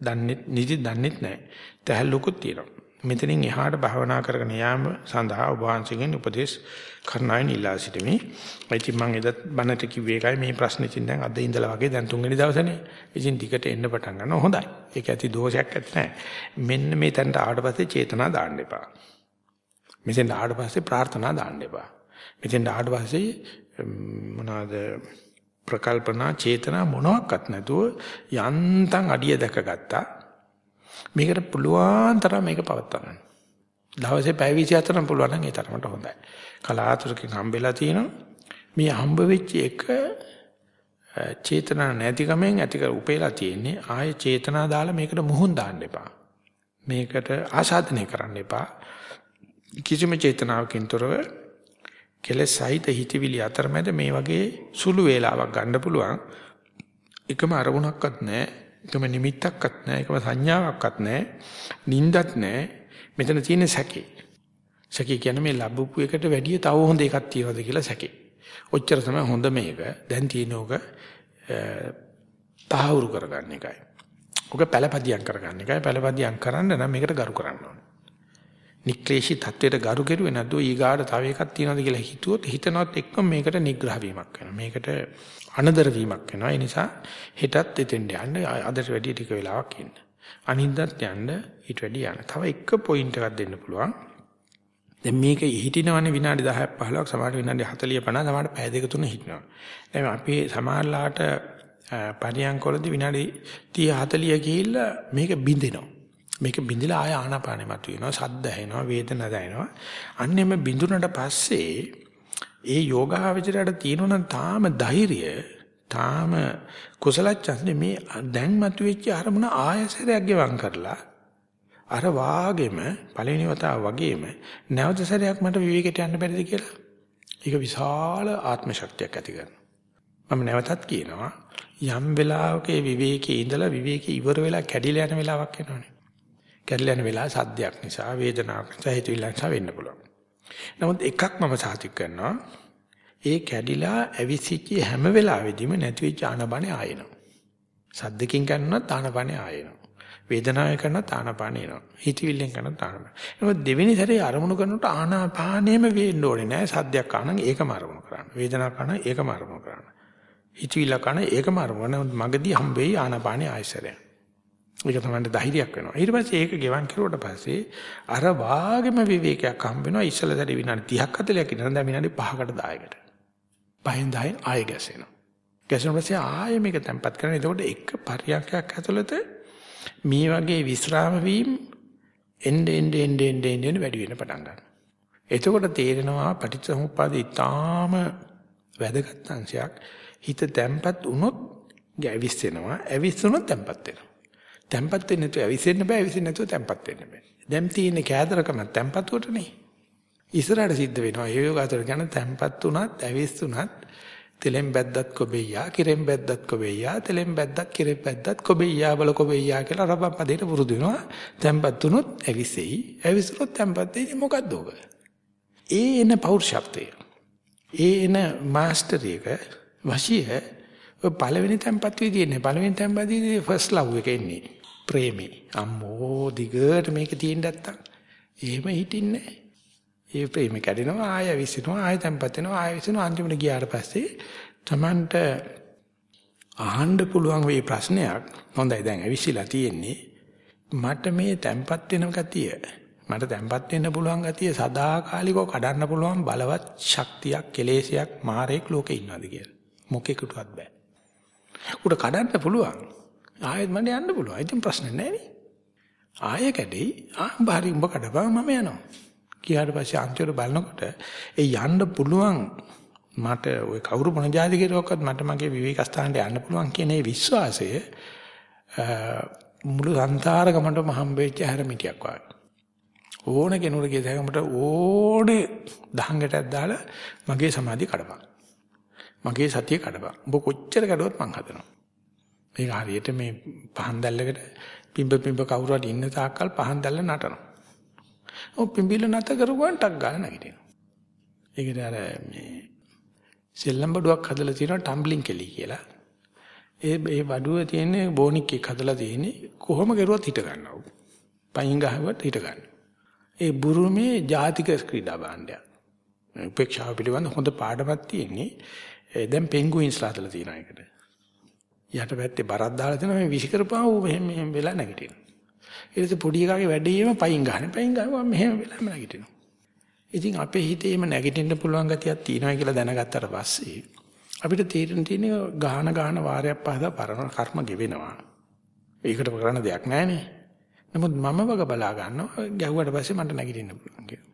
[SPEAKER 1] දන්නේ නිදි දන්නේත් නැහැ. තැහැල්ලුකුත් තියෙනවා. මෙතනින් එහාට භාවනා කරගෙන යාම සඳහා ඔබ වහන්සේගෙන් උපදේශ කරන්නයි ඉල්ලා සිටිමි. ඉතින් මම එදත් බණට කිව්වේ එකයි මේ ප්‍රශ්නේ ඉතින් දැන් අද ඉඳලා වගේ දැන් තුන්වෙනි දවසනේ. ඉතින් ටිකට එන්න පටන් ගන්නවා හොඳයි. ඒක ඇති දෝෂයක් ඇත්ත නැහැ. මෙන්න මේ තැනට ආවට පස්සේ චේතනා දාන්න එපා. මෙතෙන් ආවට පස්සේ ප්‍රාර්ථනා දාන්න එපා. මෙතෙන් ආවට පස්සේ මොනවාද ප්‍රකල්පනා චේතනා මොනවත් නැතුව යන්තම් අඩිය දැකගත්තා. මේකට පුළුවන් තරම් මේක පවත්වා ගන්න. දවසේ පැය 24ක් පුළුවන් නම් ඒ තරමට හොඳයි. කලාතුරකින් හම්බෙලා තියෙනවා. මේ හම්බ වෙච්ච එක චේතනා නැතිකමෙන් ඇති කර උපේලා තියෙන්නේ ආයේ චේතනා දාලා මේකට මුහුන් දාන්න එපා. මේකට ආසාදනය කරන්න එපා. කිසිම චේතනාවකින් තොරව කෙලෙස් සහිත හිතවිලි අතරමැද මේ වගේ සුළු වේලාවක් ගන්න පුළුවන්. එකම අරමුණක්වත් නැහැ. ඒකම නිමිත්තක්වත් නැහැ. ඒකම සංඥාවක්වත් නැහැ. නිින්දත් නැහැ. මෙතන තියෙන සැකේ. සැකේ කියන්නේ මේ ලැබුපු එකට වැඩිය තව හොඳ එකක් තියනවාද කියලා සැකේ. ඔච්චර තමයි හොඳ මේක. දැන් තියෙනෝක තහවුරු කරගන්න එකයි. ඔක පළපදියම් කරගන්න එකයි. පළපදියම් කරන්න නම් මේකට ගරු කරන්න ඕනේ. නික්ලේශී தത്വයට ගරු කෙරුවේ නැද්ද ඊගාට තව එකක් තියනවාද කියලා හිතුවොත් හිතනවත් එක්කම මේකට නිග්‍රහ වීමක් වෙනවා. මේකට අනදර වීමක් වෙනවා. ඒ නිසා හෙටත් එතෙන්ට යන්න අදට වැඩි ටික වෙලාවක් ඉන්න. අනිද්දාත් යන්න ඊට වැඩි යන්න. තව එක පොයින්ට් එකක් දෙන්න පුළුවන්. දැන් මේක හිටිනවනේ විනාඩි 10ක් 15ක් සමහර විනාඩි 40 50 සමහර පැය දෙක තුන හිටිනවා. දැන් අපි සමහරලාට පරියන්කොලදී විනාඩි 30 40 ගිහිල්ලා මේක බින්දෙනවා. මේක බින්දලා ආය ආනාපානෙ මතුවෙනවා සද්ද ඇහෙනවා වේදන දැනෙනවා අන්නෙම බින්දුනට පස්සේ ඒ යෝගාවචරයට තියෙනවා තාම ධෛර්යය තාම කුසල ඡන්දේ මේ දැන් මතුවෙච්ච අරමුණ ආයසරයක් ගෙවම් කරලා අර වාගෙම පළවෙනි වතාව වගේම නැවත සැරයක් මට විවේකයට යන්න බැරිද කියලා? ඒක විශාල ආත්ම ශක්තියක් ඇති කරනවා. මම නැවතත් කියනවා යම් වෙලාවක විවේකයේ ඉඳලා විවේකේ ඉවර වෙලා කැඩිලා යන වෙලාවක් එනවනේ. කැඩලා යන වෙලාව සද්දයක් නිසා වේදනාවක් නිසා හිතවිල්ලක් නිසා වෙන්න පුළුවන්. නමුත් එකක් මම සාතික කරනවා ඒ කැඩිලා ඇවිසිච්ච හැම වෙලාවෙදීම නැති වෙච්ච ආනපනේ ආයෙනවා. සද්දකින් කරනවත් ආනපනේ ආයෙනවා. වේදනාවෙන් කරනවත් ආනපනේ එනවා. හිතවිල්ලෙන් කරනවත් ආනපනේ. නමුත් දෙවෙනි සැරේ අරමුණු කරනකොට ආනාපානෙම වෙන්න ඕනේ නෑ. සද්දයක් ආනනම් ඒකම අරමුණු කරන්න. වේදනාවක් ආනනම් ඒකම අරමුණු කරන්න. හිතවිල්ල කන ඒකම අරමුණු. නමුත් මගදී හම්බෙයි ආනපනේ ආයෙසරයක්. ඒක තමයි ධෛර්යයක් වෙනවා. ඊට පස්සේ ඒක ගෙවන් කරුවට පස්සේ අර වාගෙම විවේකයක් හම්බ වෙනවා. ඉස්සල සැරේ විනාඩි 30ක් 40ක් ඉඳන් දැන් විනාඩි 5කට 10කට. පහෙන් 10න් ආයෙ ගැසෙනවා. ගැසෙන පස්සේ ආයෙ මේක තැම්පත් කරන. එතකොට එක පරියන්කයක් ඇතුළත මේ වගේ විස්රාම වීම එnde end end end end වැඩි වෙන පටන් ගන්නවා. එතකොට තේරෙනවා පටිච්චසමුප්පාද ඉතාම වැදගත් අංශයක්. හිත තැම්පත් වුණොත් ගැවිස්සෙනවා. ඇවිස්සුනොත් තැම්පත් වෙනවා. තැම්පත් වෙන්නේ නැතුව ඇවිසෙන්න බෑ ඇවිසෙන්නේ නැතුව තැම්පත් වෙන්න බෑ. දැන් තියෙන්නේ කෑදරකම තැම්පත්ුවටනේ. ඉස්සරහට සිද්ධ වෙනවා. ඒ යෝගාතර ගැන තැම්පත් උනත් ඇවිස්සුනත් තෙලෙන් බැද්දත් කොබෙයියා කිරෙන් බැද්දත් කොබෙයියා තෙලෙන් බැද්දත් කිරෙන් බැද්දත් කොබෙයියා බල කොබෙයියා කියලා රබම් පදේට පුරුදු වෙනවා. තැම්පත් උනොත් ඇවිසෙයි. ඇවිස්සුනොත් තැම්පත් වෙන්නේ මොකද්ද ඔබ? ඒ එන පෞරුෂත්වය. ඒ එන මාස්ටර් එක වශිය ඔය පළවෙනි තැම්පත් විදියනේ පළවෙනි තැම්පත් විදියේ ෆස්ට් ලව් එක එන්නේ. ප්‍රේමේ. අම්මෝ දිගට මේක තියෙන්න නැත්තම් එහෙම හිටින්නේ නැහැ. ඒ ප්‍රේම කැඩෙනවා ආය විසිනවා ආය තැම්පත් වෙනවා ආය විසිනවා. අන්තිමට ගියාට පස්සේ Tamanට අහන්න පුළුවන් මේ ප්‍රශ්නයක්. හොඳයි දැන් ඇවිස්සලා තියෙන්නේ. මට මේ තැම්පත් වෙන ගතිය මට තැම්පත් වෙන්න පුළුවන් ගතිය සදාකාලිකව කඩන්න පුළුවන් බලවත් ශක්තියක් කෙලෙසයක් මාරේක් ලෝකේ ඉන්නවද කියලා. මොකෙකුටවත් බෑ. උඩ කඩන්න පුළුවන්. ආයෙත් මට යන්න පුළුවන්. ඉතින් ප්‍රශ්නේ නැහැ නේ. ආයෙ කැඩෙයි. ආ බාරි උඹ කඩපම මම යනවා. කියාට පස්සේ අන්තිමට බලනකොට ඒ යන්න පුළුවන් මට ওই කවුරු මොන જાති කෙරුවක්වත් මට මගේ විවේක ස්ථානට යන්න පුළුවන් කියන ඒ විශ්වාසය මුළු සංසාර ගමනටම හම්බෙච්ච හැරමිටියක් වගේ. ඕන කෙනෙකුට ගිය තැනකට ඕනේ දහංගටක් දාලා මගේ සමාධිය කඩපන්. මගේ සතිය කඩපන්. ඔබ කොච්චර කඩුවත් මං හදනවා. මේක හරියට මේ පහන් දැල්ලකට පිඹ පිඹ කවුරු හරි ඉන්න තාක්කල් පහන් දැල්ල නටනවා. ඔව් පිඹිල නැත කරුවාන් ටක් ගාලා නැගිටිනවා. ඒකට අර මේ සෙල්ලම් බඩුවක් හදලා තියෙනවා ටම්බ්ලින් කෙලි කියලා. ඒ ඒ බඩුව තියෙන්නේ බෝනික් එක හදලා තියෙන්නේ කොහොම කරුවත් හිට ගන්නවා. පයින් ගහුවත් හිට ගන්නවා. ඒ බුරුමේ ජාතික ක්‍රීඩා භාණ්ඩයක්. උපේක්ෂාව පිළිබඳ හොඳ පාඩමක් තියෙන්නේ. දැන් පෙන්ගුයින්ස්ලා හදලා තියෙන එකට. යට පැත්තේ බරක් දාලා තියෙනවා මේ විසි කරපුවා ඌ මෙහෙම මෙහෙම වෙලා නැගිටිනවා. ඊට පස්සේ පොඩි එකාගේ වැඩේම පයින් ගන්න. පයින් ගාවා මෙහෙම වෙලාම නැගිටිනවා. ඉතින් අපේ හිතේම නැගිටින්න පුළුවන් ගතියක් තියෙනවා කියලා දැනගත්තට පස්සේ අපිට තේරෙන තියෙන්නේ ගාන ගාන වාරයක් පහදා පරණ කර්ම ගෙවෙනවා. ඒකට කරන්න දෙයක් නැහැනේ. නමුත් මම වග බලා ගන්නවා ගැහුවට පස්සේ මට නැගිටින්න පුළුවන් කියලා.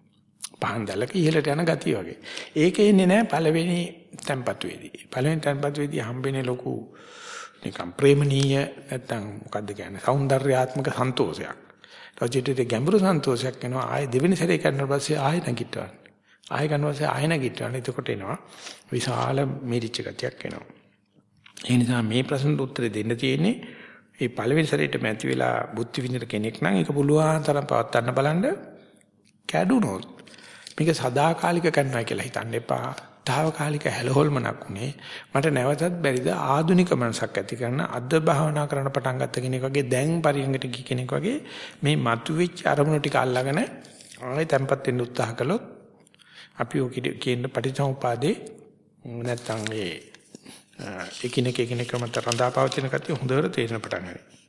[SPEAKER 1] පහන් දැලක ඉහළට යන ගතිය වගේ. ඒක එන්නේ නැහැ පළවෙනි tempat වේදී. පළවෙනි tempat වේදී හම්බෙන්නේ ලොකු නිකම් ප්‍රේමණීය නැත්තම් මොකද්ද කියන්නේ సౌందర్యාත්මක සන්තෝෂයක්. රජිතේ ගැඹුරු සන්තෝෂයක් එනවා ආයේ දෙවෙනි සැරේ කරන පස්සේ ආයෙ නැගිටවන්න. ආයෙ කරන පස්සේ ආයෙ නැගිටවන්න. එතකොට එනවා විශාල මිරිච්ච ගතියක් එනවා. ඒ නිසා මේ ප්‍රශ්නට උත්තර දෙන්න තියෙන්නේ මේ පළවෙනි සැරේට මැති වෙලා බුද්ධ විඳින කෙනෙක් නම් ඒක පුළුවන් තරම් පවත් ගන්න බලන්න කැඩුනොත් මේක සදාකාලික කරනවා කියලා හිතන්න එපා. తాවකාලික හැලහොල්මනක් උනේ මට නැවතත් බැරිද ආධුනික මනසක් ඇති කරන අද භාවනා කරන්න පටන් ගත්ත කෙනෙක් වගේ දැන් පරිංගට ගිය කෙනෙක් වගේ මේ මතුවෙච්ච අරමුණු ටික අල්ලාගෙන ආයෙ තැම්පත් වෙන්න උත්සාහ කළොත් අපි ඔය කියන පටිච්චසමුපාදේ නැත්තම් ඒ එකිනෙක එකිනෙක මත රඳාපවතින කතිය හොඳට තේරෙන පටන් ගන්නවා.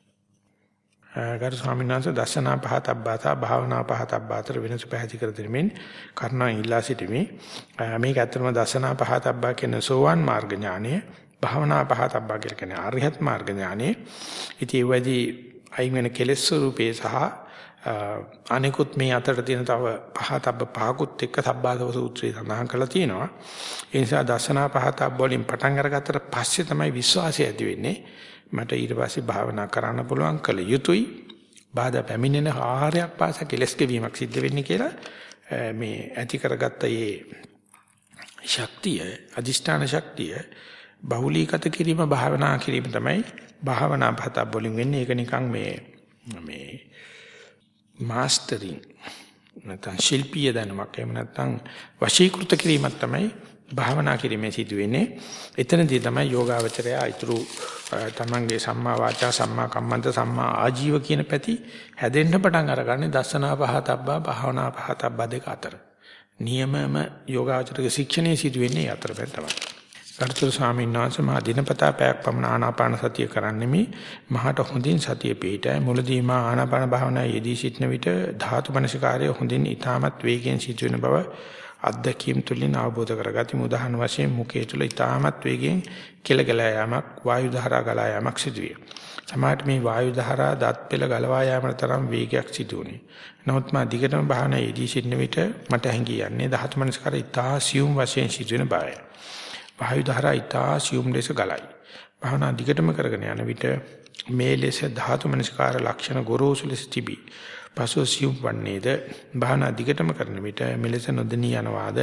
[SPEAKER 1] ගරු ස්වාමීන් වහන්සේ දර්ශනා පහතබ්බාතා භාවනා පහතබ්බාතර වෙනස පැහැදිලි කර දෙමින් කර්ණා ඉල්ලා සිටිමි. මේක ඇත්තම දර්ශනා පහතබ්බා කියන සෝවාන් මාර්ග ඥානය, භාවනා පහතබ්බා කියලා කියන්නේ අරිහත් මාර්ග ඥානය. ඉතින් ඒ වදී අයින් වෙන කෙලෙස් ස්වરૂපේ සහ අනිකුත් මේ අතර තියෙන තව පහතබ්බ පහකුත් එක්ක සබ්බාදව සූත්‍රයේ සඳහන් කරලා තියෙනවා. ඒ නිසා දර්ශනා පහතබ්බ වලින් පටන් අරගත්තට පස්සේ තමයි විශ්වාසය ඇති වෙන්නේ. මට ඊට පස්සේ භාවනා කරන්න පුළුවන් කල යුතුයි. බාධා පැමිණෙන ආහාරයක් පාසා කෙලස් ගෙවීමක් සිද්ධ වෙන්නේ කියලා මේ ඇති කරගත්ත මේ ශක්තිය, අදිෂ්ඨාන ශක්තිය බහුලීගත කිරීම භාවනා කිරීම තමයි භාවනා පහතබ්බ වලින් වෙන්නේ. ඒක නිකන් මේ මේ මාස්ටරින් නැත්නම් ශිල්පීය දැනුමක් එහෙම නැත්නම් වශීකృత කිරීමක් තමයි භාවනා කිරීමේ සිදුවෙන්නේ. එතනදී තමයි යෝගාවචරය ඊතුරු තමන්ගේ සම්මා වාචා සම්මා කම්මන්ත සම්මා ආජීව කියන පැති හැදෙන්න පටන් අරගන්නේ දසනා පහතබ්බා භාවනා පහතබ්බා දෙක අතර. නියමම යෝගාවචරයේ ශික්ෂණයේ සිදුවෙන්නේ අතරපැද තමයි. ගරුතර ස්වාමීන් වහන්සේ මා දිනපතා පැයක් පමණ ආනාපාන සතිය කරන්නේ මේ මහට හොඳින් සතිය පිටයි මුලදී මා ආනාපාන භාවනාවේ යෙදී සිටින විට ධාතු මනසිකාරය හොඳින් ඊටමත් වේගයෙන් සිදුවෙන බව අත්දැකීම් තුලින් අවබෝධ කරගතිමු උදාහරණ වශයෙන් මුඛය තුල ඊටමත් වේගයෙන් කෙලගලා යාමක් වායු ධාරා ගලා යාමක් සිදුවේ. සමහරට මේ වායු ධාරා දත් පෙළ ගලවා යාමට තරම් වේගයක් සිදුවුනේ. නමුත් මා දිගටම භාවනා යෙදී සිටින විට මට හැඟී යන්නේ ධාතු මනසිකාරය ඉතා සියුම් වශයෙන් සිදුවෙන බවයි. වායු ධාරා ඊතා සියුම් ලෙස ගලයි. භාවනා දිගටම කරගෙන යන විට මේ ලෙස ධාතු මනස්කාර ලක්ෂණ ගොරෝසු ලෙස තිබී. පසු සියුම් වන්නේද භාවනා දිගටම කරන විට මෙලෙස නොදෙනී යනවාද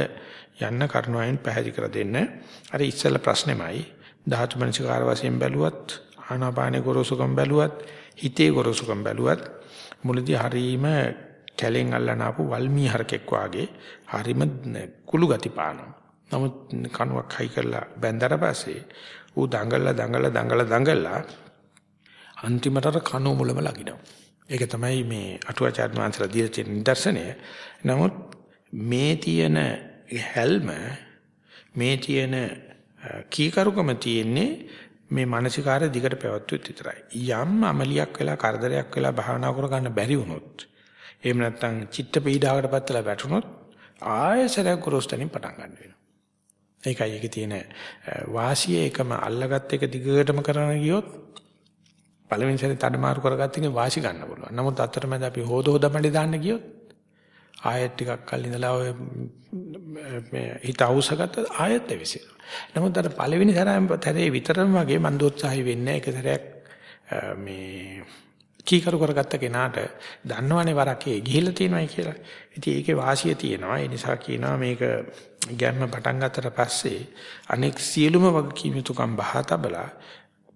[SPEAKER 1] යන්න කරුණාවෙන් පැහැදිලි කර දෙන්න. අර ඉස්සෙල්ලා ප්‍රශ්නේමයි ධාතු මනස්කාර වශයෙන් බැලුවත් ආනාපානේ ගොරෝසුකම් බැලුවත් හිතේ ගොරෝසුකම් බැලුවත් මුලදී හරීම කැලෙන් අල්ලන ආපු වල්මී හරකෙක් වාගේ හරීම කුළු ගති පානවා. නමුත් කණුවක් හයි කරලා බැඳලා පස්සේ ඌ දඟලලා දඟලලා දඟලලා දඟලලා අන්තිමට කණු මුලම ලගිනවා. ඒක තමයි මේ අටුවාචාර්ය වංශලා දීලා තියෙන නිදර්ශනය. නමුත් මේ තියෙන හැල්ම මේ තියෙන කීකරුකම තියෙන්නේ මේ මානසිකාරය දිගට පැවැත්වුවොත් විතරයි. යම් අමලියක් වෙලා කරදරයක් වෙලා භාවනා කර ගන්න බැරි වුණොත් එහෙම නැත්නම් චිත්ත පීඩාවකට පත්ලා වැටුණොත් ආයෙසරක් කුරොස්තනින් පටන් ගන්න වෙනවා. ඒකයි ඒකේ තියෙන වාසිය එකම අල්ලගත් එක දිගටම කරන ගියොත් පළවෙනි සැරේ තඩමාරු කරගත්ත එකේ වාසි ගන්න පුළුවන්. නමුත් අතරමැද අපි හොද හොද මඩේ දාන්න ගියොත් ආයෙත් ටිකක් කල් ඉඳලා ඔය මේ හිත අවශ්‍යගත ආයෙත් එවිසිනවා. නමුත් අර පළවෙනි තරේ විතරම වගේ මන් දෝත්සාහි වෙන්නේ එක සැරයක් මේ කීකරු කරගත්ත කෙනාට දන්නවනේ වරකේ ගිහිල්ලා තියෙනවයි කියලා. ඉතින් ඒකේ වාසිය තියෙනවා. ඒ නිසා කියනවා මේක ගැම්ම පටන් ගත්තට පස්සේ අනෙක් සියලුම වගකීම් යුතුකම් බහා තබලා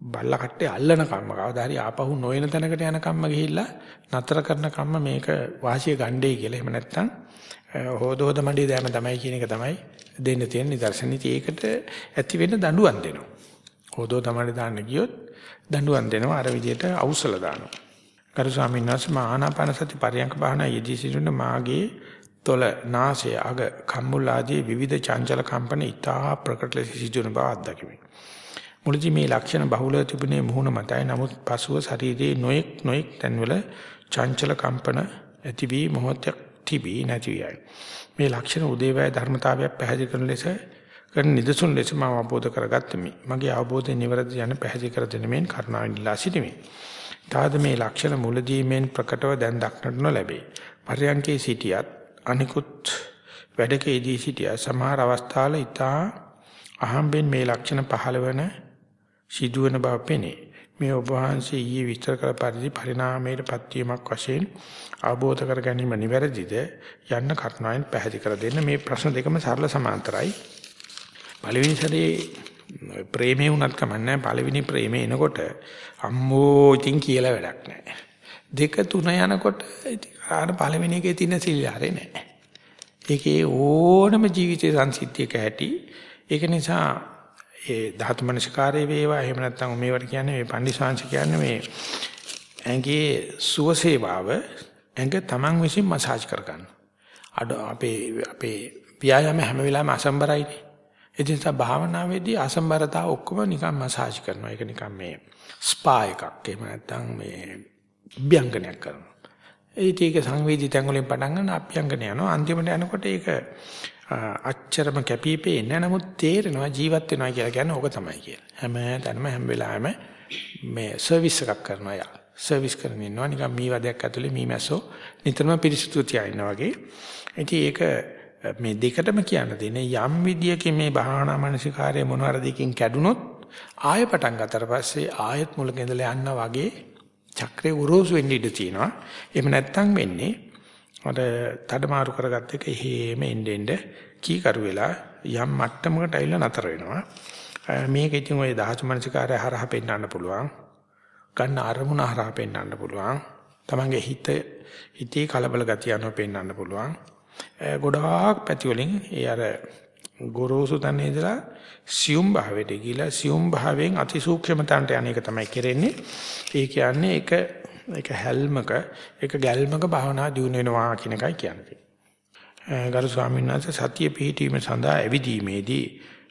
[SPEAKER 1] බල්ල කට්ටේ අල්ලන කම්ම කවදා හරි ආපහු නොයන තැනකට යන කම්ම ගිහිල්ලා නතර කරන කම්ම මේක වාසිය ගණ්ඩේ කියලා. එහෙම නැත්නම් හොද හොද මණ්ඩේ දෑම තමයි කියන එක තමයි දෙන්න තියෙන නිදර්ශන. ඉතින් ඒකට ඇති වෙන දඬුවම් දෙනවා. හොද හොද මණ්ඩේ දාන්න ගියොත් දඬුවම් දෙනවා අර විදිහට අවුස්සල දානවා. කරු ස්වාමීන් වහන්සේ මා ආනාපාන සති පරියංක භාවනා යෙදී සිටින මාගේ තොල නාසය අග කම්මුල් ආදී විවිධ චංචල කම්පන ඉතා ප්‍රකට ලෙස සිදුවන බව අත්දැකීමි. මුලදී මේ ලක්ෂණ බහුලව තිබුණේ මුහුණ මතයි. නමුත් පසුව ශරීරයේ නොඑක් නොඑක් තැන්වල චංචල කම්පන ඇති වී මොහොතක් තිබී නැති යයි. මේ ලක්ෂණ උදේවැය ධර්මතාවයක් පැහැදිලි කරන ලෙස කරන නිදසුන් ලෙස මම අවබෝධ කරගත්තෙමි. මගේ අවබෝධය නිවැරදි යන පැහැදිලි කර දෙනෙමින් කරුණාවෙන් ඉල්ලා සිටිමි. තාද මේ ලක්ෂණ මුලදී මෙන් ප්‍රකටව දැන් දක්නට නොලැබේ. පර්යංකේ සිටියත් අනිකුත් වැඩකේදී සිටිය සමහර අවස්ථාවල ඊටා අහම්බෙන් මේ ලක්ෂණ පහළ වෙන සිදුවන බව පෙනේ. මේ ඔබ වහන්සේ ඊයේ විස්තර කළ පරිදි පරිණාමයට පත්වීමක් වශයෙන් අවබෝධ කර ගැනීම නිවැරදිද යන්න කරුණාවෙන් පැහැදිලි කර දෙන්න මේ ප්‍රශ්න දෙකම සරල සමාන්තරයි. පළවෙනි සැරේ ප්‍රේමේ වුණත් කමන්නේ පළවෙනි ප්‍රේමේ එනකොට අම්මෝ ඉතින් කියලා වැඩක් නැහැ. දෙක තුන යනකොට ඉතින් ආර පළවෙනි එකේ තියෙන සිල්ලාරේ නැහැ. ඒකේ ඕනම ජීවිතේ සංසිද්ධියක ඇති. ඒක නිසා ඒ ධාතු මනසකාරයේ වේවා එහෙම නැත්නම් මේවට කියන්නේ මේ පන්දිසාංශ කියන්නේ මේ ඇඟේ සුවසේවාව ඇඟ තමන් විසින් මසාජ් කරගන්න. අඩ අපේ අපේ ව්‍යායාම හැම වෙලාවෙම අසම්බරයිනේ. ඒ නිසා භාවනාවේදී අසම්බරතාව ඔක්කොම නිකන් මසාජ් කරනවා. ඒක නිකන් මේ ස්පා එකක්. එහෙම නැත්නම් මේ අභ්‍යංගනයක් කරනවා. ඒ ටික සංවේදී තැන් වලින් පටන් ගන්න අභ්‍යංගන යනවා. අන්තිමට යනකොට ඒක අච්චරම කැපිපෙන්නේ නමුත් තේරෙනවා ජීවත් වෙනවා කියලා කියන්නේ ඕක තමයි කියලා. හැම තැනම හැම වෙලාවෙම මේ සර්විස් එකක් කරනවා යා. සර්විස් කරන ඉන්නවා නිකන් මී වදයක් ඇතුලේ මී මැස්සෝ නිතරම පිරිසිදු තියා ඉන්නවා වගේ. ඉතින් ඒක මේ දෙකටම කියන්න දෙන්නේ යම් විදියකින් මේ භාවනා මානසිකාරය මොනවාර දෙකින් කැඩුනොත් ආයෙ පටන් ගත්තට පස්සේ ආයෙත් මුලක ඉඳලා යන්න වගේ චක්‍රේ උරෝසු වෙන්න ඉඩ තියෙනවා. එහෙම නැත්තම් වෙන්නේ අර තඩමාරු කරගත්ත එක හේම එන්න එන්න කීකරු වෙලා යම් මට්ටමකට ඇවිල්ලා නතර වෙනවා. මේක ඉතින් ওই දහතු මනසිකාරය හරහා පෙන්වන්න පුළුවන්. ගන්න අරමුණ හරහා පෙන්වන්න පුළුවන්. තමන්ගේ හිත හිතේ කලබල ගතිය අනුව පෙන්වන්න පුළුවන්. ගොඩාක් පැති වලින් ඒ අර ගොරෝසු තැන ඉඳලා සියුම් භාවයට ගිහිලා සියුම් භාවයෙන් අතිසූක්ෂම තැනට යන එක තමයි කරන්නේ. ඒ කියන්නේ ඒක ඒක හැල්මක ඒක ගැල්මක භාවනා දියුණු වෙනවා කියන එකයි කියන්නේ. ගරු ස්වාමීන් වහන්සේ සතිය පිහිටීම සඳහා ඇවිදීමේදී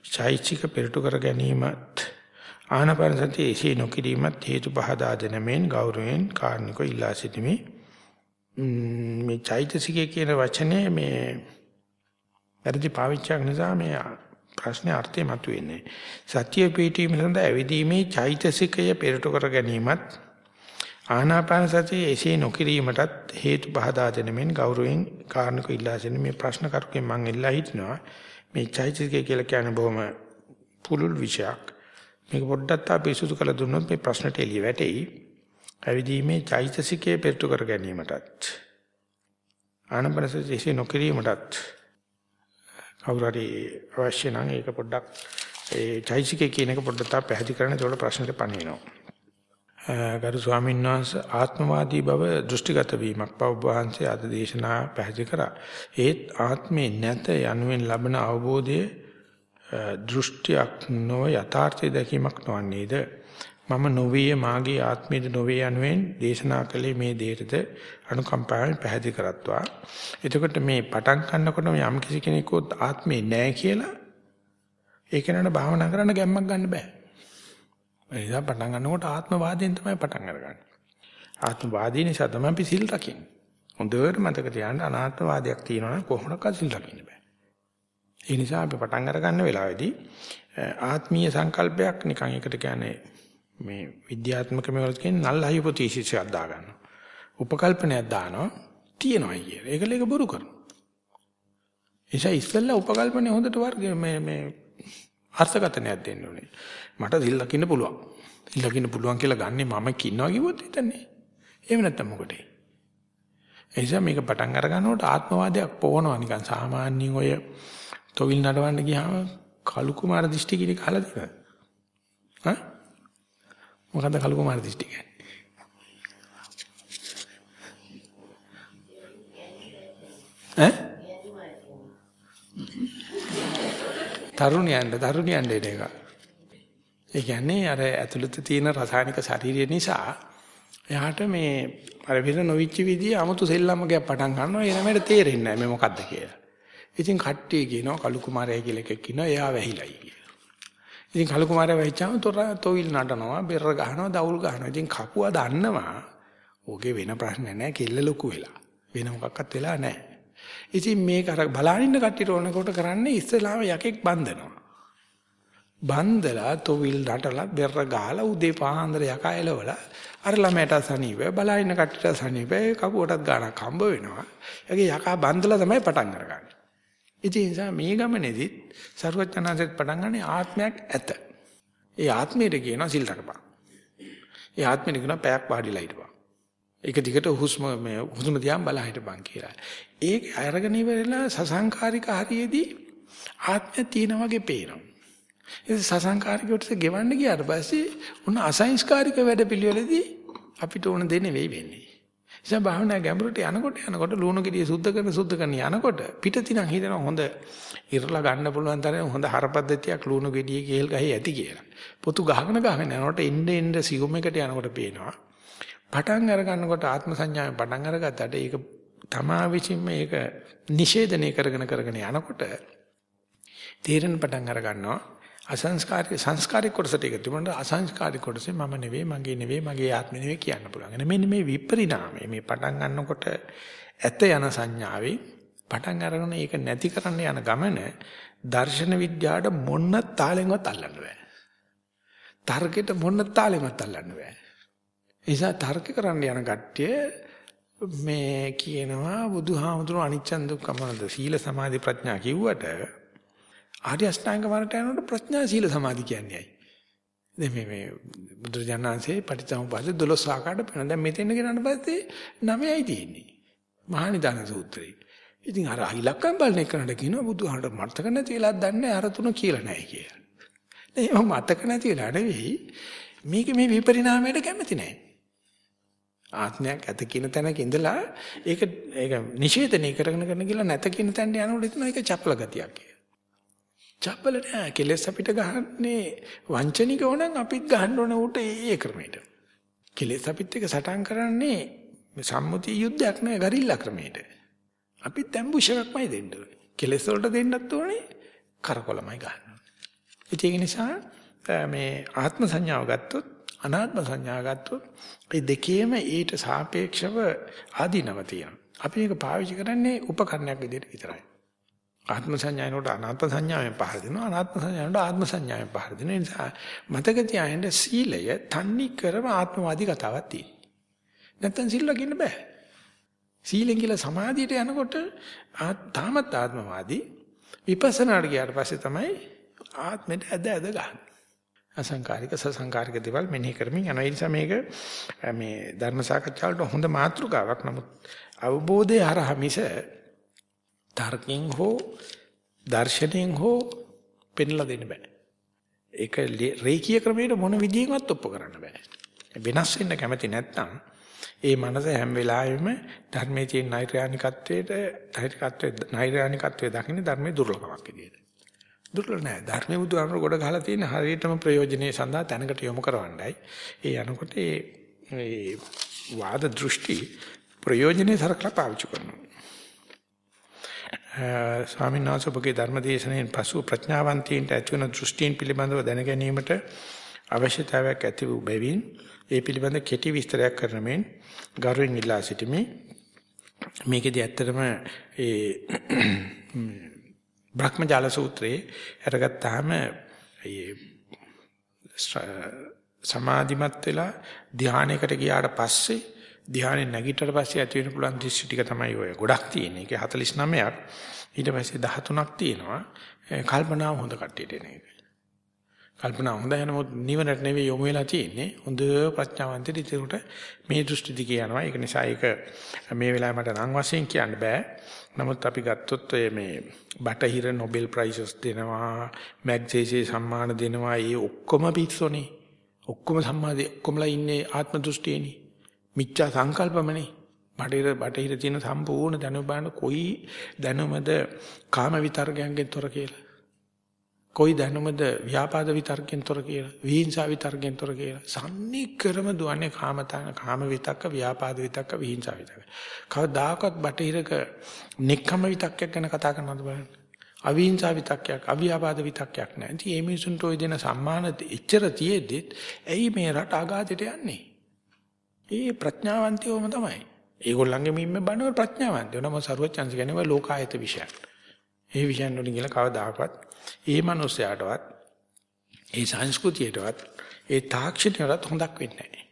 [SPEAKER 1] චෛත්‍යික පෙරටු කර ගැනීමත් ආනපන සතිය එසේ නොකිරීමත් හේතු පහදා දෙන මෙන් ගෞරවයෙන් කාරණිකව ඉල්ලා සිටිමි. මේ චෛතසිකය කියන වචනේ මේ වැඩි පාවිච්චියක් නිසා මේ ප්‍රශ්නේ අර්ථය මතුවෙන්නේ. සත්‍ය පිටීම සඳහා ඇවිදීමේ චෛතසිකය පෙරට කර ගැනීමත් ආනාපාන සතිය එසේ නොකිරීමටත් හේතු පහදා දෙන මෙන් ගෞරවයෙන් කාරණක ඉල්ලා සිටින මේ ප්‍රශ්න කරුකෙන් මම ඉල්ලා හිටිනවා. මේ චෛතසිකය කියලා කියන්නේ බොහොම පුලුල් විෂයක්. මේක පොඩ්ඩක් අපි සුසු කළ දුන්නොත් මේ ප්‍රශ්නට එළිය වැටෙයි. ඇවිදීමේ චෛතසිකයේ පෙරට කර ගැනීමටත් ආනාපාන සතිය එසේ නොකිරීමටත් කවුරු හරි අවශ්‍ය නම් ඒක පොඩ්ඩක් ඒ චෛසිකේ කියන එක පොඩ්ඩක් තා පැහැදිලි කරන්න ඒකට ප්‍රශ්නෙට පණිනවා. ගරු ස්වාමීන් වහන්සේ ආත්මවාදී බව දෘෂ්ටිගත වීමක් බව වහන්සේ අද දේශනා පැහැදිලි කරා. ඒත් ආත්මේ නැත යනුවෙන් ලබන අවබෝධය දෘෂ්ටියක් නොව යථාර්ථය දැකීමක් නොවන්නේද? මම නොවේ මාගේ ආත්මයද නොවේ යනුවෙන් දේශනා කළේ මේ දෙයටද අනුකම්පාවෙන් පැහැදිලි කරත්වා. එතකොට මේ පටන් ගන්නකොට යම් කිසි කෙනෙකුත් ආත්මේ නැහැ කියලා ඒක නන භාවනා කරන්න ගැම්මක් ගන්න බෑ. එනිසා පටන් ගන්නකොට ආත්මවාදයෙන් තමයි පටන් අරගන්නේ. ආත්මවාදී නිසා තමයි අපි සිල් රකින්නේ. හොඳට මතක තියාගන්න අනාත්මවාදයක් තියෙනවා නම් කොහොමද සිල් රකින්න බෑ. ඒ නිසා අපි පටන් අර ගන්න වෙලාවේදී ආත්මීය සංකල්පයක් නිකන් එකට කියන්නේ මේ විද්‍යාත්මක මේවලත් කියන්නේ නල් හයිපොතීසිස් එකක් දාගන්නවා. උපකල්පනයක් දානවා තියනවායි කියලා. ඒකල ඒක බොරු කරනවා. නිසා ඉස්සෙල්ලා උපකල්පනේ හොඳට වර්ග මේ මේ අර්ථකථනයක් දෙන්න ඕනේ. මට සිල් ලකින්න පුළුවන්. සිල් ලකින්න පුළුවන් කියලා ගන්නෙ මම කින්නවා කිව්වොත් හිතන්නේ. එහෙම නැත්තම් මොකටේ? ඒ නිසා මේක පටන් අර ගන්නකොට ආත්මවාදයක් පොවනවා නිකන් සාමාන්‍යයෙන් ඔය තොවිල් නඩවන්න ගියාම කලු කුමාර දිෂ්ටි කියන එක අහලා තියෙනවද? හා? මොකද්ද කලු කුමාර දිෂ්ටි කියන්නේ? ඈ? තරුණයන්ට තරුණයන්ට එන එක. ඒ කියන්නේ අර ඇතුළත තියෙන රසායනික ශරීරය නිසා එයාට මේ අර විතර නොවිච්ච විදිය 아무තු සෙල්ලම්කයක් පටන් ගන්නවා ඒ ළමයට තේරෙන්නේ නැහැ මේ මොකද්ද කියලා. ඉතින් කට්ටිය කියනවා කලු කුමාරයා කියලා එකෙක් ඉන්නවා එයා වැහිලයි කියලා. ඉතින් කලු කුමාරයා වෙච්චාම තොර තොවිල් නටනවා බෙර ගහනවා දවුල් ගහනවා. ඉතින් කපුවා දන්නවා ඕකේ වෙන ප්‍රශ්න නැහැ කෙල්ල ලොකු වෙලා. වෙන මොකක්වත් වෙලා නැහැ. ඉතින් මේක අර බලානින්න කට්ටියට ඕනකොට කරන්නේ ඉස්සලාම යකෙක් බන්දනවා. බන්දලා තොවිල් නටලා බෙර ගහලා උදේ පාන්දර යකා එලවලා අර ළමයට සනීප බලානින්න කට්ටියට සනීප කපුවටත් ගානක් හම්බ වෙනවා. ඒගේ යකා බන්දලා තමයි පටන් අරගන්නේ. ඉතින් ඒ නිසා මේ ගමනේදීත් ਸਰවඥාන්සෙත් පටන් ගන්නේ ආත්මයක් ඇත. ඒ ආත්මයට කියනවා සිල් රකපන්. ඒ ආත්මෙට කියනවා පැයක් වාඩිලා හිටපන්. ඒක දිගට හුස්ම මේ හුස්ම දිහා බලා හිටපන් කියලා. ඒක අරගෙන ඉවරලා සසංකාරික හරියේදී ආත්මය තියෙන වගේ පේනවා. ඒ සසංකාරික කොටස ගෙවන්න ගියාට පස්සේ උන අසංස්කාරික වැඩපිළිවෙලදී අපිට ඕන දේ නෙවෙයි වෙන්නේ. ඉතින් භාවනා ගැඹුරට යනකොට යනකොට ලුණු ගෙඩිය සුද්ධ කරන සුද්ධ කරන යනකොට පිටතිනම් හිතනවා හොඳ ඉරලා ගන්න පුළුවන් තරම් හොඳ හරපද්ධතියක් ලුණු ගෙඩිය කේල් ගහේ ඇති කියලා. පොතු ගහගෙන ගහගෙන යනකොට එන්න එන්න සියුම් එකට යනකොට පේනවා. පටන් අර ගන්නකොට ආත්ම සංඥාවෙන් පටන් අරගත්තට ඒක තමා විසින් මේක නිෂේධනය කරගෙන කරගෙන යනකොට තේරෙන පටන් අර ගන්නවා අසංස්කාරික සංස්කාරික කොටසට ඒක තිබුණාට අසංස්කාරික කොටසේ මම නෙවෙයි මගේ නෙවෙයි මගේ ආත්මෙ නෙවෙයි කියන්න පුළුවන්. මෙන්න මේ විපරිණාමය මේ පටන් ගන්නකොට ඇත යන සංඥාවේ පටන් අරගෙන ඒක නැති කරන්න යන ගමන දර්ශන විද්‍යාවට මොන්න තාලෙන්වත් අල්ලන්න බෑ. තර්කෙට මොන්න තාලෙන්වත් අල්ලන්න බෑ. නිසා තර්ක කරන්න යන කට්ටිය මේ කියනවා බුදුහාමුදුරුවෝ අනිච්ච දුක්ඛ මොනද සීල සමාධි ප්‍රඥා කිව්වට ආර්ය අෂ්ටාංග මාර්ගයට යනකොට ප්‍රඥා සීල සමාධි කියන්නේ ඇයි? දැන් මේ මේ බුදුරජාණන්සේ පටිච්චසමුප්පාද 12 ආකාරයට පෙන්නන. දැන් මෙතෙන් ගෙනන්න පස්සේ 9යි තියෙන්නේ. මහානිදාන සූත්‍රය. ඉතින් අර ඉලක්කම් බලන එකනට කියනවා බුදුහාමට මතක නැති වෙලාවක් දන්නේ අර තුන කියලා නැහැ කියලා. නේ මතක නැති වෙලා නෙවෙයි මේක මේ විපරිණාමයට කැමති නැහැ. ආත්මයක් ඇත කියන තැනක ඉඳලා ඒක ඒක නිෂේධනය කරගෙන කරන කියලා නැත කියන තැනට යනකොට එතන ඒක චපල ගතියක් කියලා. චපල නෑ කෙලස් අපිට ගහන්නේ වංචනිකව නම් අපිත් ගහන්න ඕන උට ඒ ක්‍රමයට. කෙලස් අපිත් එක සටන් කරන්නේ සම්මුති යුද්ධයක් නෑ ගරිල්ලා ක්‍රමයට. අපිත් ඇම්බුෂරක්මයි දෙන්න ඕනේ. කෙලස් වලට දෙන්නත් ඕනේ කරකොලමයි ගන්න ඕනේ. ඒක නිසා මේ ආත්ම සංඥාව ගත්තොත් අනාත්ම සංඥාව ගත්තොත් ඒ දෙකේම ඊට සාපේක්ෂව ආධිනව තියෙනවා. අපි මේක පාවිච්චි කරන්නේ උපකරණයක් විදිහට විතරයි. ආත්ම සංඥානට අනාත්ම සංඥාවෙන් පහර දෙනවා. අනාත්ම සංඥානට ආත්ම සංඥාවෙන් පහර දෙනවා. ඒ නිසා මතක තියාගන්න සීලය තන්නේ කරම ආත්මවාදී කතාවක් තියෙනවා. නැත්තම් සිල් ලකින්න බෑ. සීලෙන් කියලා සමාධියට යනකොට තාමත් ආත්මවාදී විපස්සනාට ගියාට පස්සේ තමයි ආත්මෙට ඇද ඇද ගන්න අසංකාරික සසංකාරික දේවල් මෙනෙහි කරමින් යනවා ඒ නිසා මේක මේ ධර්ම සාකච්ඡාවලට හොඳ මාතෘකාවක් නමුත් අවබෝධය හරහා මිස තර්කයෙන් හෝ දර්ශනයෙන් හෝ පෙන්ලා දෙන්න බෑ. ඒක රේකී ක්‍රමයට මොන විදියෙන්වත් ඔප්පු කරන්න බෑ. වෙනස් වෙන්න කැමති නැත්නම් ඒ මනස හැම වෙලාවෙම ධර්මයේ තියෙන නෛර්යානිකත්වයට ධෛර්යකත්වයේ නෛර්යානිකත්වයේ දකින්න ධර්මයේ දුර්ලභමක් විදියට. දුර්ලභ නෑ. ධර්මයේ බුදුහාමර ගොඩ ගහලා තියෙන හරියටම ප්‍රයෝජනෙයි සඳහා තැනකට යොමු කරවන්නයි. ඒ යනකොට ඒ වාද දෘෂ්ටි ප්‍රයෝජනෙයි සරකලා පාවිච්චි කරනවා. ස්වාමීන් වහන්සේ ඔබගේ ධර්මදේශනයෙන් පසු ප්‍රඥාවන්තයින්ට ඇතිවන දෘෂ්ටීන් පිළිබඳව දැන ගැනීමට අවශ්‍යතාවයක් ඇති වූ බැවින් ඒ පිළිබඳ කෙටි විස්තරයක් කරන මෙන් ගරුවෙන් ඉල්ලා සිටිමි. මේකෙදි ඇත්තටම ඒ බ්‍රහ්මජාල සූත්‍රයේ අරගත්තාම ඒ සමාධිමත් වෙලා ධානයකට ගියාට පස්සේ ධ්‍යානෙ නැගිටට පස්සේ ඇති වෙන්න පුළුවන් දෘෂ්ටි ටික තමයි ඔය ගොඩක් තියෙන්නේ. ඒකේ 49ක්. ඊට පස්සේ 13ක් තියෙනවා. කල්පනාව හොඳ කට්ටියට එන එක. කල්පනා හොඳයි නමුත් නිවනට නෙවෙයි යොමු වෙලා තියෙන්නේ. හොඳ ප්‍රඥාවන්තයෙක් ඉතිරට මේ දෘෂ්ටි දිගේ යනවා. ඒක නිසා ඒක මේ වෙලාවේ මට නම් වශයෙන් කියන්න බෑ. නමුත් අපි ගත්තොත් මේ බටහිර Nobel Prizes දෙනවා, මැග්සේසේ සම්මාන දෙනවා. ඒ ඔක්කොම පිස්සෝනේ. ඔක්කොම සම්මාදේ ඔක්කොමලා ඉන්නේ ආත්ම දෘෂ්ටියේනේ. මිච්ඡා සංකල්පමනේ. බටහිර බටහිර තියෙන සම්පූර්ණ දැනුම බලන කොයි දැනුමද කාම විතර්කයන්ගෙන් තොර කියලා. කොයි දැනුමද ව්‍යාපාද විතර්කයෙන් තොර කියලා විහිංසා විතර්කයෙන් තොර කියලා සම්නික්‍රම දුවන්නේ කාමතාන කාම විතක්ක ව්‍යාපාද විතක්ක විහිංසා විතක්ක. කවදාකවත් බටහිරක නික්කම විතක්කයක් ගැන කතා කරනවද බලන්න. අවිහිංසා විතක්කයක් අව්‍යාපාද විතක්කයක් නැහැ ඉතින් මේ මිනිසුන්ට ওই දෙන සම්මාන එච්චර තියෙද්දිත් ඇයි මේ රට අගාධයට යන්නේ? ඒ ප්‍රඥාවන්තයෝම තමයි. ඒගොල්ලන්ගේ මිම්ම බණව ප්‍රඥාවන්තයෝ. නම සරුවචන්ස කියන්නේ ලෝකායත විෂයක් ඒ විෂයන් වලින් කියලා කවදාකවත් ඒ මනුස්සයාටවත් ඒ සංස්කෘතියටවත් ඒ තාක්ෂණයටවත් හොඳක් වෙන්නේ නැහැ.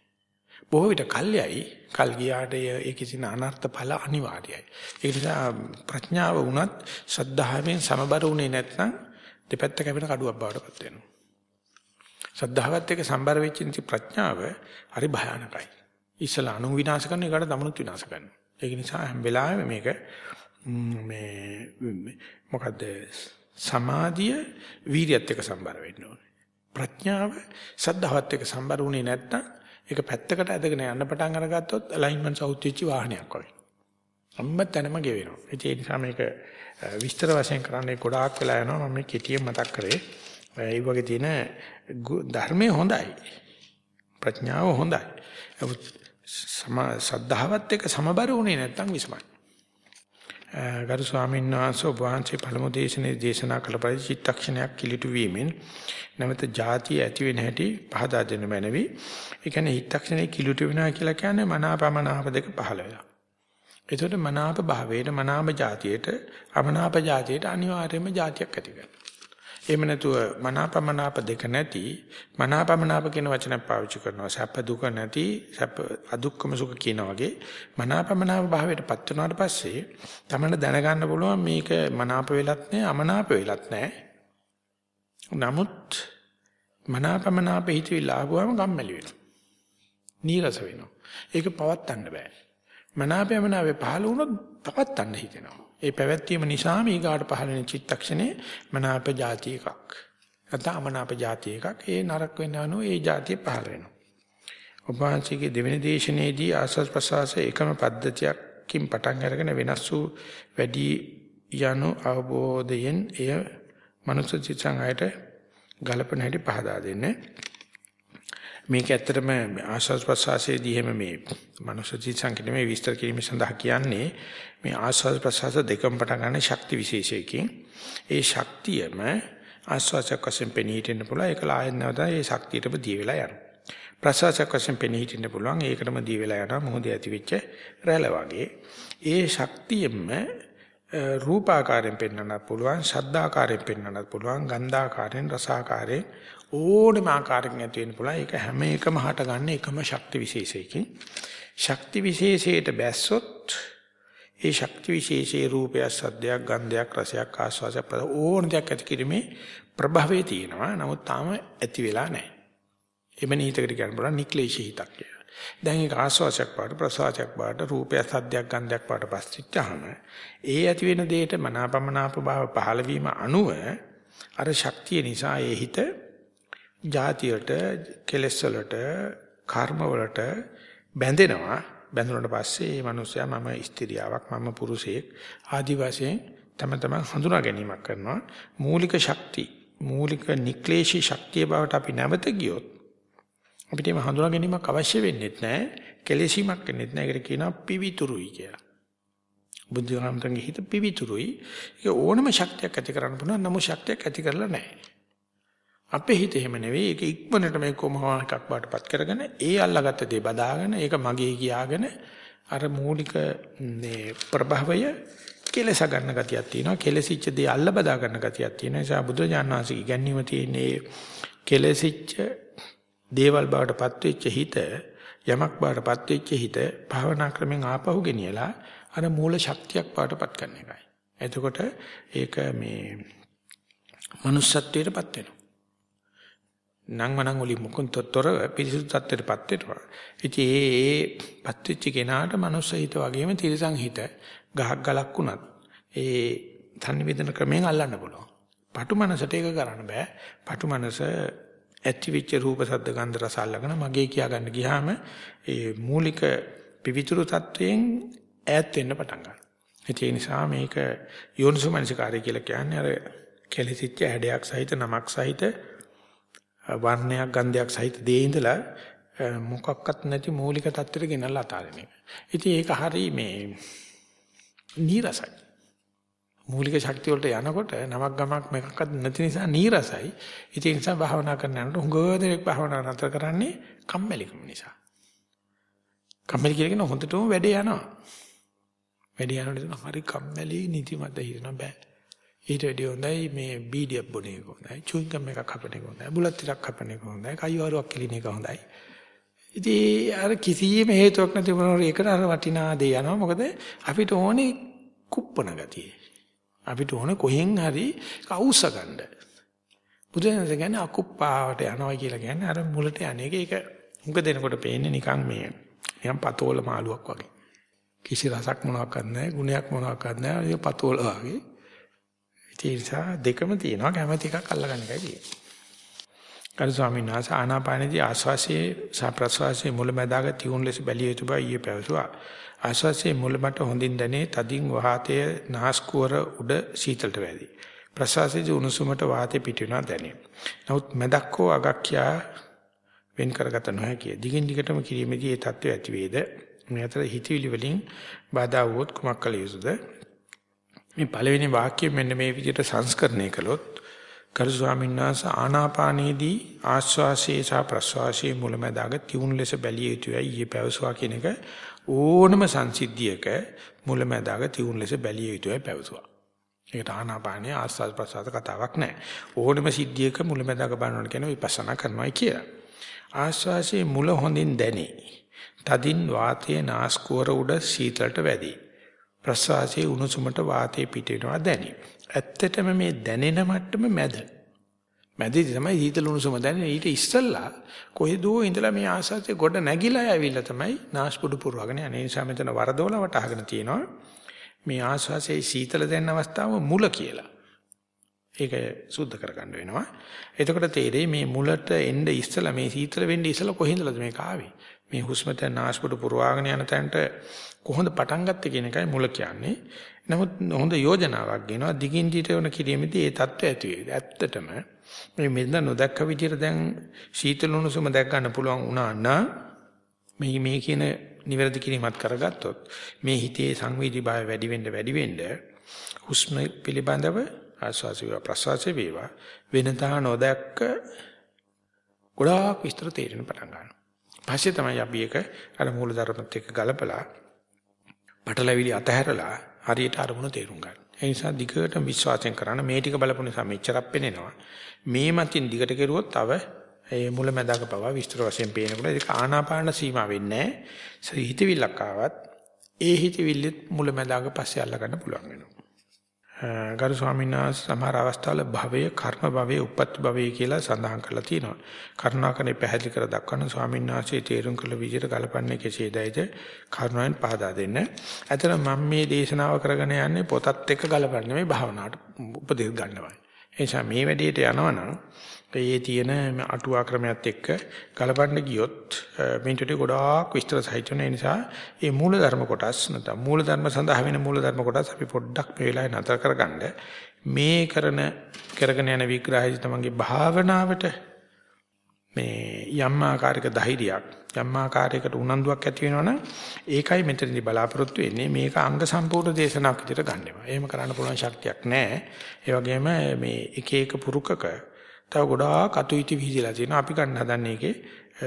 [SPEAKER 1] බොහෝ විට කල්යයි කල් ගියාට ඒ කිසින අනර්ථ ඵල අනිවාර්යයි. ඒ නිසා ප්‍රඥාව වුණත් ශ්‍රද්ධාවෙන් සමබර වුණේ නැත්නම් දෙපැත්ත කැපෙන කඩුවක් බවට පත් වෙනවා. ශ්‍රද්ධාවත් එක්ක සම්බර වෙච්ච ඉති ප්‍රඥාව හරි භයානකයි. ඉස්සලා අනු විනාශ කරන එකට දමනුත් විනාශ කරනවා. ඒක නිසා හැම වෙලාවෙම මේක මේ මොකද්ද සමාධිය වීරියත් එක්ක සම්බර වෙන්න ඕනේ. ප්‍රඥාව සද්ධාවත් එක්ක සම්බර වුණේ නැත්නම් ඒක පැත්තකට ඇදගෙන යන්න පටන් අරගත්තොත් අලයින්මන්ට් සවුත් වෙච්ච වාහනයක් වගේ. අම්ම තැනම ගෙවෙනවා. ඒ නිසා මේක විස්තර වශයෙන් කරන්නේ ගොඩාක් වෙලා යනවා. මම මේ කෙටියෙන් මතක් කරේ. ඒ වගේ තියෙන ධර්මයේ හොඳයි. ප්‍රඥාව හොඳයි. සම සද්ධාවත් එක්ක සමබර වුණේ නැත්නම් විසමයි. ගරු ස්වාමීන් වහන්සේ ඔබ වහන්සේ පළමු දේශනාවේ දේශනා කළ පරිදි චිත්තක්ෂණයක් කිලිටු වීමෙන් නැවත ಜಾති ඇති වෙන හැටි පහදා දෙන මැනවි. ඒ කියන්නේ චිත්තක්ෂණේ කිලිටු වෙනවා කියලා කියන්නේ මනාපමනාප දෙක පහළ වෙනවා. එතකොට මනාප භාවයට මනාප ಜಾතියට අමනාප ಜಾතියට අනිවාර්යයෙන්ම ಜಾතියක් ඇති වෙනවා. එහෙම නැතුව මනාපමනාප දෙක නැති මනාපමනාප කියන වචන පාවිච්චි කරනවා. සැප දුක නැති සැප අදුක්කම සුඛ කියන වගේ මනාපමනාප භාවයටපත් වුණාට පස්සේ තමයි දැනගන්න පුළුවන් මේක මනාප වෙලත් නැහැ අමනාප වෙලත් නැහැ නමුත් මනාපමනාප හිතවිල්ල ආවම කම්මැලි වෙනවා. නීරස වෙනවා. ඒක පවත්තන්න බෑ. මනාපයමනාපේ පහළ වුණොත් පවත්තන්න හිතෙනවා. ඒ පැවැත්වීම නිසා මේ ගාට පහළෙන චිත්තක්ෂණේ මනාප જાති එකක්. නැත්නම් අමනාප જાති එකක්. ඒ නරක වෙනවනෝ ඒ જાතිය පහළ වෙනවා. උපාංශිකේ දෙවෙනි දේශනයේදී ආස්වාස් ප්‍රසවාස එකම පද්ධතියකින් පටන් අරගෙන වෙනස් වූ වැඩි යනු අවබෝධයෙන් එය මනුෂ්‍ය චිත්තං අයට ගලපන හැටි පහදා දෙන්නේ. මේක ඇත්තටම ආස්වාද ප්‍රසවාසයේදී එහෙම මේ මනුෂ්‍ය චිත්තංග නෙමෙයි විස්තර කිරීම සඳහා කියන්නේ මේ ආස්වාද ප්‍රසවාස දෙකම පටන් ගන්න ශක්ති විශේෂයකින්. ඒ ශක්තියම ආස්වාදයක් වශයෙන් පෙනී හිටින්න පුළුවන්. ඒක ආයෙත් නැවත ඒ ශක්තියටම දී වෙලා යනවා. ප්‍රසවාසයක් වශයෙන් පෙනී හිටින්න පුළුවන්. ඒකටම දී වෙලා යනවා. මොහොතේ ඇති වෙච්ච රැළ වගේ. ඒ ශක්තියෙම රූපාකාරයෙන් පෙන්වන්නත් පුළුවන් ශබ්දාකාරයෙන් පෙන්වන්නත් පුළුවන් ගන්ධාකාරයෙන් රසාකාරයෙන් ඕනම ආකාරයකින් ඇති වෙන්න පුළුවන්. ඒක හැම එකම හටගන්න එකම ශක්ති විශේෂයකින්. ශක්ති විශේෂයට බැස්සොත් ඒ ශක්ති විශේෂයේ රූපය, සද්දයක්, ගන්ධයක්, රසයක්, ආස්වාදයක් ඕන දෙයක් ඇති කිරීමේ ප්‍රභවයේ තියෙනවා. නමුත් තාම ඇති වෙලා නැහැ. එබැනි හිතකට කියන්න පුළුවන් නික්ලේශී හිතක් කියලා. දැන් ඒක ආස්වාසයක් පාට ප්‍රසවාසයක් පාට රූපය සද්දයක් ගන්ධයක් පාට පස්සිච්චාම ඒ ඇති වෙන දෙයට මනාපමනාප භාව පහළ වීම අනුව අර ශක්තිය නිසා ඒ හිත ಜಾතියට කෙලෙස් වලට කර්ම වලට බැඳෙනවා. බැඳුනට පස්සේ මේ මිනිස්සයා මම ස්ත්‍රියාවක් මම පුරුෂයෙක් ආදි වශයෙන් තම තමන් හඳුනා ගැනීමක් කරනවා. මූලික ශක්ති මූලික නික්ලේශී ශක්තිය බවට අපි නැවත ගියොත් අපිට මේ හඳුනා ගැනීමක් අවශ්‍ය වෙන්නේ නැහැ කෙලෙසීමක් වෙන්නේ නැහැ ඒකට කියනවා පිවිතුරුයි කියලා. බුද්ධඝාමතුන්ගේ හිත පිවිතුරුයි. ඒක ඕනම ශක්තියක් ඇති කරන්න පුළුවන්. නමුත් ශක්තියක් ඇති කරලා නැහැ අපේ හිත එහෙම නෙවෙයි. ඒක ඉක්මනට මේ කොමහා එකක් බාටපත් කරගෙන ඒ අල්ලගත්ත දේ බදාගෙන ඒක මගේ කියාගෙන අර මූලික මේ ප්‍රභවය කෙලස ගන්න ගතියක් තියෙනවා. කෙලසිච්ච දේ අල්ල බදා ගන්න ගතියක් තියෙනවා. ඒ නිසා බුදුජානනාංශික ඉගැන්වීම තියෙන්නේ කෙලසිච්ච දේවල් බාටපත් වෙච්ච හිත යමක් බාටපත් වෙච්ච හිත භාවනා ක්‍රමෙන් ආපහු ගෙනියලා අර මූල ශක්තියක් බාටපත් කරන එකයි. එතකොට ඒක මේ manussත්වයටපත් වෙනවා. නංවනං වලින් මුකුන් තොර පිරිසුදු තත්ත්වයටපත් වෙනවා. ඉතින් ඒ ඒපත් වෙච්ච කෙනාට manuss හිත වගේම තිරසං හිත ගහක් ගලක් වුණත් ඒ සංනිවේදන ක්‍රමයෙන් අල්ලන්න පුළුවන්. පටු මනසට ඒක කරන්න බෑ. පටු මනස ඇති වෙච්ච රූප සද්ද ගන්ධ රස අල්ලගෙන මගේ කියා ගන්න ගියාම ඒ මූලික පිවිතුරු තත්වයෙන් ඈත් වෙන්න පටන් ගන්නවා. ඒ නිසා මේක යෝනිසෝමනසිකාරය කියලා කියන්නේ අර කෙලසිච්ච හැඩයක් සහිත නමක් සහිත වර්ණයක් ගන්ධයක් සහිත දේ ඉඳලා මොකක්වත් නැති මූලික தත්තර ගෙනල්ලා අතාරින එක. ඉතින් ඒක හරි මේ නීරසයි. මූලික ශක්තිය වලට යනකොට නමක් ගමක් මේකක්වත් නැති නිසා නීරසයි. ඉතින් ඒ නිසා භාවනා කරන යනකොට හුඟ දෙනෙක් භාවනා නතර කරන්නේ කම්මැලිකම නිසා. කම්මැලි කියන හොඳටම වැඩේ යනවා. වැඩේ යනකොට හරි කම්මැලි නිදිමත හිරෙන බෑ. ඊට වැඩිය හොඳයි මේ බීඩියක් බොන එක හොඳයි. චුයින්ගම් එකක් කපන එක හොඳයි. බුලත් ටිකක් කපන එක හොඳයි. කයිවාරුවක් කෙලින එක හොඳයි. ඉතින් අර කිසියම් හේතුවක් නැති වුණාට ඒකට අර වටිනා දේ යනවා. මොකද අපිට ඕනේ කුප්පන ගතිය. අපිට ඕනේ කොහෙන් හරි කවුස ගන්න. බුදුන් කියන්නේ අකුප්පාවට යනවා කියලා කියන්නේ අර මුලට යන්නේ. ඒක උඟ දෙනකොට පේන්නේ නිකන් මේ නිකන් පතෝල මාළුවක් වගේ. කිසි රසක් මොනවාක්වත් නැහැ, ගුණයක් මොනවාක්වත් නැහැ. ඒක පතෝල වගේ. ඒ නිසා දෙකම තියෙනවා කැමැති එකක් අල්ලගන්න එකයි තියෙන්නේ. කරු ස්වාමීන් වහන්සේ ආනාපානදී ආස්වාසියේ සහ ප්‍රස්වාසයේ මුලැමැදාග තියුණු ලෙස බැලිය යුතු බව ඊයේ පැවසුවා. ආස්වාසියේ මුලමට හොඳින් දැනේ තදින් වාතය නාස්කුවර උඩ සීතලට වැදී. ප්‍රස්වාසයේ උණුසුමට වාතය පිට වෙනවා දැනේ. නමුත් මැදක් හෝ අගක් යා වෙන් කරගත නොහැකිය. දිගින් දිගටම කිරීමේදී ඒ தත්ත්වය ඇති වේද? මේ අතර හිතවිලි වලින් බාධා වුවොත් කුමක් කළ යුතුද? මේ පළවෙනි වාක්‍යය මෙන්න මේ විදිහට සංස්කරණය කළොත් කරු ස්වාමීන් වහන්සේ ආනාපානයේදී ආශ්වාසයේ සහ ප්‍රශ්වාසයේ මුලැමැදාග තියුණු ලෙස බැලිය යුතුයයි ඊයේ පැවසුවා කියන එක ඕනම සංසිද්ධියක මුලැමැදාග තියුණු ලෙස බැලිය යුතුයයි පැවසුවා. ඒකට ආනාපානයේ ආස්වාද ප්‍රසආද කතාවක් නැහැ. ඕනම සිද්ධියක මුලැමැදාග බලනවා කියන විපස්සනා කරනවා කියලා. ආශ්වාසයේ මුල හොඳින් දැනේ. තදින් වාතයේ නාස්කුවර උඩ සීතලට වැඩි. ප්‍රශ්වාසයේ උණුසුමට වාතයේ පිට වෙනවා දැනේ. ඇත්තටම මේ දැනෙන මට්ටම මැද. මැදදී තමයි සීතල උණුසුම දැනෙන්නේ. ඊට ඉස්සෙල්ලා කොහෙදෝ ඉඳලා මේ ආසාවේ ගොඩ නැගිලා ඇවිල්ලා තමයි නාස්පුඩු පුරවගෙන යන්නේ. ඒ නිසා මෙතන වරදෝල වටහගෙන තියෙනවා. මේ ආස්වාසේ සීතල දැනෙන අවස්ථාව මුල කියලා. ඒක සුද්ධ කරගන්න වෙනවා. එතකොට තේරෙයි මේ මුලට එන්න ඉස්සලා මේ සීතල වෙන්න ඉස්සලා කොහෙන්දලද මේක ආවේ? මේ හුස්මත නාස්පුඩු පුරවාගෙන යන තැනට කොහොමද පටන් ගත්තේ කියන එකයි මුල කියන්නේ. නමුත් හොඳ යෝජනාවක් ගෙනවා දිගින් දිට වෙන කිරීමේදී ඒ தත්ත්වය ඇති වෙයි. ඇත්තටම මේ මෙන්න නොදැක්ක විදිහට දැන් සීතල උණුසුම දැක් ගන්න පුළුවන් වුණා නම් මේ මේ කියන නිවැරදි කිරීමත් කරගත්තොත් මේ හිතේ සංවේදී භාවය වැඩි වෙන්න වැඩි වෙන්න හුස්ම පිළිබඳව ආස්වාසි ප්‍රසවාසි වේවා වෙනතා නොදැක්ක ගොඩාක් විස්තර තේරෙන පටන් ගන්නවා. පස්සේ තමයි අපි ඒක අර මූල ධර්මත් එක්ක ගලපලා පටලැවිලි අතහැරලා හරියට අරමුණ තේරුම් ගන්න. ඒ නිසා දිගට විශ්වාසයෙන් කරන්න මේ ටික බලපු නිසා මෙච්චරක් පේනවා. මේ මතින් දිගට කෙරුවොත් තව ඒ මුලැමැදාක පවා විස්තර වශයෙන් පේනකොට ඒක ආනාපාන සීමා වෙන්නේ නැහැ. හිතවිල්ලක් ආවත් ඒ හිතවිල්ලෙත් මුලැමැදාක පස්සේ අල්ල ගන්න පුළුවන් වෙනවා. ගරු ස්වාමීන් වහන්සේ සමහර අවස්ථාවල භවයේ කර්ම භවයේ උපත් භවයේ කියලා සඳහන් කරලා තියෙනවා. කරුණාකරේ පැහැදිලි කර දක්වන ස්වාමීන් වහන්සේ තේරුම් කළ විදිහට ගලපන්නේ කෙසේදයිද කරුණාවෙන් පහදා දෙන්න. ඇතර මම මේ දේශනාව කරගෙන යන්නේ පොතත් එක්ක ගලපන්නේ මේ භාවනාවට උපදෙස් ගන්නවා. ඒ නිසා මේ වැඩේට යනවනම් ඒ තියෙන අටුවා ක්‍රමයක් එක්ක ගලපන්න ගියොත් මේකට ගොඩාක් විස්තර සහිත වෙන නිසා මේ මූල ධර්ම කොටස් නැත්නම් මූල ධර්ම සඳහා වෙන මූල ධර්ම කොටස් අපි පොඩ්ඩක් මේ වෙලාවේ නතර කරගන්න මේ කරන කරගෙන යන විග්‍රහය තමන්ගේ භාවනාවට මේ යම් ආකාරයක ධෛර්යයක් යම් ආකාරයකට උනන්දුවක් ඇති වෙනවනම් ඒකයි මෙතනදී බලාපොරොත්තු වෙන්නේ මේක අංග සම්පූර්ණ දේශනාවක් විදිහට ගන්නවා. එහෙම කරන්න පුළුවන් ශක්තියක් නැහැ. ඒ වගේම මේ එක එක පුරුකක තව ගොඩාක් අතුයිති විහිදලා තියෙනවා. අපි ගන්න හදන්නේ ඒකේ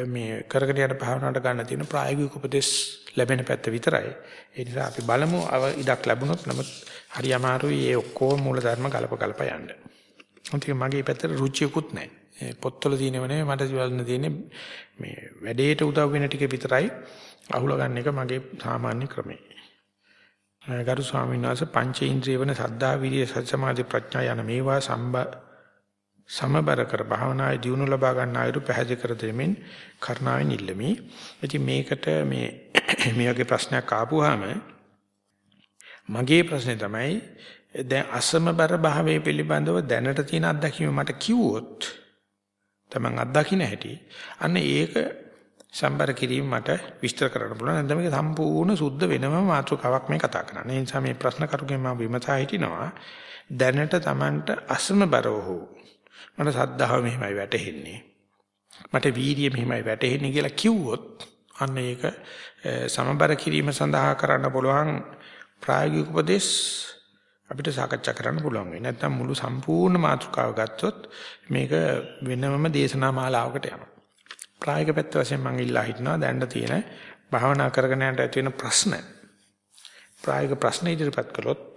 [SPEAKER 1] මේ කරගෙන යන භාවනාවට ගන්න තියෙන ප්‍රායෝගික උපදෙස් ලැබෙන පැත්ත විතරයි. ඒ නිසා අපි බලමු ඉඩක් ලැබුණොත් නමුත් හරි අමාරුයි ඒ ඔක්කොම මූල ධර්ම ගලප ගලප යන්න. අන්තික මගේ පැත්තට රුචියකුත් නැහැ. පොත්වල තියෙනව නෙවෙයි මට බලන්න තියෙන්නේ මේ වැඩේට උදව් වෙන ටික විතරයි අහුල ගන්න එක මගේ සාමාන්‍ය ක්‍රමය. ගරු ස්වාමීන් වහන්සේ පංචේන්ද්‍රිය වෙන සද්ධා විරිය සති සමාධි ප්‍රඥා යන මේවා සම්බ සමබර කර භාවනායේ දියුණු ලබා ගන්න අයුරු පැහැදිලි කර දෙමින් කරුණාවෙන් ඉල්ලමි. ඉතින් මේකට මේ මේ වගේ ප්‍රශ්නයක් ආපුවාම මගේ ප්‍රශ්නේ තමයි දැන් අසමබර භාවයේ පිළිබඳව දැනට තියෙන අත්දැකීම මට කිව්වොත් තමන් අත්දකින්න හැටි අන්න ඒක සම්බර කිරීම මට විස්තර කරන්න පුළුවන්. නැත්නම් මේක සම්පූර්ණ සුද්ධ වෙනම මාතෘකාවක් මේ කතා කරන්නේ. ඒ නිසා මේ ප්‍රශ්න කරුගෙන් මම විමසා හිටිනවා. දැනට Tamanට අසමබරව හෝ මට සද්ධාව මෙහිමයි වැටහෙන්නේ. මට වීර්යය මෙහිමයි වැටහෙන්නේ කියලා කිව්වොත් අන්න ඒක සමබර කිරීම සඳහා කරන්න පුළුවන් ප්‍රායෝගික උපදේශ අපිට සාකච්ඡා කරන්න පුළුවන් වෙයි. නැත්නම් මුළු සම්පූර්ණ මාතෘකාව ගත්තොත් මේක වෙනමම දේශනා මාලාවකට යනවා. ප්‍රායෝගික පැත්ත වශයෙන් මම ඉල්ලා හිටනවා දැන්න තියෙන භාවනා කරගෙන යනට ඇති වෙන ප්‍රශ්න. ප්‍රායෝගික ප්‍රශ්න ඉදිරිපත් කළොත්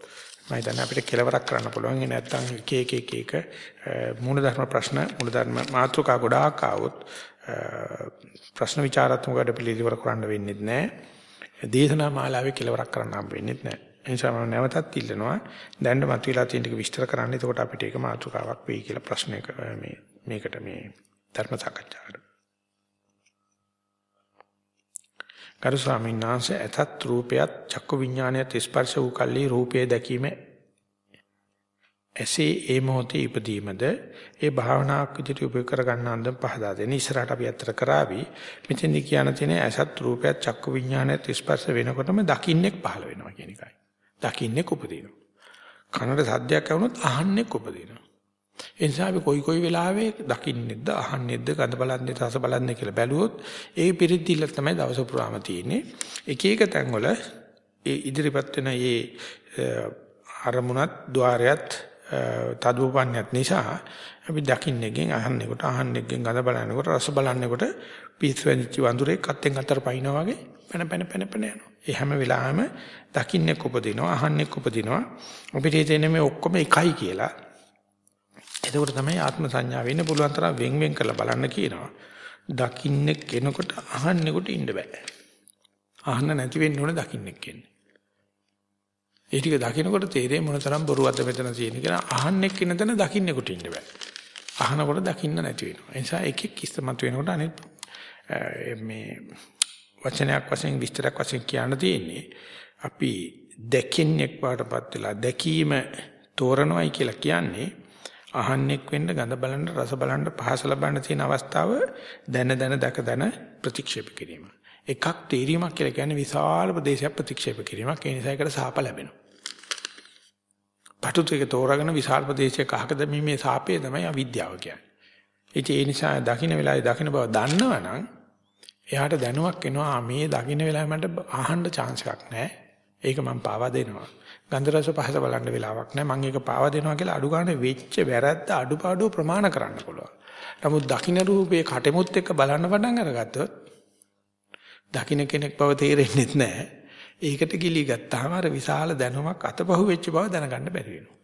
[SPEAKER 1] මම හිතන්නේ අපිට කෙලවරක් කරන්න පුළුවන්. ඒ නැත්නම් එක එක එක එක මූලධර්ම ප්‍රශ්න මූලධර්ම මාතෘකා ගොඩාක් ආවොත් ප්‍රශ්න විචාරාත්මක වැඩ පිළිවිවර කරන්න වෙන්නේ නැහැ. දේශනා මාලාවේ කෙලවරක් කරන්න හම්බ වෙන්නේ නැහැ. ඒ නිසා මම නැවතත් ඉල්ලනවා දැන් මතුවලා තියෙන ටික විස්තර කරන්න. එතකොට අපිට ඒක මාතෘකාවක් වෙයි කියලා ප්‍රශ්නයක මේ මේකට මේ ධර්ම සාකච්ඡාවට. ගරු ස්වාමීන් වහන්සේ ඇතත් රූපයත් චක්කු විඥානයත් ස්පර්ශ වූ කල්ලි රූපය දැකීම එසේ ඒ මොහොතේ ඉපදීමද ඒ භාවනාවක් විදිහට උපයෝග කර ගන්න අන්දම් පහදා දෙන ඉස්සරහට අපි අතර කරાવી මෙතෙන්දි කියන තියෙන ඇසත් රූපයත් චක්කු විඥානයත් ස්පර්ශ වෙනකොටම දකින්නෙක් පහළ වෙනවා කියන එකයි. දකින්නෙක් උපදිනවා. කනට සද්දයක් ඇහුනොත් අහන්නෙක් උපදිනවා. ඒ නිසා අපි කොයි කොයි වෙලාවෙ දකින්නේද අහන්නේද ගඳ බලන්නේ රස බලන්නේ කියලා බැලුවොත් ඒ පිරිතිල්ල තමයි දවස පුරාම තියෙන්නේ එක එක තැන්වල ඒ ඉදිරිපත් වෙන ඒ අරමුණත් ద్వාරයත් තදුපන්නේත් නිසා අපි දකින්නේගෙන් අහන්නේකොට අහන්නේගෙන් ගඳ බලනකොට රස බලනකොට පිස්සු වෙනිච්ච වඳුරේ කත්තෙන් අතර පයින්නා වගේ පැන පැන පැන පැන යනවා. ඒ හැම වෙලාවෙම දකින්නෙක් උපදිනවා අහන්නෙක් උපදිනවා. අපිට හිතෙන්නේ මේ ඔක්කොම එකයි කියලා. එතකොට තමයි ආත්ම සංඥා වෙන්න පුළුවන් තරම් වෙන් වෙන් කරලා බලන්න කියනවා. දකින්නෙක් එනකොට අහන්නෙකුට ඉන්න බෑ. අහන්න නැති වෙන්න ඕනේ දකින්නෙක් එන්නේ. ඒ ටික දකින්නකොට තේරෙයි මොන තරම් බොරුවක්ද මෙතන තියෙන කියලා අහන්නෙක් ඉන්න තැන දකින්නෙකුට ඉන්න බෑ. අහනකොට දකින්න නැති වෙනවා. ඒ නිසා එකෙක් ඉස්තමත් වෙනකොට අනිත් මේ වචනයක් වශයෙන් විස්තරයක් වශයෙන් කියන්න තියෙන්නේ අපි දැකින්නෙක් වඩපත් වෙලා දැකීම තෝරනවයි කියලා කියන්නේ අහන්නෙක් වෙන්න ගඳ බලන්න රස බලන්න පහස ලබන්න තියෙන අවස්ථාව දැන දැන දක දැන ප්‍රතික්ෂේප කිරීම. එකක් තීරීමක් කියලා කියන්නේ විශාල ප්‍රදේශයක් ප්‍රතික්ෂේප කිරීමක්. ඒ නිසා ඒකට සාප ලැබෙනවා. පටුතු එක තෝරාගෙන විශාල ප්‍රදේශයක අහක දැමීමේ සාපේ තමයි අවිද්‍යාව කියන්නේ. ඉතින් ඒ නිසා දකින්න වෙලාවේ දකින්න බව දන්නවනම් එයාට දැනුවක් එනවා මේ දකින්න වෙලාවේ මට අහන්න chance එකක් නැහැ. ඒක මම පාවා දෙනවා. ගන්ධ රස පහස බලන්න වෙලාවක් නැහැ. මම ඒක පාවා දෙනවා කියලා අඩු ගන්න වෙච්ච වැරද්ද අඩුපාඩු ප්‍රමාණ කරන්න පුළුවන්. නමුත් දකින්න රූපේ කටෙමුත් එක්ක බලන්න පටන් අරගත්තොත් දකින්න කෙනෙක් බව තේරෙන්නේ නැහැ. ඒකට ගිලී ගත්තාම අර විශාල දැනුමක් අතපහුව වෙච්ච බව දැනගන්න බැරි වෙනවා.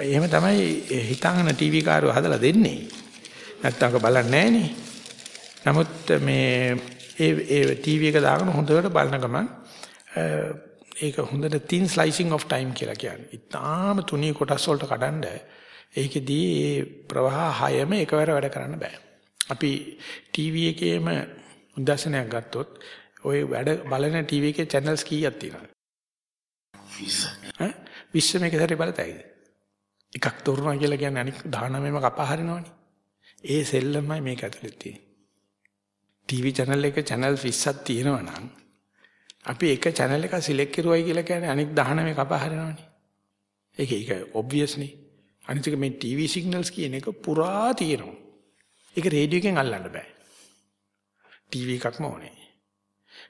[SPEAKER 1] එහෙම තමයි හිතාගෙන ටීවී කාරෝ හදලා දෙන්නේ. නැත්තම් අක බලන්නේ නැහනේ. නමුත් මේ ඒ ඒ ටීවී එක දාගෙන හොඳට බලන ගමන් ඒක හොඳට thin slicing of time කියලා කියන්නේ. ඉතාලම තුනී කොටස් වලට කඩන්න ඒකෙදී ඒ ප්‍රවාහ හයම එකවර වැඩ කරන්න බෑ. අපි ටීවී එකේම උදාසනයක් ගත්තොත් ওই වැඩ බලන ටීවී එකේ channels කීයක් තියෙනවද? 20. ඈ 20 මේක සැරේ බලතයිද? එකක් තෝරනවා කියලා කියන්නේ අනික 19ම කපා හරිනවනේ. ඒ සෙල්ලමයි මේක ඇතුලේ තියෙන්නේ. ටීවී channel එක channel 20ක් තියෙනවා නම් අපි එක channel එක select කරුවයි කියලා කියන්නේ අනික 19 කපා හරිනවනේ. ඒක ඒක obvious නේ. අනිත් එක මේ TV signals කියන එක පුරා තියෙනවා. ඒක රේඩියෝ එකෙන් අල්ලන්න බෑ. TV එකක්ම ඕනේ.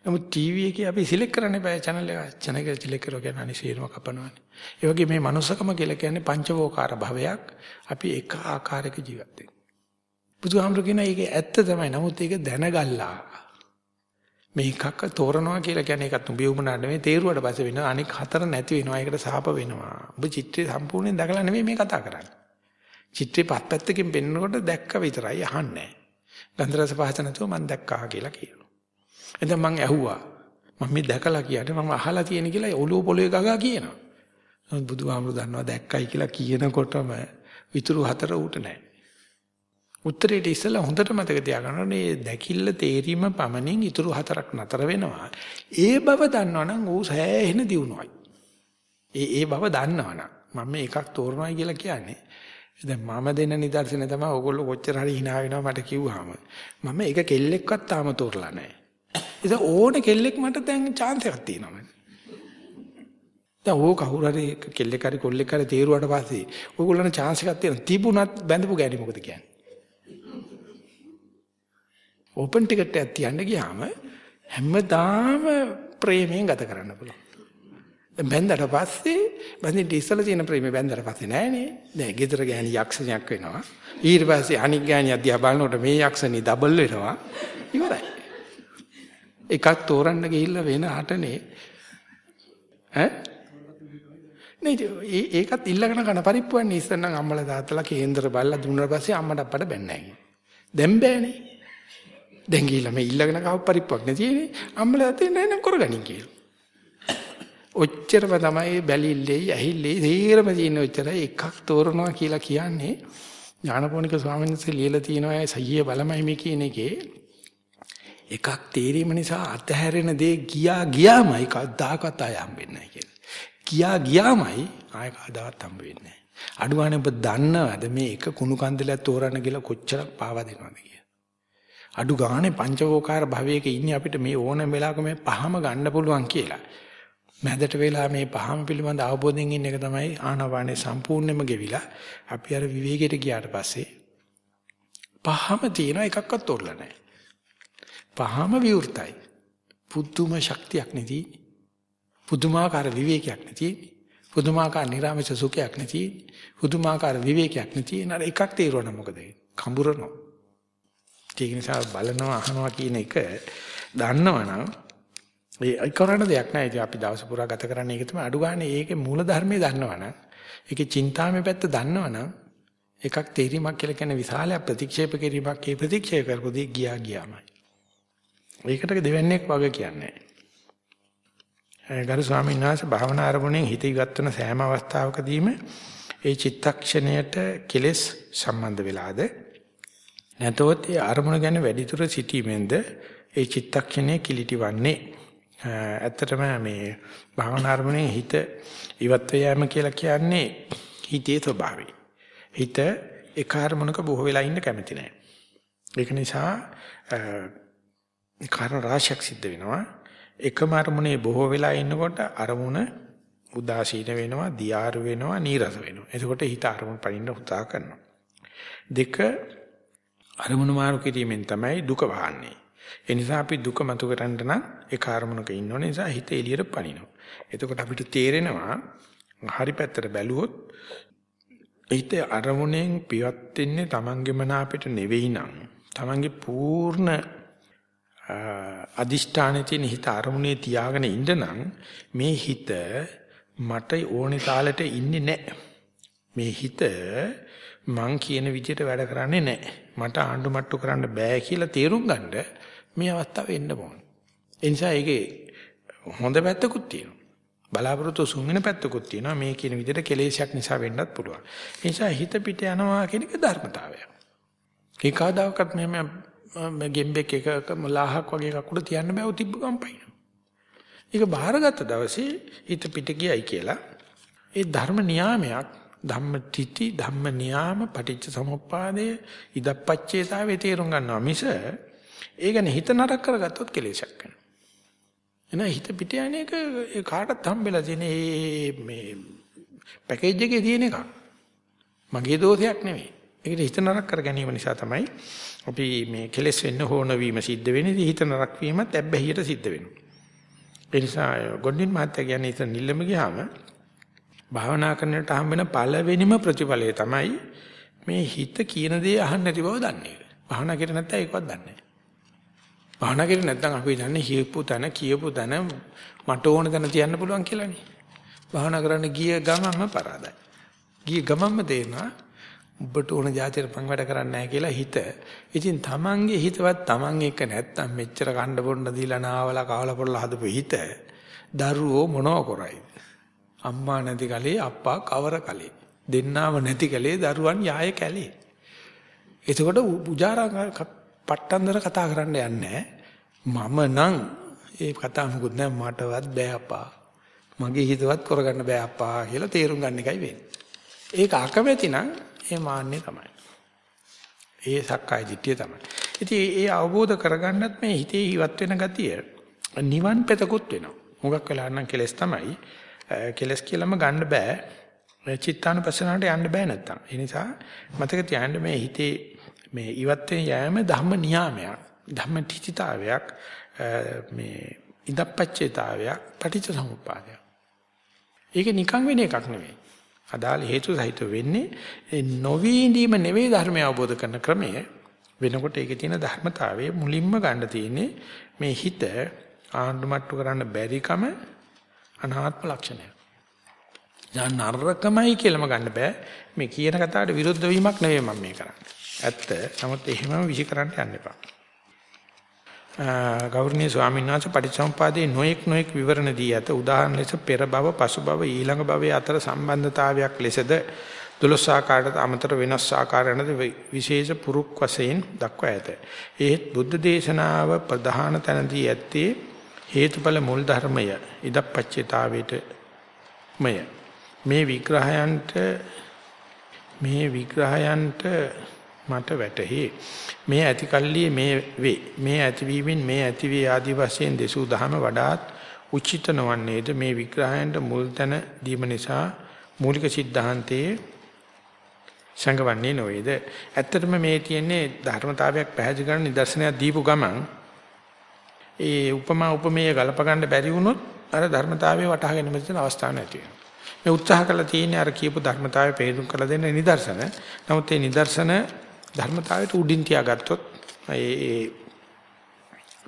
[SPEAKER 1] නමුත් TV එකේ අපි සිලෙක්ට් කරන්න බෑ channel එක. channel එක සිලෙක්ට් කරුවා කියන්නේ අනිසේරම කපනවානේ. ඒ වගේ මේ manussකම කියලා කියන්නේ පංචවෝකාර භවයක්. අපි එක ආකාරයක ජීවත් වෙනවා. බුදුහාමුදුරු කියන එක ඇත්ත තමයි. නමුත් ඒක දැනගල්ලා. මේ එකක් තෝරනවා කියලා කියන්නේ ඒකත් උඹේ උමනා නෙමෙයි තේරුවට පස්සේ වෙනවා. අනික හතර නැති වෙනවා. ඒකට සාප වෙනවා. ඔබ චිත්‍රය සම්පූර්ණයෙන් දැකලා නෙමෙයි මේ කතා කරන්නේ. චිත්‍රේ පත්පැත්තකින් පෙන්නකොට දැක්ක විතරයි අහන්නේ. ගන්ධ රස පහස නැතුව මම දැක්කා කියලා කියනවා. එතෙන් මං ඇහුවා. මම මේ දැකලා කියන්නේ මම අහලා තියෙන කියලා ඔළුව පොළවේ ගගා කියනවා. නමුත් බුදුහාමුදුරු දන්නවා දැක්කයි කියලා කියනකොටම විතුරු හතර ඌට නැහැ. උත්තරේට ඉස්සලා හොඳට මතක තියාගන්න ඕනේ දැකිල්ල තේරීම පමණින් ඊටු හතරක් නතර වෙනවා. ඒ බව දන්නවනම් ඌ සෑහෙන දියුණුවයි. ඒ ඒ බව දන්නවනම් මම මේ එකක් තෝරනවායි කියලා කියන්නේ. දැන් මම දෙන්න නිදර්ශනය තමයි ඕගොල්ලෝ කොච්චර හරි hina වෙනවා මට කිව්වහම මම එක කෙල්ලෙක්වත් තාම තෝරලා නැහැ. ඉතින් ඕන කෙල්ලෙක් මට දැන් chance එකක් තියෙනවා. දැන් ඕක කවුරු හරි කෙල්ලෙක් හරි කොල්ලෙක් හරි තේරුවාට පස්සේ ඕගොල්ලන්ට chance එකක් තියෙනවා. තිබුණත් බැඳපු ගෑණි මොකද කියන්නේ? ඕපන් ටිකට් එකක් තියන්න ගියාම හැමදාම ප්‍රේමයෙන් ගත කරන්න පුළුවන්. දැන් බැන්දට පස්සේ බැන්දිට ඉස්සලා තියෙන ප්‍රේමේ බැන්දට පස්සේ නෑනේ. දැන් ගෙදර ගෑණි යක්ෂණයක් වෙනවා. ඊට පස්සේ අනික් ගෑණි අධ්‍යා බලනකොට මේ යක්ෂණි ඩබල් වෙනවා. ඉවරයි. එකක් තෝරන්න ගිහිල්ලා වෙන හටනේ ඈ නේද ඒකත් ඉල්ලගෙන කන පරිප්පුවන්නේ ඉස්සෙල්නම් අම්මලා තාත්තලා කේන්දර බලලා දුන්නාට පස්සේ අම්මට අප්පට බැන්නෑ කිය. දැන් බෑනේ. දැන් ගිහිල්ලා මේ ඉල්ලගෙන කව පරිප්පුවක් නෙතිනේ අම්මලා තාත්තේ නෑ නම් කරගනින් කියලා. ඔච්චරම තමයි බැලිල්ලේ ඇහිල්ලේ තේරම තියෙන ඔච්චර එකක් තෝරනවා කියලා කියන්නේ ඥානපෝනික ස්වාමීන් වහන්සේ ලියලා තියෙනවා සయ్యේ බලමයි මේ කියන එකේ එකක් තේරීම නිසා අතහැරෙන දේ ගියා ගියාමයි කවදාකවත් ආය හම්බෙන්නේ නැහැ කියලා. ගියා ගියාමයි ආය කවදාවත් හම්බ වෙන්නේ නැහැ. අඩුවානේ ඔබ දන්නවද මේ එක කුණු කන්දලයක් තෝරන්න කියලා කොච්චර පාවා දෙනවද කියලා. අඩු ගානේ පංචවෝකාර භවයක ඉන්නේ අපිට මේ ඕනම වෙලාවක මේ පහම ගන්න පුළුවන් කියලා. මැදට වෙලා මේ පහම පිළිබඳ අවබෝධයෙන් ඉන්න එක තමයි ආනාපානේ සම්පූර්ණයෙන්ම ගෙවිලා අපි අර විවේකයට ගියාට පස්සේ පහම තියෙන එකක්වත් තෝරලා නැහැ. පහම විවෘතයි. පුදුම ශක්තියක් නැති. පුදුමාකාර විවේකයක් නැති. පුදුමාකාර නිරාමස සුඛයක් නැති. පුදුමාකාර විවේකයක් නැති. නර එකක් තේරුණා මොකද? කඹරනවා. ඒක නිසා බලනවා අහනවා කියන එක දන්නවනම් ඒ කරන්න දෙයක් නැහැ. ඉතින් අපි දවස පුරා ගත කරන්නේ ඒක තමයි අඩු ගන්න ඒකේ මූල ධර්මයේ දන්නවනම් ඒකේ චින්තාමේ පැත්ත දන්නවනම් එකක් තේරීමක් කියලා කියන විශාල ප්‍රතික්ෂේප කිරීමක් ඒ ප්‍රතික්ෂේප කරපොදී ගියා ගියාමයි. ඒකට දෙවන්නේක් වගේ කියන්නේ. ගරු ස්වාමීන් වහන්සේ භාවනා ආරමුණෙන් හිත ඉවත්වන සෑම අවස්ථාවකදීම ඒ චිත්තක්ෂණයට කෙලෙස් සම්බන්ධ වෙලාද නැතොත් ඒ අරමුණ ගැන වැඩිදුර සිටීමෙන්ද ඒ චිත්තක්ෂණය කිලිටිවන්නේ ඇත්තටම මේ භාවනා අරමුණේ හිත ඉවත් යෑම කියලා කියන්නේ හිතේ ස්වභාවය. හිත එක අරමුණක බොහෝ වෙලා ඉන්න කැමති නැහැ. ඒක නිසා කාරණා රාශියක් සිද්ධ වෙනවා. එකම අරමුණේ බොහෝ වෙලා ඉන්නකොට අරමුණ උදාසීන වෙනවා, දියාරු වෙනවා, නීරස වෙනවා. එතකොට හිත අරමුණ පනින්න උත්සාහ කරනවා. දෙක අරමුණු මාරු කිරීමෙන් තමයි දුක වහන්නේ. ඒ නිසා අපි දුක මතු කරන්න නම් ඒ කාර්මණක ඉන්න ඕනේ නිසා හිත එළියට පනිනවා. එතකොට අපිට තේරෙනවා හරි පැත්තට බැලුවොත් හිත අරමුණෙන් පියවත් වෙන්නේ Tamange මනාපෙට නෙවෙයි නම් Tamange පූර්ණ අදිෂ්ඨානයේ තියෙන හිත අරමුණේ තියාගෙන ඉන්න නම් මේ හිත මට ඕනේ තාලෙට ඉන්නේ නැහැ. මේ හිත මං කියන විදිහට වැඩ කරන්නේ නැහැ. මට ආණ්ඩු මට්ටු කරන්න බෑ කියලා තේරුම් ගන්න මේ අවස්ථාව එන්න ඕන. ඒ නිසා ඒකේ හොඳ පැත්තකුත් තියෙනවා. බලාපොරොත්තු සුන්ගෙන පැත්තකුත් තියෙනවා. මේ කියන විදිහට කෙලෙසයක් නිසා වෙන්නත් පුළුවන්. ඒ නිසා හිත පිට යනවා කියන එක ධර්මතාවයක්. ඒ කාදාවකත් මෙහෙම ගෙම්බෙක් එකක මලාහක් වගේ එකක් උඩ තියන්න බෑ උතිබ්බ කම්පයින්. ඒක බාරගත්ත දවසේ හිත පිට ගියයි කියලා ඒ ධර්ම නියාමයක් ධම්ම තිති ධම්ම නියාම පටිච්ච සමුප්පාදයේ ඉදප්පච්චේතාවේ තේරුම් ගන්නවා මිස ඒ ගැන හිත නරක කරගත්තොත් කෙලෙසක් වෙනවා. එන හිත පිට යන එක කාටත් හම්බෙලා තියෙන මේ පැකේජ් එකේ තියෙන එකක්. මගේ දෝෂයක් නෙවෙයි. ඒකට හිත නරක කර ගැනීම නිසා තමයි අපි මේ කෙලෙස් වෙන්න හෝන වීම සිද්ධ වෙන්නේ. හිත නරක වීමත් ඇබ්බැහියට සිද්ධ වෙනවා. ඒ නිසා ගොඩින් මහත්තයා කියන්නේ ඉතින් නිල්ලම ගියාම භාවනා කරනකොට හම්බෙන පළවෙනිම ප්‍රතිඵලය තමයි මේ හිත කියන දේ අහන්න නැති බව දන්නේ. භාවනා කරේ නැත්නම් ඒකවත් දන්නේ නැහැ. භාවනා කරේ නැත්නම් අපි දන්නේ හියපු තැන කියපු තැන මට ඕන තැන තියන්න පුළුවන් කියලානේ. භාවනා කරන්න ගිය ගමන්ම පරාදයි. ගිය ගමන්ම තේරෙනවා ඔබට ඕන જાතියට පං වැඩ කරන්නේ නැහැ කියලා හිත. ඉතින් තමන්ගේ හිතවත් තමන් එක නැත්තම් මෙච්චර කණ්ඩ බොන්න දීලා නාවලා කවලා පොරලා හදපු හිත දරුවෝ මොනව කරයිද? අම්මා නැති කලේ අප්පා කවර කලේ. දෙන්නාම නැති කලේ දරුවන් යාය කැලේ. එතකොට පුජාරා පට්ටන්දර කතා කරන්න යන්නේ මම නම් ඒ කතා මොකුත් නෑ මටවත් බෑ අප්පා. මගේ හිතවත් කරගන්න බෑ අප්පා කියලා තේරුම් ගන්න එකයි වෙන්නේ. ඒක අකමැති නම් ඒ මාන්නේ තමයි. ඒ සක්කාය දිට්ඨිය තමයි. ඉතින් ඒ අවබෝධ කරගන්නත් මේ හිතේ ඉවත් වෙන ගතිය නිවන් පෙතකුත් වෙනවා. මොකක් වෙලා නම් කෙලස් තමයි. කෙලස් කියලාම ගන්න බෑ. චිත්තානුපස්සනාවට යන්න බෑ නැත්තම්. ඒ නිසා මතක තියාගන්න මේ හිතේ මේ ඉවත් වෙන යෑම ධම්ම නියාමයක්. ධම්ම තිතිතාවයක් මේ ඉදප්පච්චේතාවයක් පටිච්ච සමුප්පාදයක්. ඒක නිකන් වෙන එකක් නෙවෙයි. අදාළ හේතු සහිත වෙන්නේ නොවීදීම නෙවෙයි ධර්මය අවබෝධ කරන ක්‍රමය වෙනකොට ඒකේ තියෙන ධර්මතාවයේ මුලින්ම ගන්න තියෙන්නේ මේ හිත ආණ්ඩුමට්ටු කරන්න බැරිකම අනාත්ම ලක්ෂණය. දැන් නරකමයි කියලාම ගන්න බෑ මේ කියන කතාවට විරුද්ධ වීමක් නෙවෙයි මම මේ කරන්නේ. ඇත්ත. නමුත් එහෙමම විසි කරන්න යන්න එපා. ගෞරවනීය ස්වාමීන් වහන්සේ පටිච්චසමුපාදයේ නොඑක් නොඑක් විවරණ දී ඇත උදාහරණ ලෙස පෙර භව පසු භව ඊළඟ භවයේ අතර සම්බන්ධතාවයක් ලෙසද දොළොස් ආකාරයට අමතර වෙනස් ආකාරයනද විශේෂ පුරුක් වශයෙන් දක්වා ඇත. ඒත් බුද්ධ දේශනාව ප්‍රධාන තැනදී ඇත්තේ හේතුඵල මුල් ධර්මය ඉදප්පච්චේතාවේටමය මේ විග්‍රහයන්ට මේ විග්‍රහයන්ට මට වැටහි. මේ ඇතිකල්ලියේ මේ වේ. මේ ඇතිවීමෙන් මේ ඇතිවේ ආදි වශයෙන් දසූ දහම වඩාත් උචිත නොවන්නේද? මේ විග්‍රහයන්ට මුල් තැන දීම නිසා මූලික સિદ્ધාන්තයේ සංගවන්නේ නොවේද? ඇත්තටම මේ තියෙන්නේ ධර්මතාවයක් පැහැදිලි කරන නිදර්ශනයක් දීපු ගමන් ඒ උපමා උපමේය ගලප ගන්න බැරි වුණොත් අර ධර්මතාවයේ වටහා ගැනීම තියෙන අවස්ථාවක් නැති වෙනවා මේ උත්සාහ කළා තියෙන්නේ අර කියපු ධර්මතාවය පෙරදුම් කරලා දෙන්න නිදර්ශන. නමුත් මේ නිදර්ශන ධර්මතාවයට උඩින් තියාගත්තොත් ඒ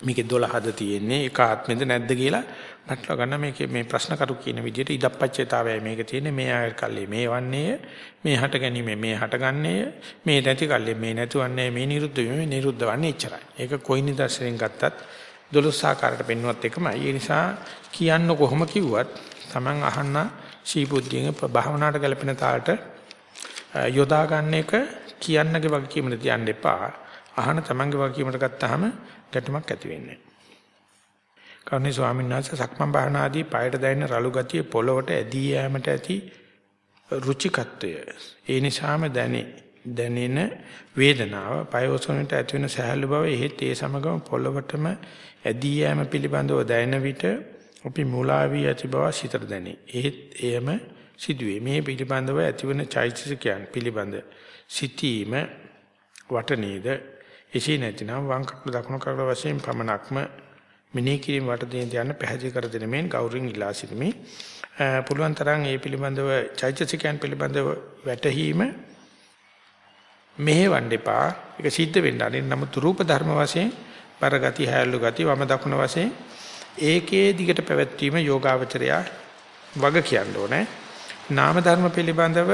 [SPEAKER 1] මේකේ 12ද තියෙන්නේ ඒක ආත්මෙද නැද්ද කියලා පැටලව ගන්න මේකේ මේ ප්‍රශ්න කරු කියන විදිහට ඉදප්පච්චේතාවයයි මේක තියෙන්නේ මේ ආයත කල්ලි මේ වන්නේය මේ හට ගැනීම මේ හටගන්නේය මේ නැති කල්ලි මේ නැතුවන්නේ මේ නිරුද්ධ වීම මේ නිරුද්ධ වන්නේ එච්චරයි. ඒක කොයි නිදර්ශනයෙන් ගත්තත් 12 ආකාරයට පෙන්වුවත් එකමයි. ඒ නිසා කියන්න කොහොම කිව්වත් Taman අහන්න ශීබුද්ධියෙන් භාවනාවට ගැලපෙන තාලට යොදා ගන්න එක කියන්නගේ වගකීමද තියන්න එපා. අහන තමන්ගේ වගකීමට ගත්තාම ගැටමක් ඇති වෙන්නේ නැහැ. කර්ණී ස්වාමීන් වහන්සේ සක්මන් භාවනාදී පායට දැනෙන රළු ගතිය පොළවට ඇදී යෑමට ඇති රුචිකත්වය. ඒ නිසාම දැනේ දැනෙන වේදනාව පයෝසොනට ඇති වෙන සහැල්ලු බව එහෙත් ඒ සමගම පොළවටම ඇදී යෑම පිළිබඳව දැනෙන විට අපි මුලා වී ඇති බව සිතට දැනේ. එහෙත් එයම සිදුවේ. මේ පිළිබඳව ඇතිවන චෛතසිකයන් පිළිබඳ සිටීම වටනේද එසේ නැතිනම් වම් කකුල දකුණු කකුල වශයෙන් පමණක්ම මිනී කිරීම වටදීන යන පැහැදිලි කර දෙන මෙන් ගෞරවයෙන් ඉල්ලා සිටිමි. පුළුවන් තරම් මේ පිළිබඳව චෛතසිකයන් පිළිබඳව වැටහීම මෙහෙවන්න එපා. ඒක සිද්ධ වෙන්න අරින් නමුත් රූප ධර්ම වශයෙන් පරගති හැල්ලු ගති වම දකුණ වශයෙන් ඒකේ දිගට පැවැත්වීම යෝගාවචරයා වග කියන්න ඕනේ. නාම ධර්ම පිළිබඳව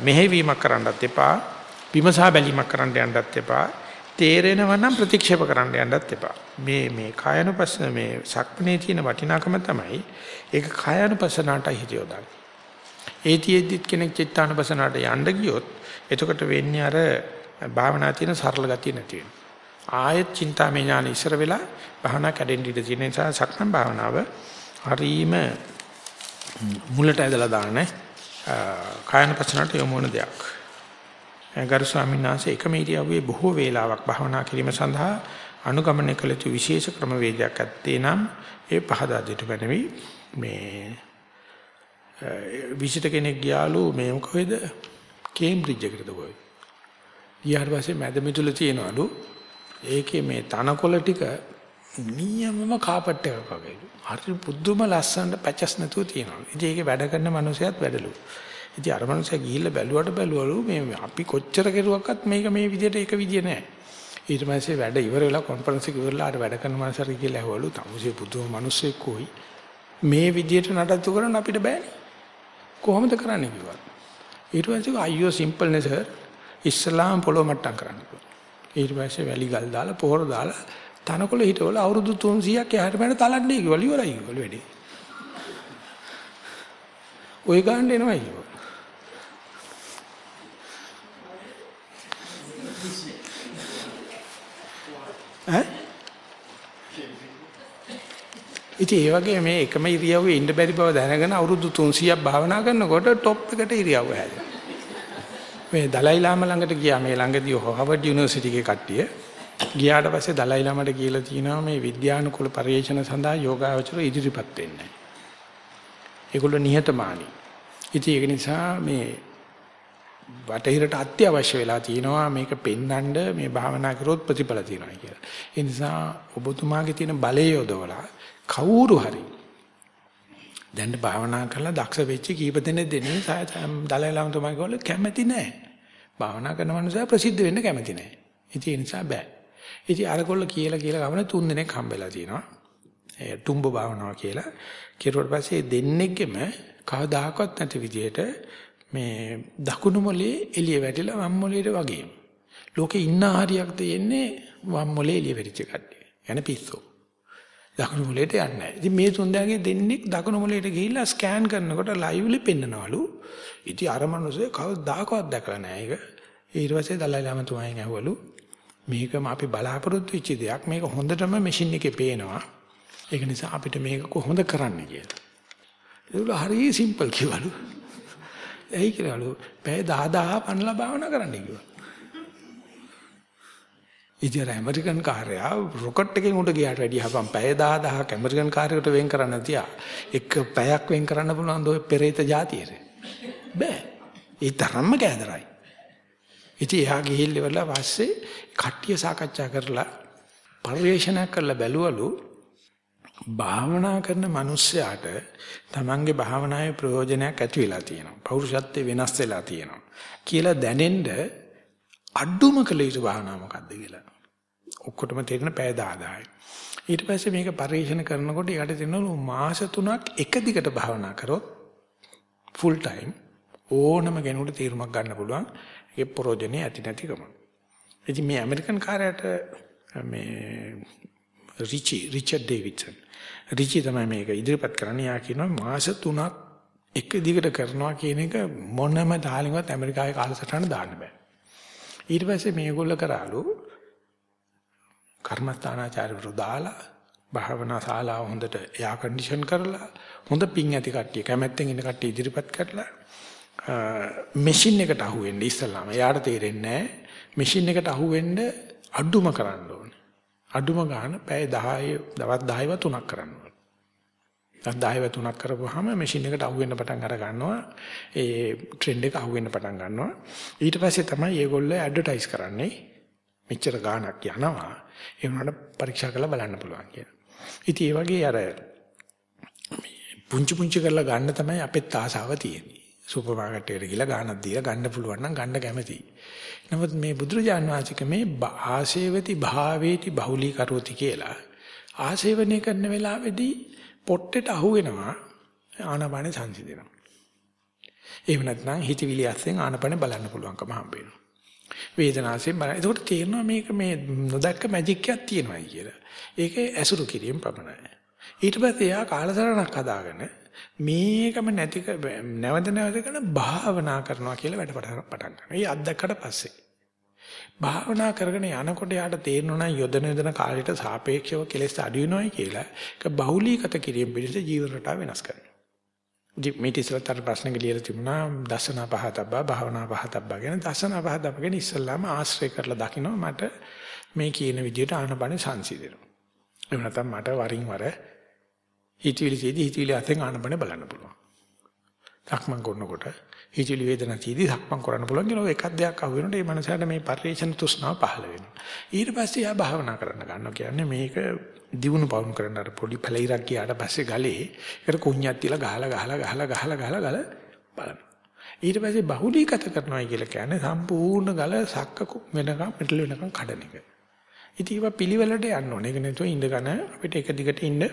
[SPEAKER 1] මෙහෙවීමක් කරන්නත් එපා. විමසා බැලීමක් කරන්න යන්නත් එපා. තේරෙනව නම් ප්‍රතික්ෂේප කරන්න යන්නත් එපා. මේ මේ කායනුපස්සන මේ සක්මනේ තියෙන වටිනාකම තමයි ඒක කායනුපස්සනට හිත යොදන්නේ. ඒතියෙද්දිත් කෙනෙක් චිත්තානුපස්සනට යන්න ගියොත් එතකොට වෙන්නේ අර භාවනා තියෙන සරල ගතිය නැති වෙනවා. ආයෙත් චින්තාමය ඥාන ඉස්සර වෙලා භාවනා කැඩෙන්න ඉඩ තියෙන නිසා සක්මන් භාවනාව හරීම මුලට ඇදලා දාන්නේ කායන පස්සනට යොමු වන දෙයක්. ගරු ස්වාමීන් වහන්සේ එකම ඉරියව්වේ බොහෝ වේලාවක් භාවනා කිරීම සඳහා අනුගමනය කළ යුතු විශේෂ ක්‍රමවේදයක් ඇත්තේ නම් ඒ පහදා දෙට බැනවි මේ විසිට කෙනෙක් ගියාලු මේ මොකද කේම්බ්‍රිජ් එකකට ගොයි. ඊට පස්සේ මැද මිදුල තියනවලු ඒකේ මේ තනකොළ ටික නියමම කාපට් එකක් වගේලු. හරි පුදුම ලස්සනට පැචස් නැතුව තියෙනවා. ඉතින් ඒකේ වැඩ කරන මනුස්සයත් වැඩලු. ඉතින් අර මනුස්සයා ගිහිල්ලා බැලුවට බැලුවලු මේ අපි කොච්චර කෙරුවක්වත් මේක මේ විදිහට එක විදිය නෑ. ඊට පස්සේ වැඩ ඉවර වෙලා කොන්ෆරන්ස් එක ඉවරලා ආර වැඩ කරන මාසරි කියලා ඇහවලු තමුසේ පුදුම මිනිස්සෙක් කොයි මේ විදියට නඩත්තු කරන්න අපිට බෑනේ කොහොමද කරන්නේ කිව්වා ඊට පස්සේ අයියෝ සිම්පල් නේ සර් ඉස්ලාම් පොළොව මට්ටම් කරන්න කිව්වා ඊට පස්සේ වැලි ගල් දාලා පොහොර දාලා තනකොළ හිටවල අවුරුදු 300ක් එහාට මෙහාට තලන්නේ කිව්වලු ඉවරයි කිව්වලු වැඩේ. ඔය ගන්න එනවා කිව්වා ඈ? ඉතින් ඒ වගේ මේ එකම ඉරියව්වේ ඉන්න බැරි බව දැනගෙන අවුරුදු 300ක් භාවනා කරනකොට টොප් එකට ඉරියව්ව හැදෙනවා. මේ දලයි ලාම ළඟට ගියා මේ ළඟදී හෝවර්ඩ් යුනිවර්සිටි එකේ කට්ටිය. ගියාට පස්සේ දලයි ලාමට කියලා තියෙනවා මේ විද්‍යානුකූල පරිශන සඳහා යෝගාවචර ඉදිරිපත් වෙන්නේ. ඒගොල්ලෝ නිහතමානී. ඉතින් ඒක නිසා මේ බටහිරට අත්‍යවශ්‍ය වෙලා තියෙනවා මේක පෙන්වන්න මේ භාවනා කරොත් ප්‍රතිඵල තියෙනවා කියලා. ඒ නිසා ඔබතුමාගේ තියෙන බලය යොදවලා කවුරු හරි දැන් භාවනා කරලා දක්ෂ වෙච්ච කීප දෙනෙක් දෙන්නේ දලයි ලාම තමයි කිව්වල කැමැති නැහැ. භාවනා කරන මනුස්සයා ප්‍රසිද්ධ වෙන්න කැමැති නැහැ. ඉතින් ඒ නිසා බෑ. ඉතින් අරගොල්ල කියලා කියලා ගමන තුන් දෙනෙක් හම්බෙලා තියෙනවා. ඒ ටුම්බ භාවනාව කියලා. කිරුවට පස්සේ දෙන්නෙක්ගෙම කවදාකවත් නැති විදිහට මේ දකුණු මොලේ එළිය වැටිලා වම් මොලේට වගේ. ලෝකේ ඉන්න හරියක් තියෙන්නේ වම් මොලේ එළිය වැටිච්ච කට්ටිය. යන පිස්සෝ. දකුණු මොලේට යන්නේ නැහැ. ඉතින් මේ තුන්දෙනාගේ දෙන්නෙක් දකුණු මොලේට ගිහිල්ලා ස්කෑන් කරනකොට ලයිව්ලි පෙන්නනවලු. ඉතින් අර මිනිස්සේ කවදාකවත් දැකලා නැහැ ඒක. ඊට පස්සේ දලයි ලාම තුමෙන් ඇහුවලු මේකම අපි බලාපොරොත්තු වෙච්ච දෙයක්. මේක හොඳටම මැෂින් එකේ පේනවා. ඒක නිසා අපිට මේක කොහොමද කරන්න කියලා. ඒක හරිය සිම්පල් කිවලු. ඇයි කියලාලු පැය 10000 පනලා භාවනා කරන්න කිව්වා. ඉතින් ඇමරිකන් කාර්යයා රොකට් එකෙන් උඩ ගියාට වැඩිය හපම් පැය 10000ක් ඇමරිකන් කාර්යයකට වෙන් කරන්න තියා. එක පැයක් වෙන් කරන්න පුළුවන් ඔය පෙරේත જાතියේ. බෑ. ඒ තරම්ම කෑදරයි. ඉතින් එහා ගිහිල්ල ඉවරලා පස්සේ කට්ටිය සාකච්ඡා කරලා පරිශ්‍රණයක් කරලා බැලුවලු භාවනා කරන මිනිස්සයාට තමන්ගේ භාවනාවේ ප්‍රයෝජනයක් ඇති වෙලා තියෙනවා. පෞරුෂත්වයේ වෙනස් වෙලා තියෙනවා. කියලා දැනෙන්න අඩුම කළ යුතු භාවනාව මොකක්ද කියලා. ඔක්කොටම තේරෙන පැය 10000යි. ඊට පස්සේ මේක පරිශන කරනකොට යට දෙනවා මාස 3ක් එක දිගට භාවනා කරොත් ෆුල් ටයිම් ඕනම කෙනෙකුට තීරමක් ගන්න පුළුවන්. ඒ ප්‍රෝජනේ ඇති නැතිකම. ඉතින් මේ ඇමරිකන් කාර්යයට මේ රිචි රිචඩ් ඩේවිඩ්සන් රිචි තමයි මේක ඉදිරිපත් කරන්නේ. යා කියනවා මාස 3ක් එක දිගට කරනවා කියන එක මොනම තාලෙන්වත් ඇමරිකාවේ කාලසටහන දාන්න බෑ. ඊට පස්සේ මේගොල්ල කරාලු කර්මස්ථානාචාර්යවරු දාලා භාවනා ශාලාව හොඳට එයා කන්ඩිෂන් කරලා හොඳ පිං ඇති කට්ටිය කැමැත්තෙන් ඉන්න කට්ටිය ඉදිරිපත් කරලා මැෂින් එකට අහුවෙන්න ඉස්සලාම එයාට තේරෙන්නේ නැහැ මැෂින් එකට අහුවෙන්න අඩුම කරන්න ඕනේ. අඩුම ගන්න පැය 10 දවස් 10ව තුනක් කරන්න ඕනේ. දවස් 10ව තුනක් කරපුවාම මැෂින් එකට අහුවෙන්න පටන් අර ගන්නවා. ඒ ට්‍රෙන්ඩ් එක අහුවෙන්න පටන් ගන්නවා. ඊට පස්සේ තමයි ඒගොල්ලෝ ඇඩ්වර්ටයිස් කරන්නේ. මෙච්චර ගාණක් යනවා. ඒ වුණාට පරීක්ෂා කරලා බලන්න පුළුවන් කියලා. ඉතින් ඒ වගේ අර පුංචි පුංචි කරලා ගන්න තමයි අපෙත් ආසාව තියෙන්නේ. සුපර් මාකට් එකට ගිහලා ගාණක් දීලා ගන්න පුළුවන් නම් ගන්න කැමතියි. නමුත් මේ බුදුරජාන් වහන්සේ මේ ආශේවති භාවේති බහුලී කරෝති කියලා ආශේවනය කරන වෙලාවේදී පොට්ටෙට අහු වෙනවා ආනපානේ සංසිඳෙනවා. එහෙම නැත්නම් හිතවිලි අස්සෙන් ආනපනේ බලන්න පුළුවන්කම හම්බ වෙනවා. වේදනාවෙන් බලන. ඒකට තේරෙනවා මේක මේ නොදැක්ක මැජික් එකක් තියෙනවායි කියලා. ඒක ඇසුරු කිරීම පමණයි. ඊට පස්සේ එයා කාලසටහනක් හදාගෙන මේකම නැති නැවත නැවත කරන භාවනා කරනවා කියලා වැඩ පටන් ගන්නවා. ඒ අත්දැකකට පස්සේ භාවනා කරගෙන යනකොට යාට තේරෙනවා නම් යොදන යොදන කාලයට සාපේක්ෂව කෙලෙස් අඩු වෙනවයි කියලා. ඒක බහුලීගත කිරීම පිණිස ජීවන රටාව වෙනස් කරනවා. මේ ඉතිසලතර ප්‍රශ්න ගලියලා තිබුණා දසන පහතබ්බා භාවනා පහතබ්බා ගැන දසන පහතබ්බා ගැන ඉස්සල්ලාම ආශ්‍රය කරලා දකින්න මට මේ කියන විදිහට ආනපන සංසිඳෙනවා. එහෙම නැත්නම් මට වරින් වර හිතවිලි සීදී හිතවිලි අතෙන් ආනපන බලන්න පුළුවන්. සක්මන් කරනකොට හිතවිලි වේදනා සීදී සක්මන් කරන්න පුළුවන් කියලා එකක් දෙයක් අහු වෙනකොට මේ මනසට මේ පරිේශන තෘෂ්ණාව පහළ වෙනවා. ඊට පස්සේ ආ භාවනා කරන්න ගන්නවා කියන්නේ මේක දිනුන පවුන් කරන්න අර පොඩි පැලිරක් ගියාට පස්සේ ගලේ ඒකට කුණ්‍යක් තියලා ගහලා ගහලා ගහලා ගහලා ගහලා ගල බලනවා. ඊට පස්සේ බහුලීගත කරනවා කියලා කියන්නේ සම්පූර්ණ ගල සක්ක වෙනකම් මෙටල වෙනකම් කඩන එක. ඉතින් ඒවා පිළිවෙලට යන්න ඕනේ. ඒක නැතුව ඉඳගෙන අපිට එක දිගට ඉන්න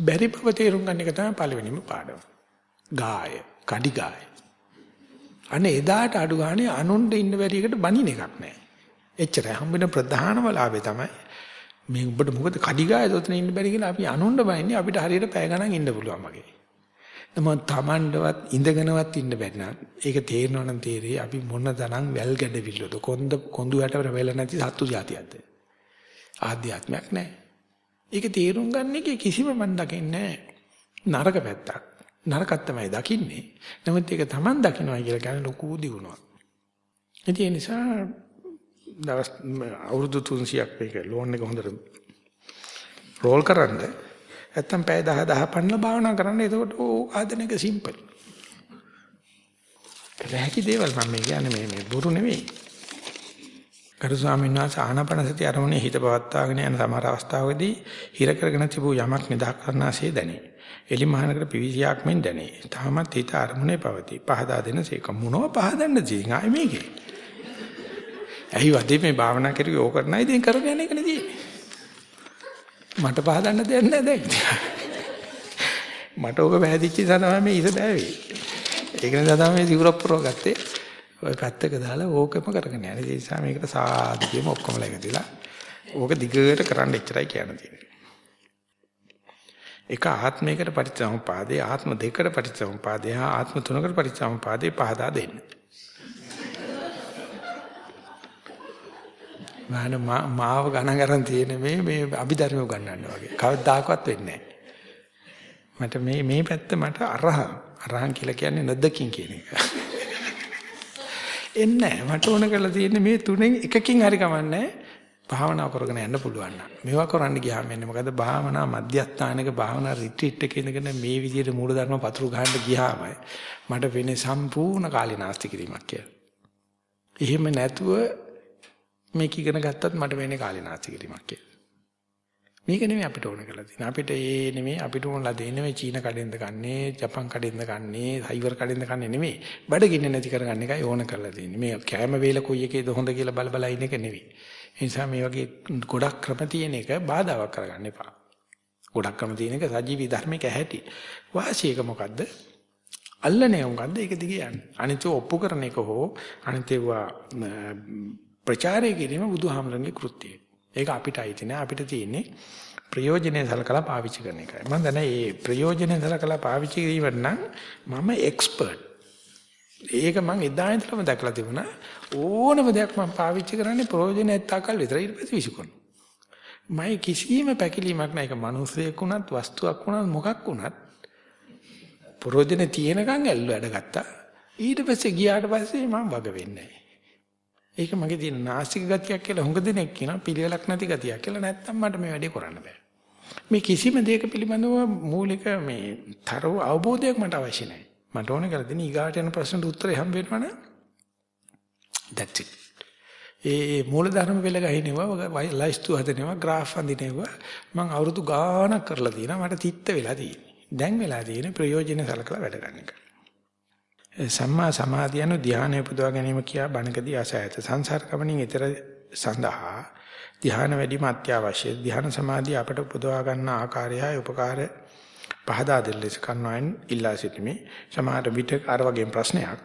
[SPEAKER 1] බැරි බව තේරුම් ගන්න එක තමයි පළවෙනිම පාඩම. ගාය, කඩි ගාය. අනේ එදාට අඩු ගානේ අනුන්ට ඉන්න බැරි එකට බනින එකක් නැහැ. එච්චරයි හම්බෙන ප්‍රධානම ලාභය තමයි මේ උඹට මොකද කඩි ගාය දොතන ඉන්න බැරි කියලා අපි අනුන්ට බනින්නේ අපිට හරියට පැය ගණන් ඉන්න පුළුවන් වගේ. නමුත් Tamandවත් ඉඳගෙනවත් ඉන්න බැරි නම් ඒක තේරෙනවා නම් තේරෙයි අපි මොන තරම් වැල් ගැඩවිල්ලද කොන්ද කොඳු යට වෙල නැති සත්තු జాතියක්ද ආධ්‍යාත්මයක් නැහැ. ඒක තේරුම් ගන්න එකේ කිසිම මන් දකින්නේ නරක පැත්තක්. නරකක් තමයි දකින්නේ. නමුත් ඒක Taman දකින්නයි කියලා කියන්නේ ලොකු දියුණුවක්. ඒ නිසා දවස් අවුරුදු 300ක් මේක ලෝන් එක හොඳට රෝල් කරන්න නැත්තම් පැය 10 10 පන්නලා භාවනා කරන්න එතකොට ආදන එක සිම්පල්. රැකි දේවල් මම කියන්නේ මේ මේ බොරු නෙවෙයි. කරු ස්වාමීන් වහන්සේ ආනාපානසති අරමුණේ හිත පවත්වාගෙන යන සමහර අවස්ථාවකදී හිර කරගෙන තිබූ යමක් නිදහස් කරනාසේ දැනේ. එලි මහනකට පිවිසියක් මෙන් දැනේ. තාමත් හිත අරමුණේ පවතී. පහදා දෙන සේක මොනව පහදන්න තියෙන්නේ ආයේ මේකේ. ඇයි වදේ මේ භාවනා කරුවේ ඕක කරනයි ඉතින් කරගෙන යන එකනේ තියෙන්නේ. මට පහදන්න දෙයක් නැහැ දැන්. මට ඕක වැහැදිච්ච නිසා තමයි මේ ඉස බෑවේ. ඒක නිසා තමයි මේ සිවුරක් පුරව ගත්තේ. ඔය පැත්තක දාලා ඕකම කරගෙන යන්නේ. ඒ නිසා මේකට සාදු කියමු ඔක්කොමලා එකතුලා. ඕක දිගට කරන්න එච්චරයි කියන්න තියෙන්නේ. එක ආත්මයකට පරිච්ඡම්පාදේ ආත්ම දෙකකට පරිච්ඡම්පාදේ ආත්ම තුනකට පරිච්ඡම්පාදේ පහදා දෙන්න. මම මාව ගණන් ගන්න තියෙන මේ මේ අභිධර්ම උගන්වන්න වගේ. කවදාකවත් වෙන්නේ නැහැ. මට මේ මේ පැත්ත මට අරහං අරහං කියලා කියන්නේ නොදකින් කියන එක. එන්නේ මට ඕන කරලා තියෙන්නේ මේ තුනෙන් එකකින් හරි කමන්නේ භාවනා කරගෙන යන්න පුළුවන් නම්. මේවා කරන්න ගියාම එන්නේ මොකද භාවනා මධ්‍යස්ථානක භාවනා රිට්‍රීට් එකක ඉඳගෙන මේ විදිහට මූලධර්ම පතුරු ගහන්න ගියාම මට වෙන්නේ සම්පූර්ණ කාලීනාස්ති කිරීමක් කියලා. එහෙම නැතුව මේක ඉගෙන ගත්තත් මට වෙන්නේ කාලීනාස්ති කිරීමක් කියලා. මේක නෙමෙයි අපිට ඕන කරලා තියෙන්නේ. අපිට ඒ නෙමෙයි අපිට ඕනලා දෙන්නේ නෙමෙයි චීන කඩෙන්ද ගන්නේ, ජපන් කඩෙන්ද ගන්නේ, සයිවර් කඩෙන්ද ගන්නේ නෙමෙයි. බඩගින්න නැති කරගන්න එකයි ඕන කරලා තියෙන්නේ. මේ කෑම වේල කොයි එකේද හොඳ කියලා බල බල ඉන්න එක නෙවෙයි. ඒ නිසා මේ වගේ ගොඩක් ක්‍රම තියෙන එක බාධාවක් කරගන්න එපා. ගොඩක් ක්‍රම තියෙන එක සජීවී ධර්මයක ඇහැටි. වාසියක මොකද්ද? අල්ලන්නේ මොකද්ද? ඒක දිගේ යන්නේ. අනිත් ඔප්පු කරන එක හෝ අනිත් ඒවා ප්‍රචාරය කිරීම බුදුහාමරගේ කෘත්‍යය. ඒක අපිට අයිති නෑ අපිට තියෙන්නේ ප්‍රයෝජනෙ සලකලා පාවිච්චි කරන එකයි. මම දන්නේ මේ ප්‍රයෝජනෙ සලකලා පාවිච්චි කිරීම නම් මම එක්ස්පර්ට්. ඒක මම එදා ඉඳලම දැකලා තිබුණා. ඕනම දෙයක් මම පාවිච්චි කරන්නේ ප්‍රයෝජනෙ ඇත්තකල් විතරයි ඊට පස්සේ විසිකරනවා. මම කිසිම පැකිලීමක් නැහැ. ඒක මිනිස්සෙක් වුණත් වස්තුවක් වුණත් මොකක් වුණත් ප්‍රයෝජනෙ තියෙනකන් ඇල්ල වැඩ ගත්තා. ඊට පස්සේ ගියාට පස්සේ මම වග වෙන්නේ නැහැ. ඒක මගේ තියෙන නාස්තික ගතියක් කියලා හුඟ දෙනෙක් කියනවා පිළිවෙලක් නැති ගතියක් කියලා නැත්තම් මට මේ වැඩේ කරන්න බෑ. මේ කිසිම දෙයක පිළිබඳව මූලික මේ තරව අවබෝධයක් මට අවශ්‍ය නැහැ. මට ඕන කරලා දෙන ඊගාට යන ප්‍රශ්නට උත්තරේ හම්බ වෙනවනේ. That's it. ඒ මූලධර්ම වෙල ගහිනවා ලයිස්තු හදනවා ග්‍රාෆ් අඳිනවා මම අවුරුදු ගාණක් කරලා තියෙනවා මට තිත්ත වෙලා තියෙන්නේ. දැන් වෙලා තියෙන්නේ ප්‍රයෝජන සලකලා වැඩ ගන්න එක. සම්මා සමාධිය anu ධානය උපදවා ගැනීම කියා බණකදී ආසයත සංසාර ගමනින් ඊතර සඳහා ධාන වැඩිම අත්‍යවශ්‍යයි ධාන සමාධිය අපට උපදවා ගන්න ආකාරයයි උපකාර පහදා දෙන්න ලෙස කන්වයින් ඉල්ලා සිටිමි සමහර විට අර වගේ ප්‍රශ්නයක්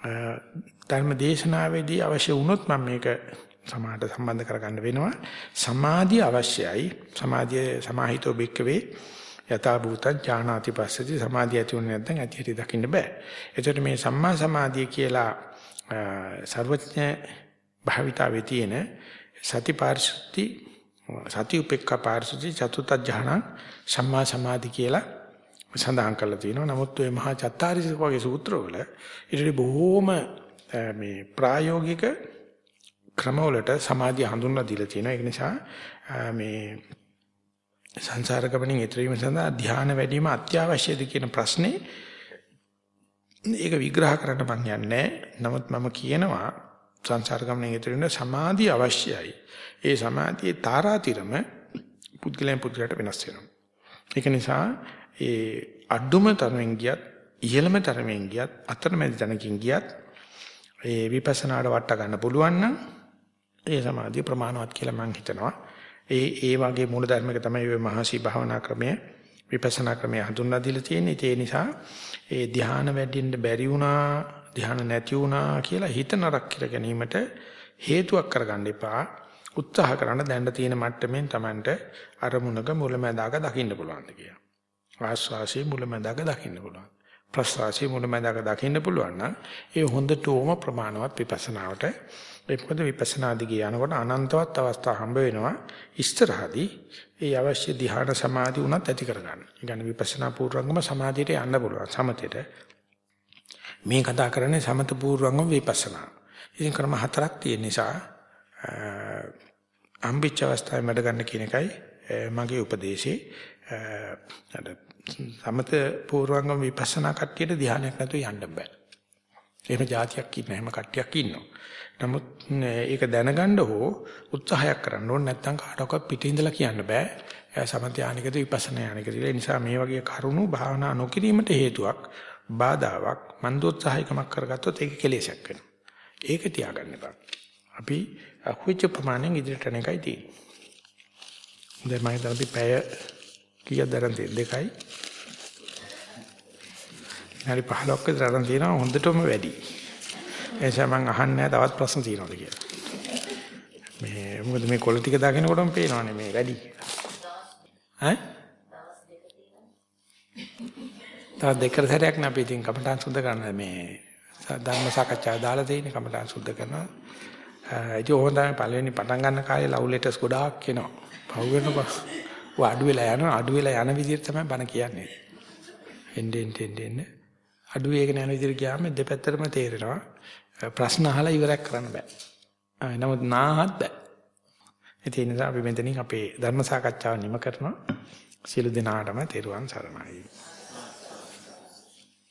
[SPEAKER 1] ධර්ම දේශනාවේදී අවශ්‍ය වුණොත් මම මේක සමාහට සම්බන්ධ කරගන්න වෙනවා. සමාධිය අවශ්‍යයි. සමාධිය සමාහිතෝ බික්කවේ යථා භූතං ඥානාති පස්සති. සමාධිය ඇති වුණේ නැත්නම් ඇති හැටි දකින්න බෑ. එතකොට මේ සම්මා සමාධිය කියලා සර්වඥ භාවිතාවේ තියෙන සති පාරිශුද්ධි සති උපේක්ඛා පාරිශුද්ධි චතුත ඥාන සම්මා සමාධි කියලා සඳහන් කරලා තියෙනවා. නමුත් මේ මහා චත්තාරිසික වගේ සූත්‍රවල ඊට බොහෝම මේ ප්‍රායෝගික ක්‍රමවලට සමාධිය හඳුන්වලා දීලා තියෙනවා. ඒක නිසා මේ සංසාර ගමනින් ඈතර වීම සඳහා ධ්‍යාන වැඩිම අත්‍යවශ්‍යද කියන ප්‍රශ්නේ ඒක විග්‍රහ කරන්න මම යන්නේ නමුත් මම කියනවා සංසාර ගමනින් ඈතර වෙන සමාධිය අවශ්‍යයි. ඒ සමාධියේ තාරාතිරම පුද්ගලයන් පුද්ගලයට වෙනස් වෙනවා. ඒක නිසා ඒ අඩුම තරමින් ගියත් ඉහළම තරමින් ගියත් අතරමැද තැනකින් ගියත් ඒ විපස්සනාට වට ගන්න පුළුවන් නම් ඒ සමාධිය ප්‍රමාණවත් කියලා මම හිතනවා. ඒ ඒ වගේ මූල ධර්මයක තමයි ඔය මහසි භාවනා ක්‍රමය විපස්සනා ක්‍රමය හඳුන්වා දීලා තියෙන්නේ. ඒ නිසා ඒ ධ්‍යාන වැඩිෙන්න බැරි වුණා, ධ්‍යාන නැති වුණා කියලා හිත නරක කර ගැනීමට හේතුවක් කරගන්න එපා. උත්සාහ කරන දැන්න තියෙන මට්ටමින් Tamanට අරමුණක මුලැමැදාක දකින්න පුළුවන් කියලා. ආස්වාසිය මුලැමැදාක දකින්න පුළුවන්. ප්‍රසවාසී මුලමඳාක දකින්න පුළුවන් නම් ඒ හොඳටම ප්‍රමාණවත් විපස්සනාවට ඒ මොකද විපස්සනා දිගේ යනකොට අනන්තවත් අවස්ථා හම්බ වෙනවා ඉස්තරහදී ඒ අවශ්‍ය ධ්‍යාන සමාධි උනත් ඇති කරගන්න. ඒ කියන්නේ විපස්සනා පූර්වංගම සමාධියට යන්න පුළුවන් සමතේට. මේ කතා කරන්නේ සමත පූර්වංගම විපස්සනා. ඉතින් ක්‍රම හතරක් තියෙන නිසා අම්බිච්ච අවස්ථාවේ මඩ ගන්න කියන එකයි මගේ උපදේශේ. සමත පූර්වංගම විපස්සනා කට්ටියට ධානයක් නැතුව යන්න බෑ. එහෙම જાතියක් ඉන්න හැම කට්ටියක් ඉන්නවා. නමුත් ඒක දැනගන්න හෝ උත්සාහයක් කරන්න ඕනේ නැත්නම් කාටවත් පිටින් ඉඳලා කියන්න බෑ. සමත යානිකද විපස්සනා යානිකද ඒ නිසා මේ වගේ කරුණු භාවනා නොකිරීමට හේතුවක් බාධාවක් මන්දෝත්සාහයකමක් කරගත්තොත් ඒක කෙලෙසක් වෙනවා. ඒක තියාගන්න එපා. අපි අහුවෙච්ච ප්‍රමාණයෙන් ඉදිරියට යන එකයි තියෙන්නේ. දැන් මම හිතන්නේ අපි පැය කීයක් දරන් තියෙන්නේ දෙකයි. හරි 15ක් විතර අරන් තියෙනවා හොඳටම වැඩි. ඒ නිසා මම අහන්නේ තවත් ප්‍රශ්න තියෙනවද කියලා. මේ මොකද මේ කොළ ටික දාගෙනකොටම පේනවනේ මේ වැඩි. ඈ? තව දෙකර සැරයක් නේ අපි ඉතින් කමටහන් සුද්ධ කරන්න මේ ධර්ම සාකච්ඡාව දාලා තියෙන්නේ කමටහන් සුද්ධ කරනවා. ඉතින් ඕන තමයි පළවෙනි පටන් ගන්න කාලේ ලව් ලෙටර්ස් ගොඩාක් එනවා. පහු වෙනකොට ඔය අඩු වෙලා යනවා අඩු වෙලා යන විදිහට තමයි බණ කියන්නේ. එන්නේ එන්නේ එන්නේ අඩු වේගන යන විදිහට ගියාම දෙපැත්තටම තේරෙනවා. ප්‍රශ්න අහලා ඉවරයක් කරන්න බෑ. නමුත් නාහත් බෑ. ඒ නිසා අපි මෙතනින් අපේ ධර්ම සාකච්ඡාව නිම කරනවා. සියලු දෙනාටම තෙරුවන් සරණයි.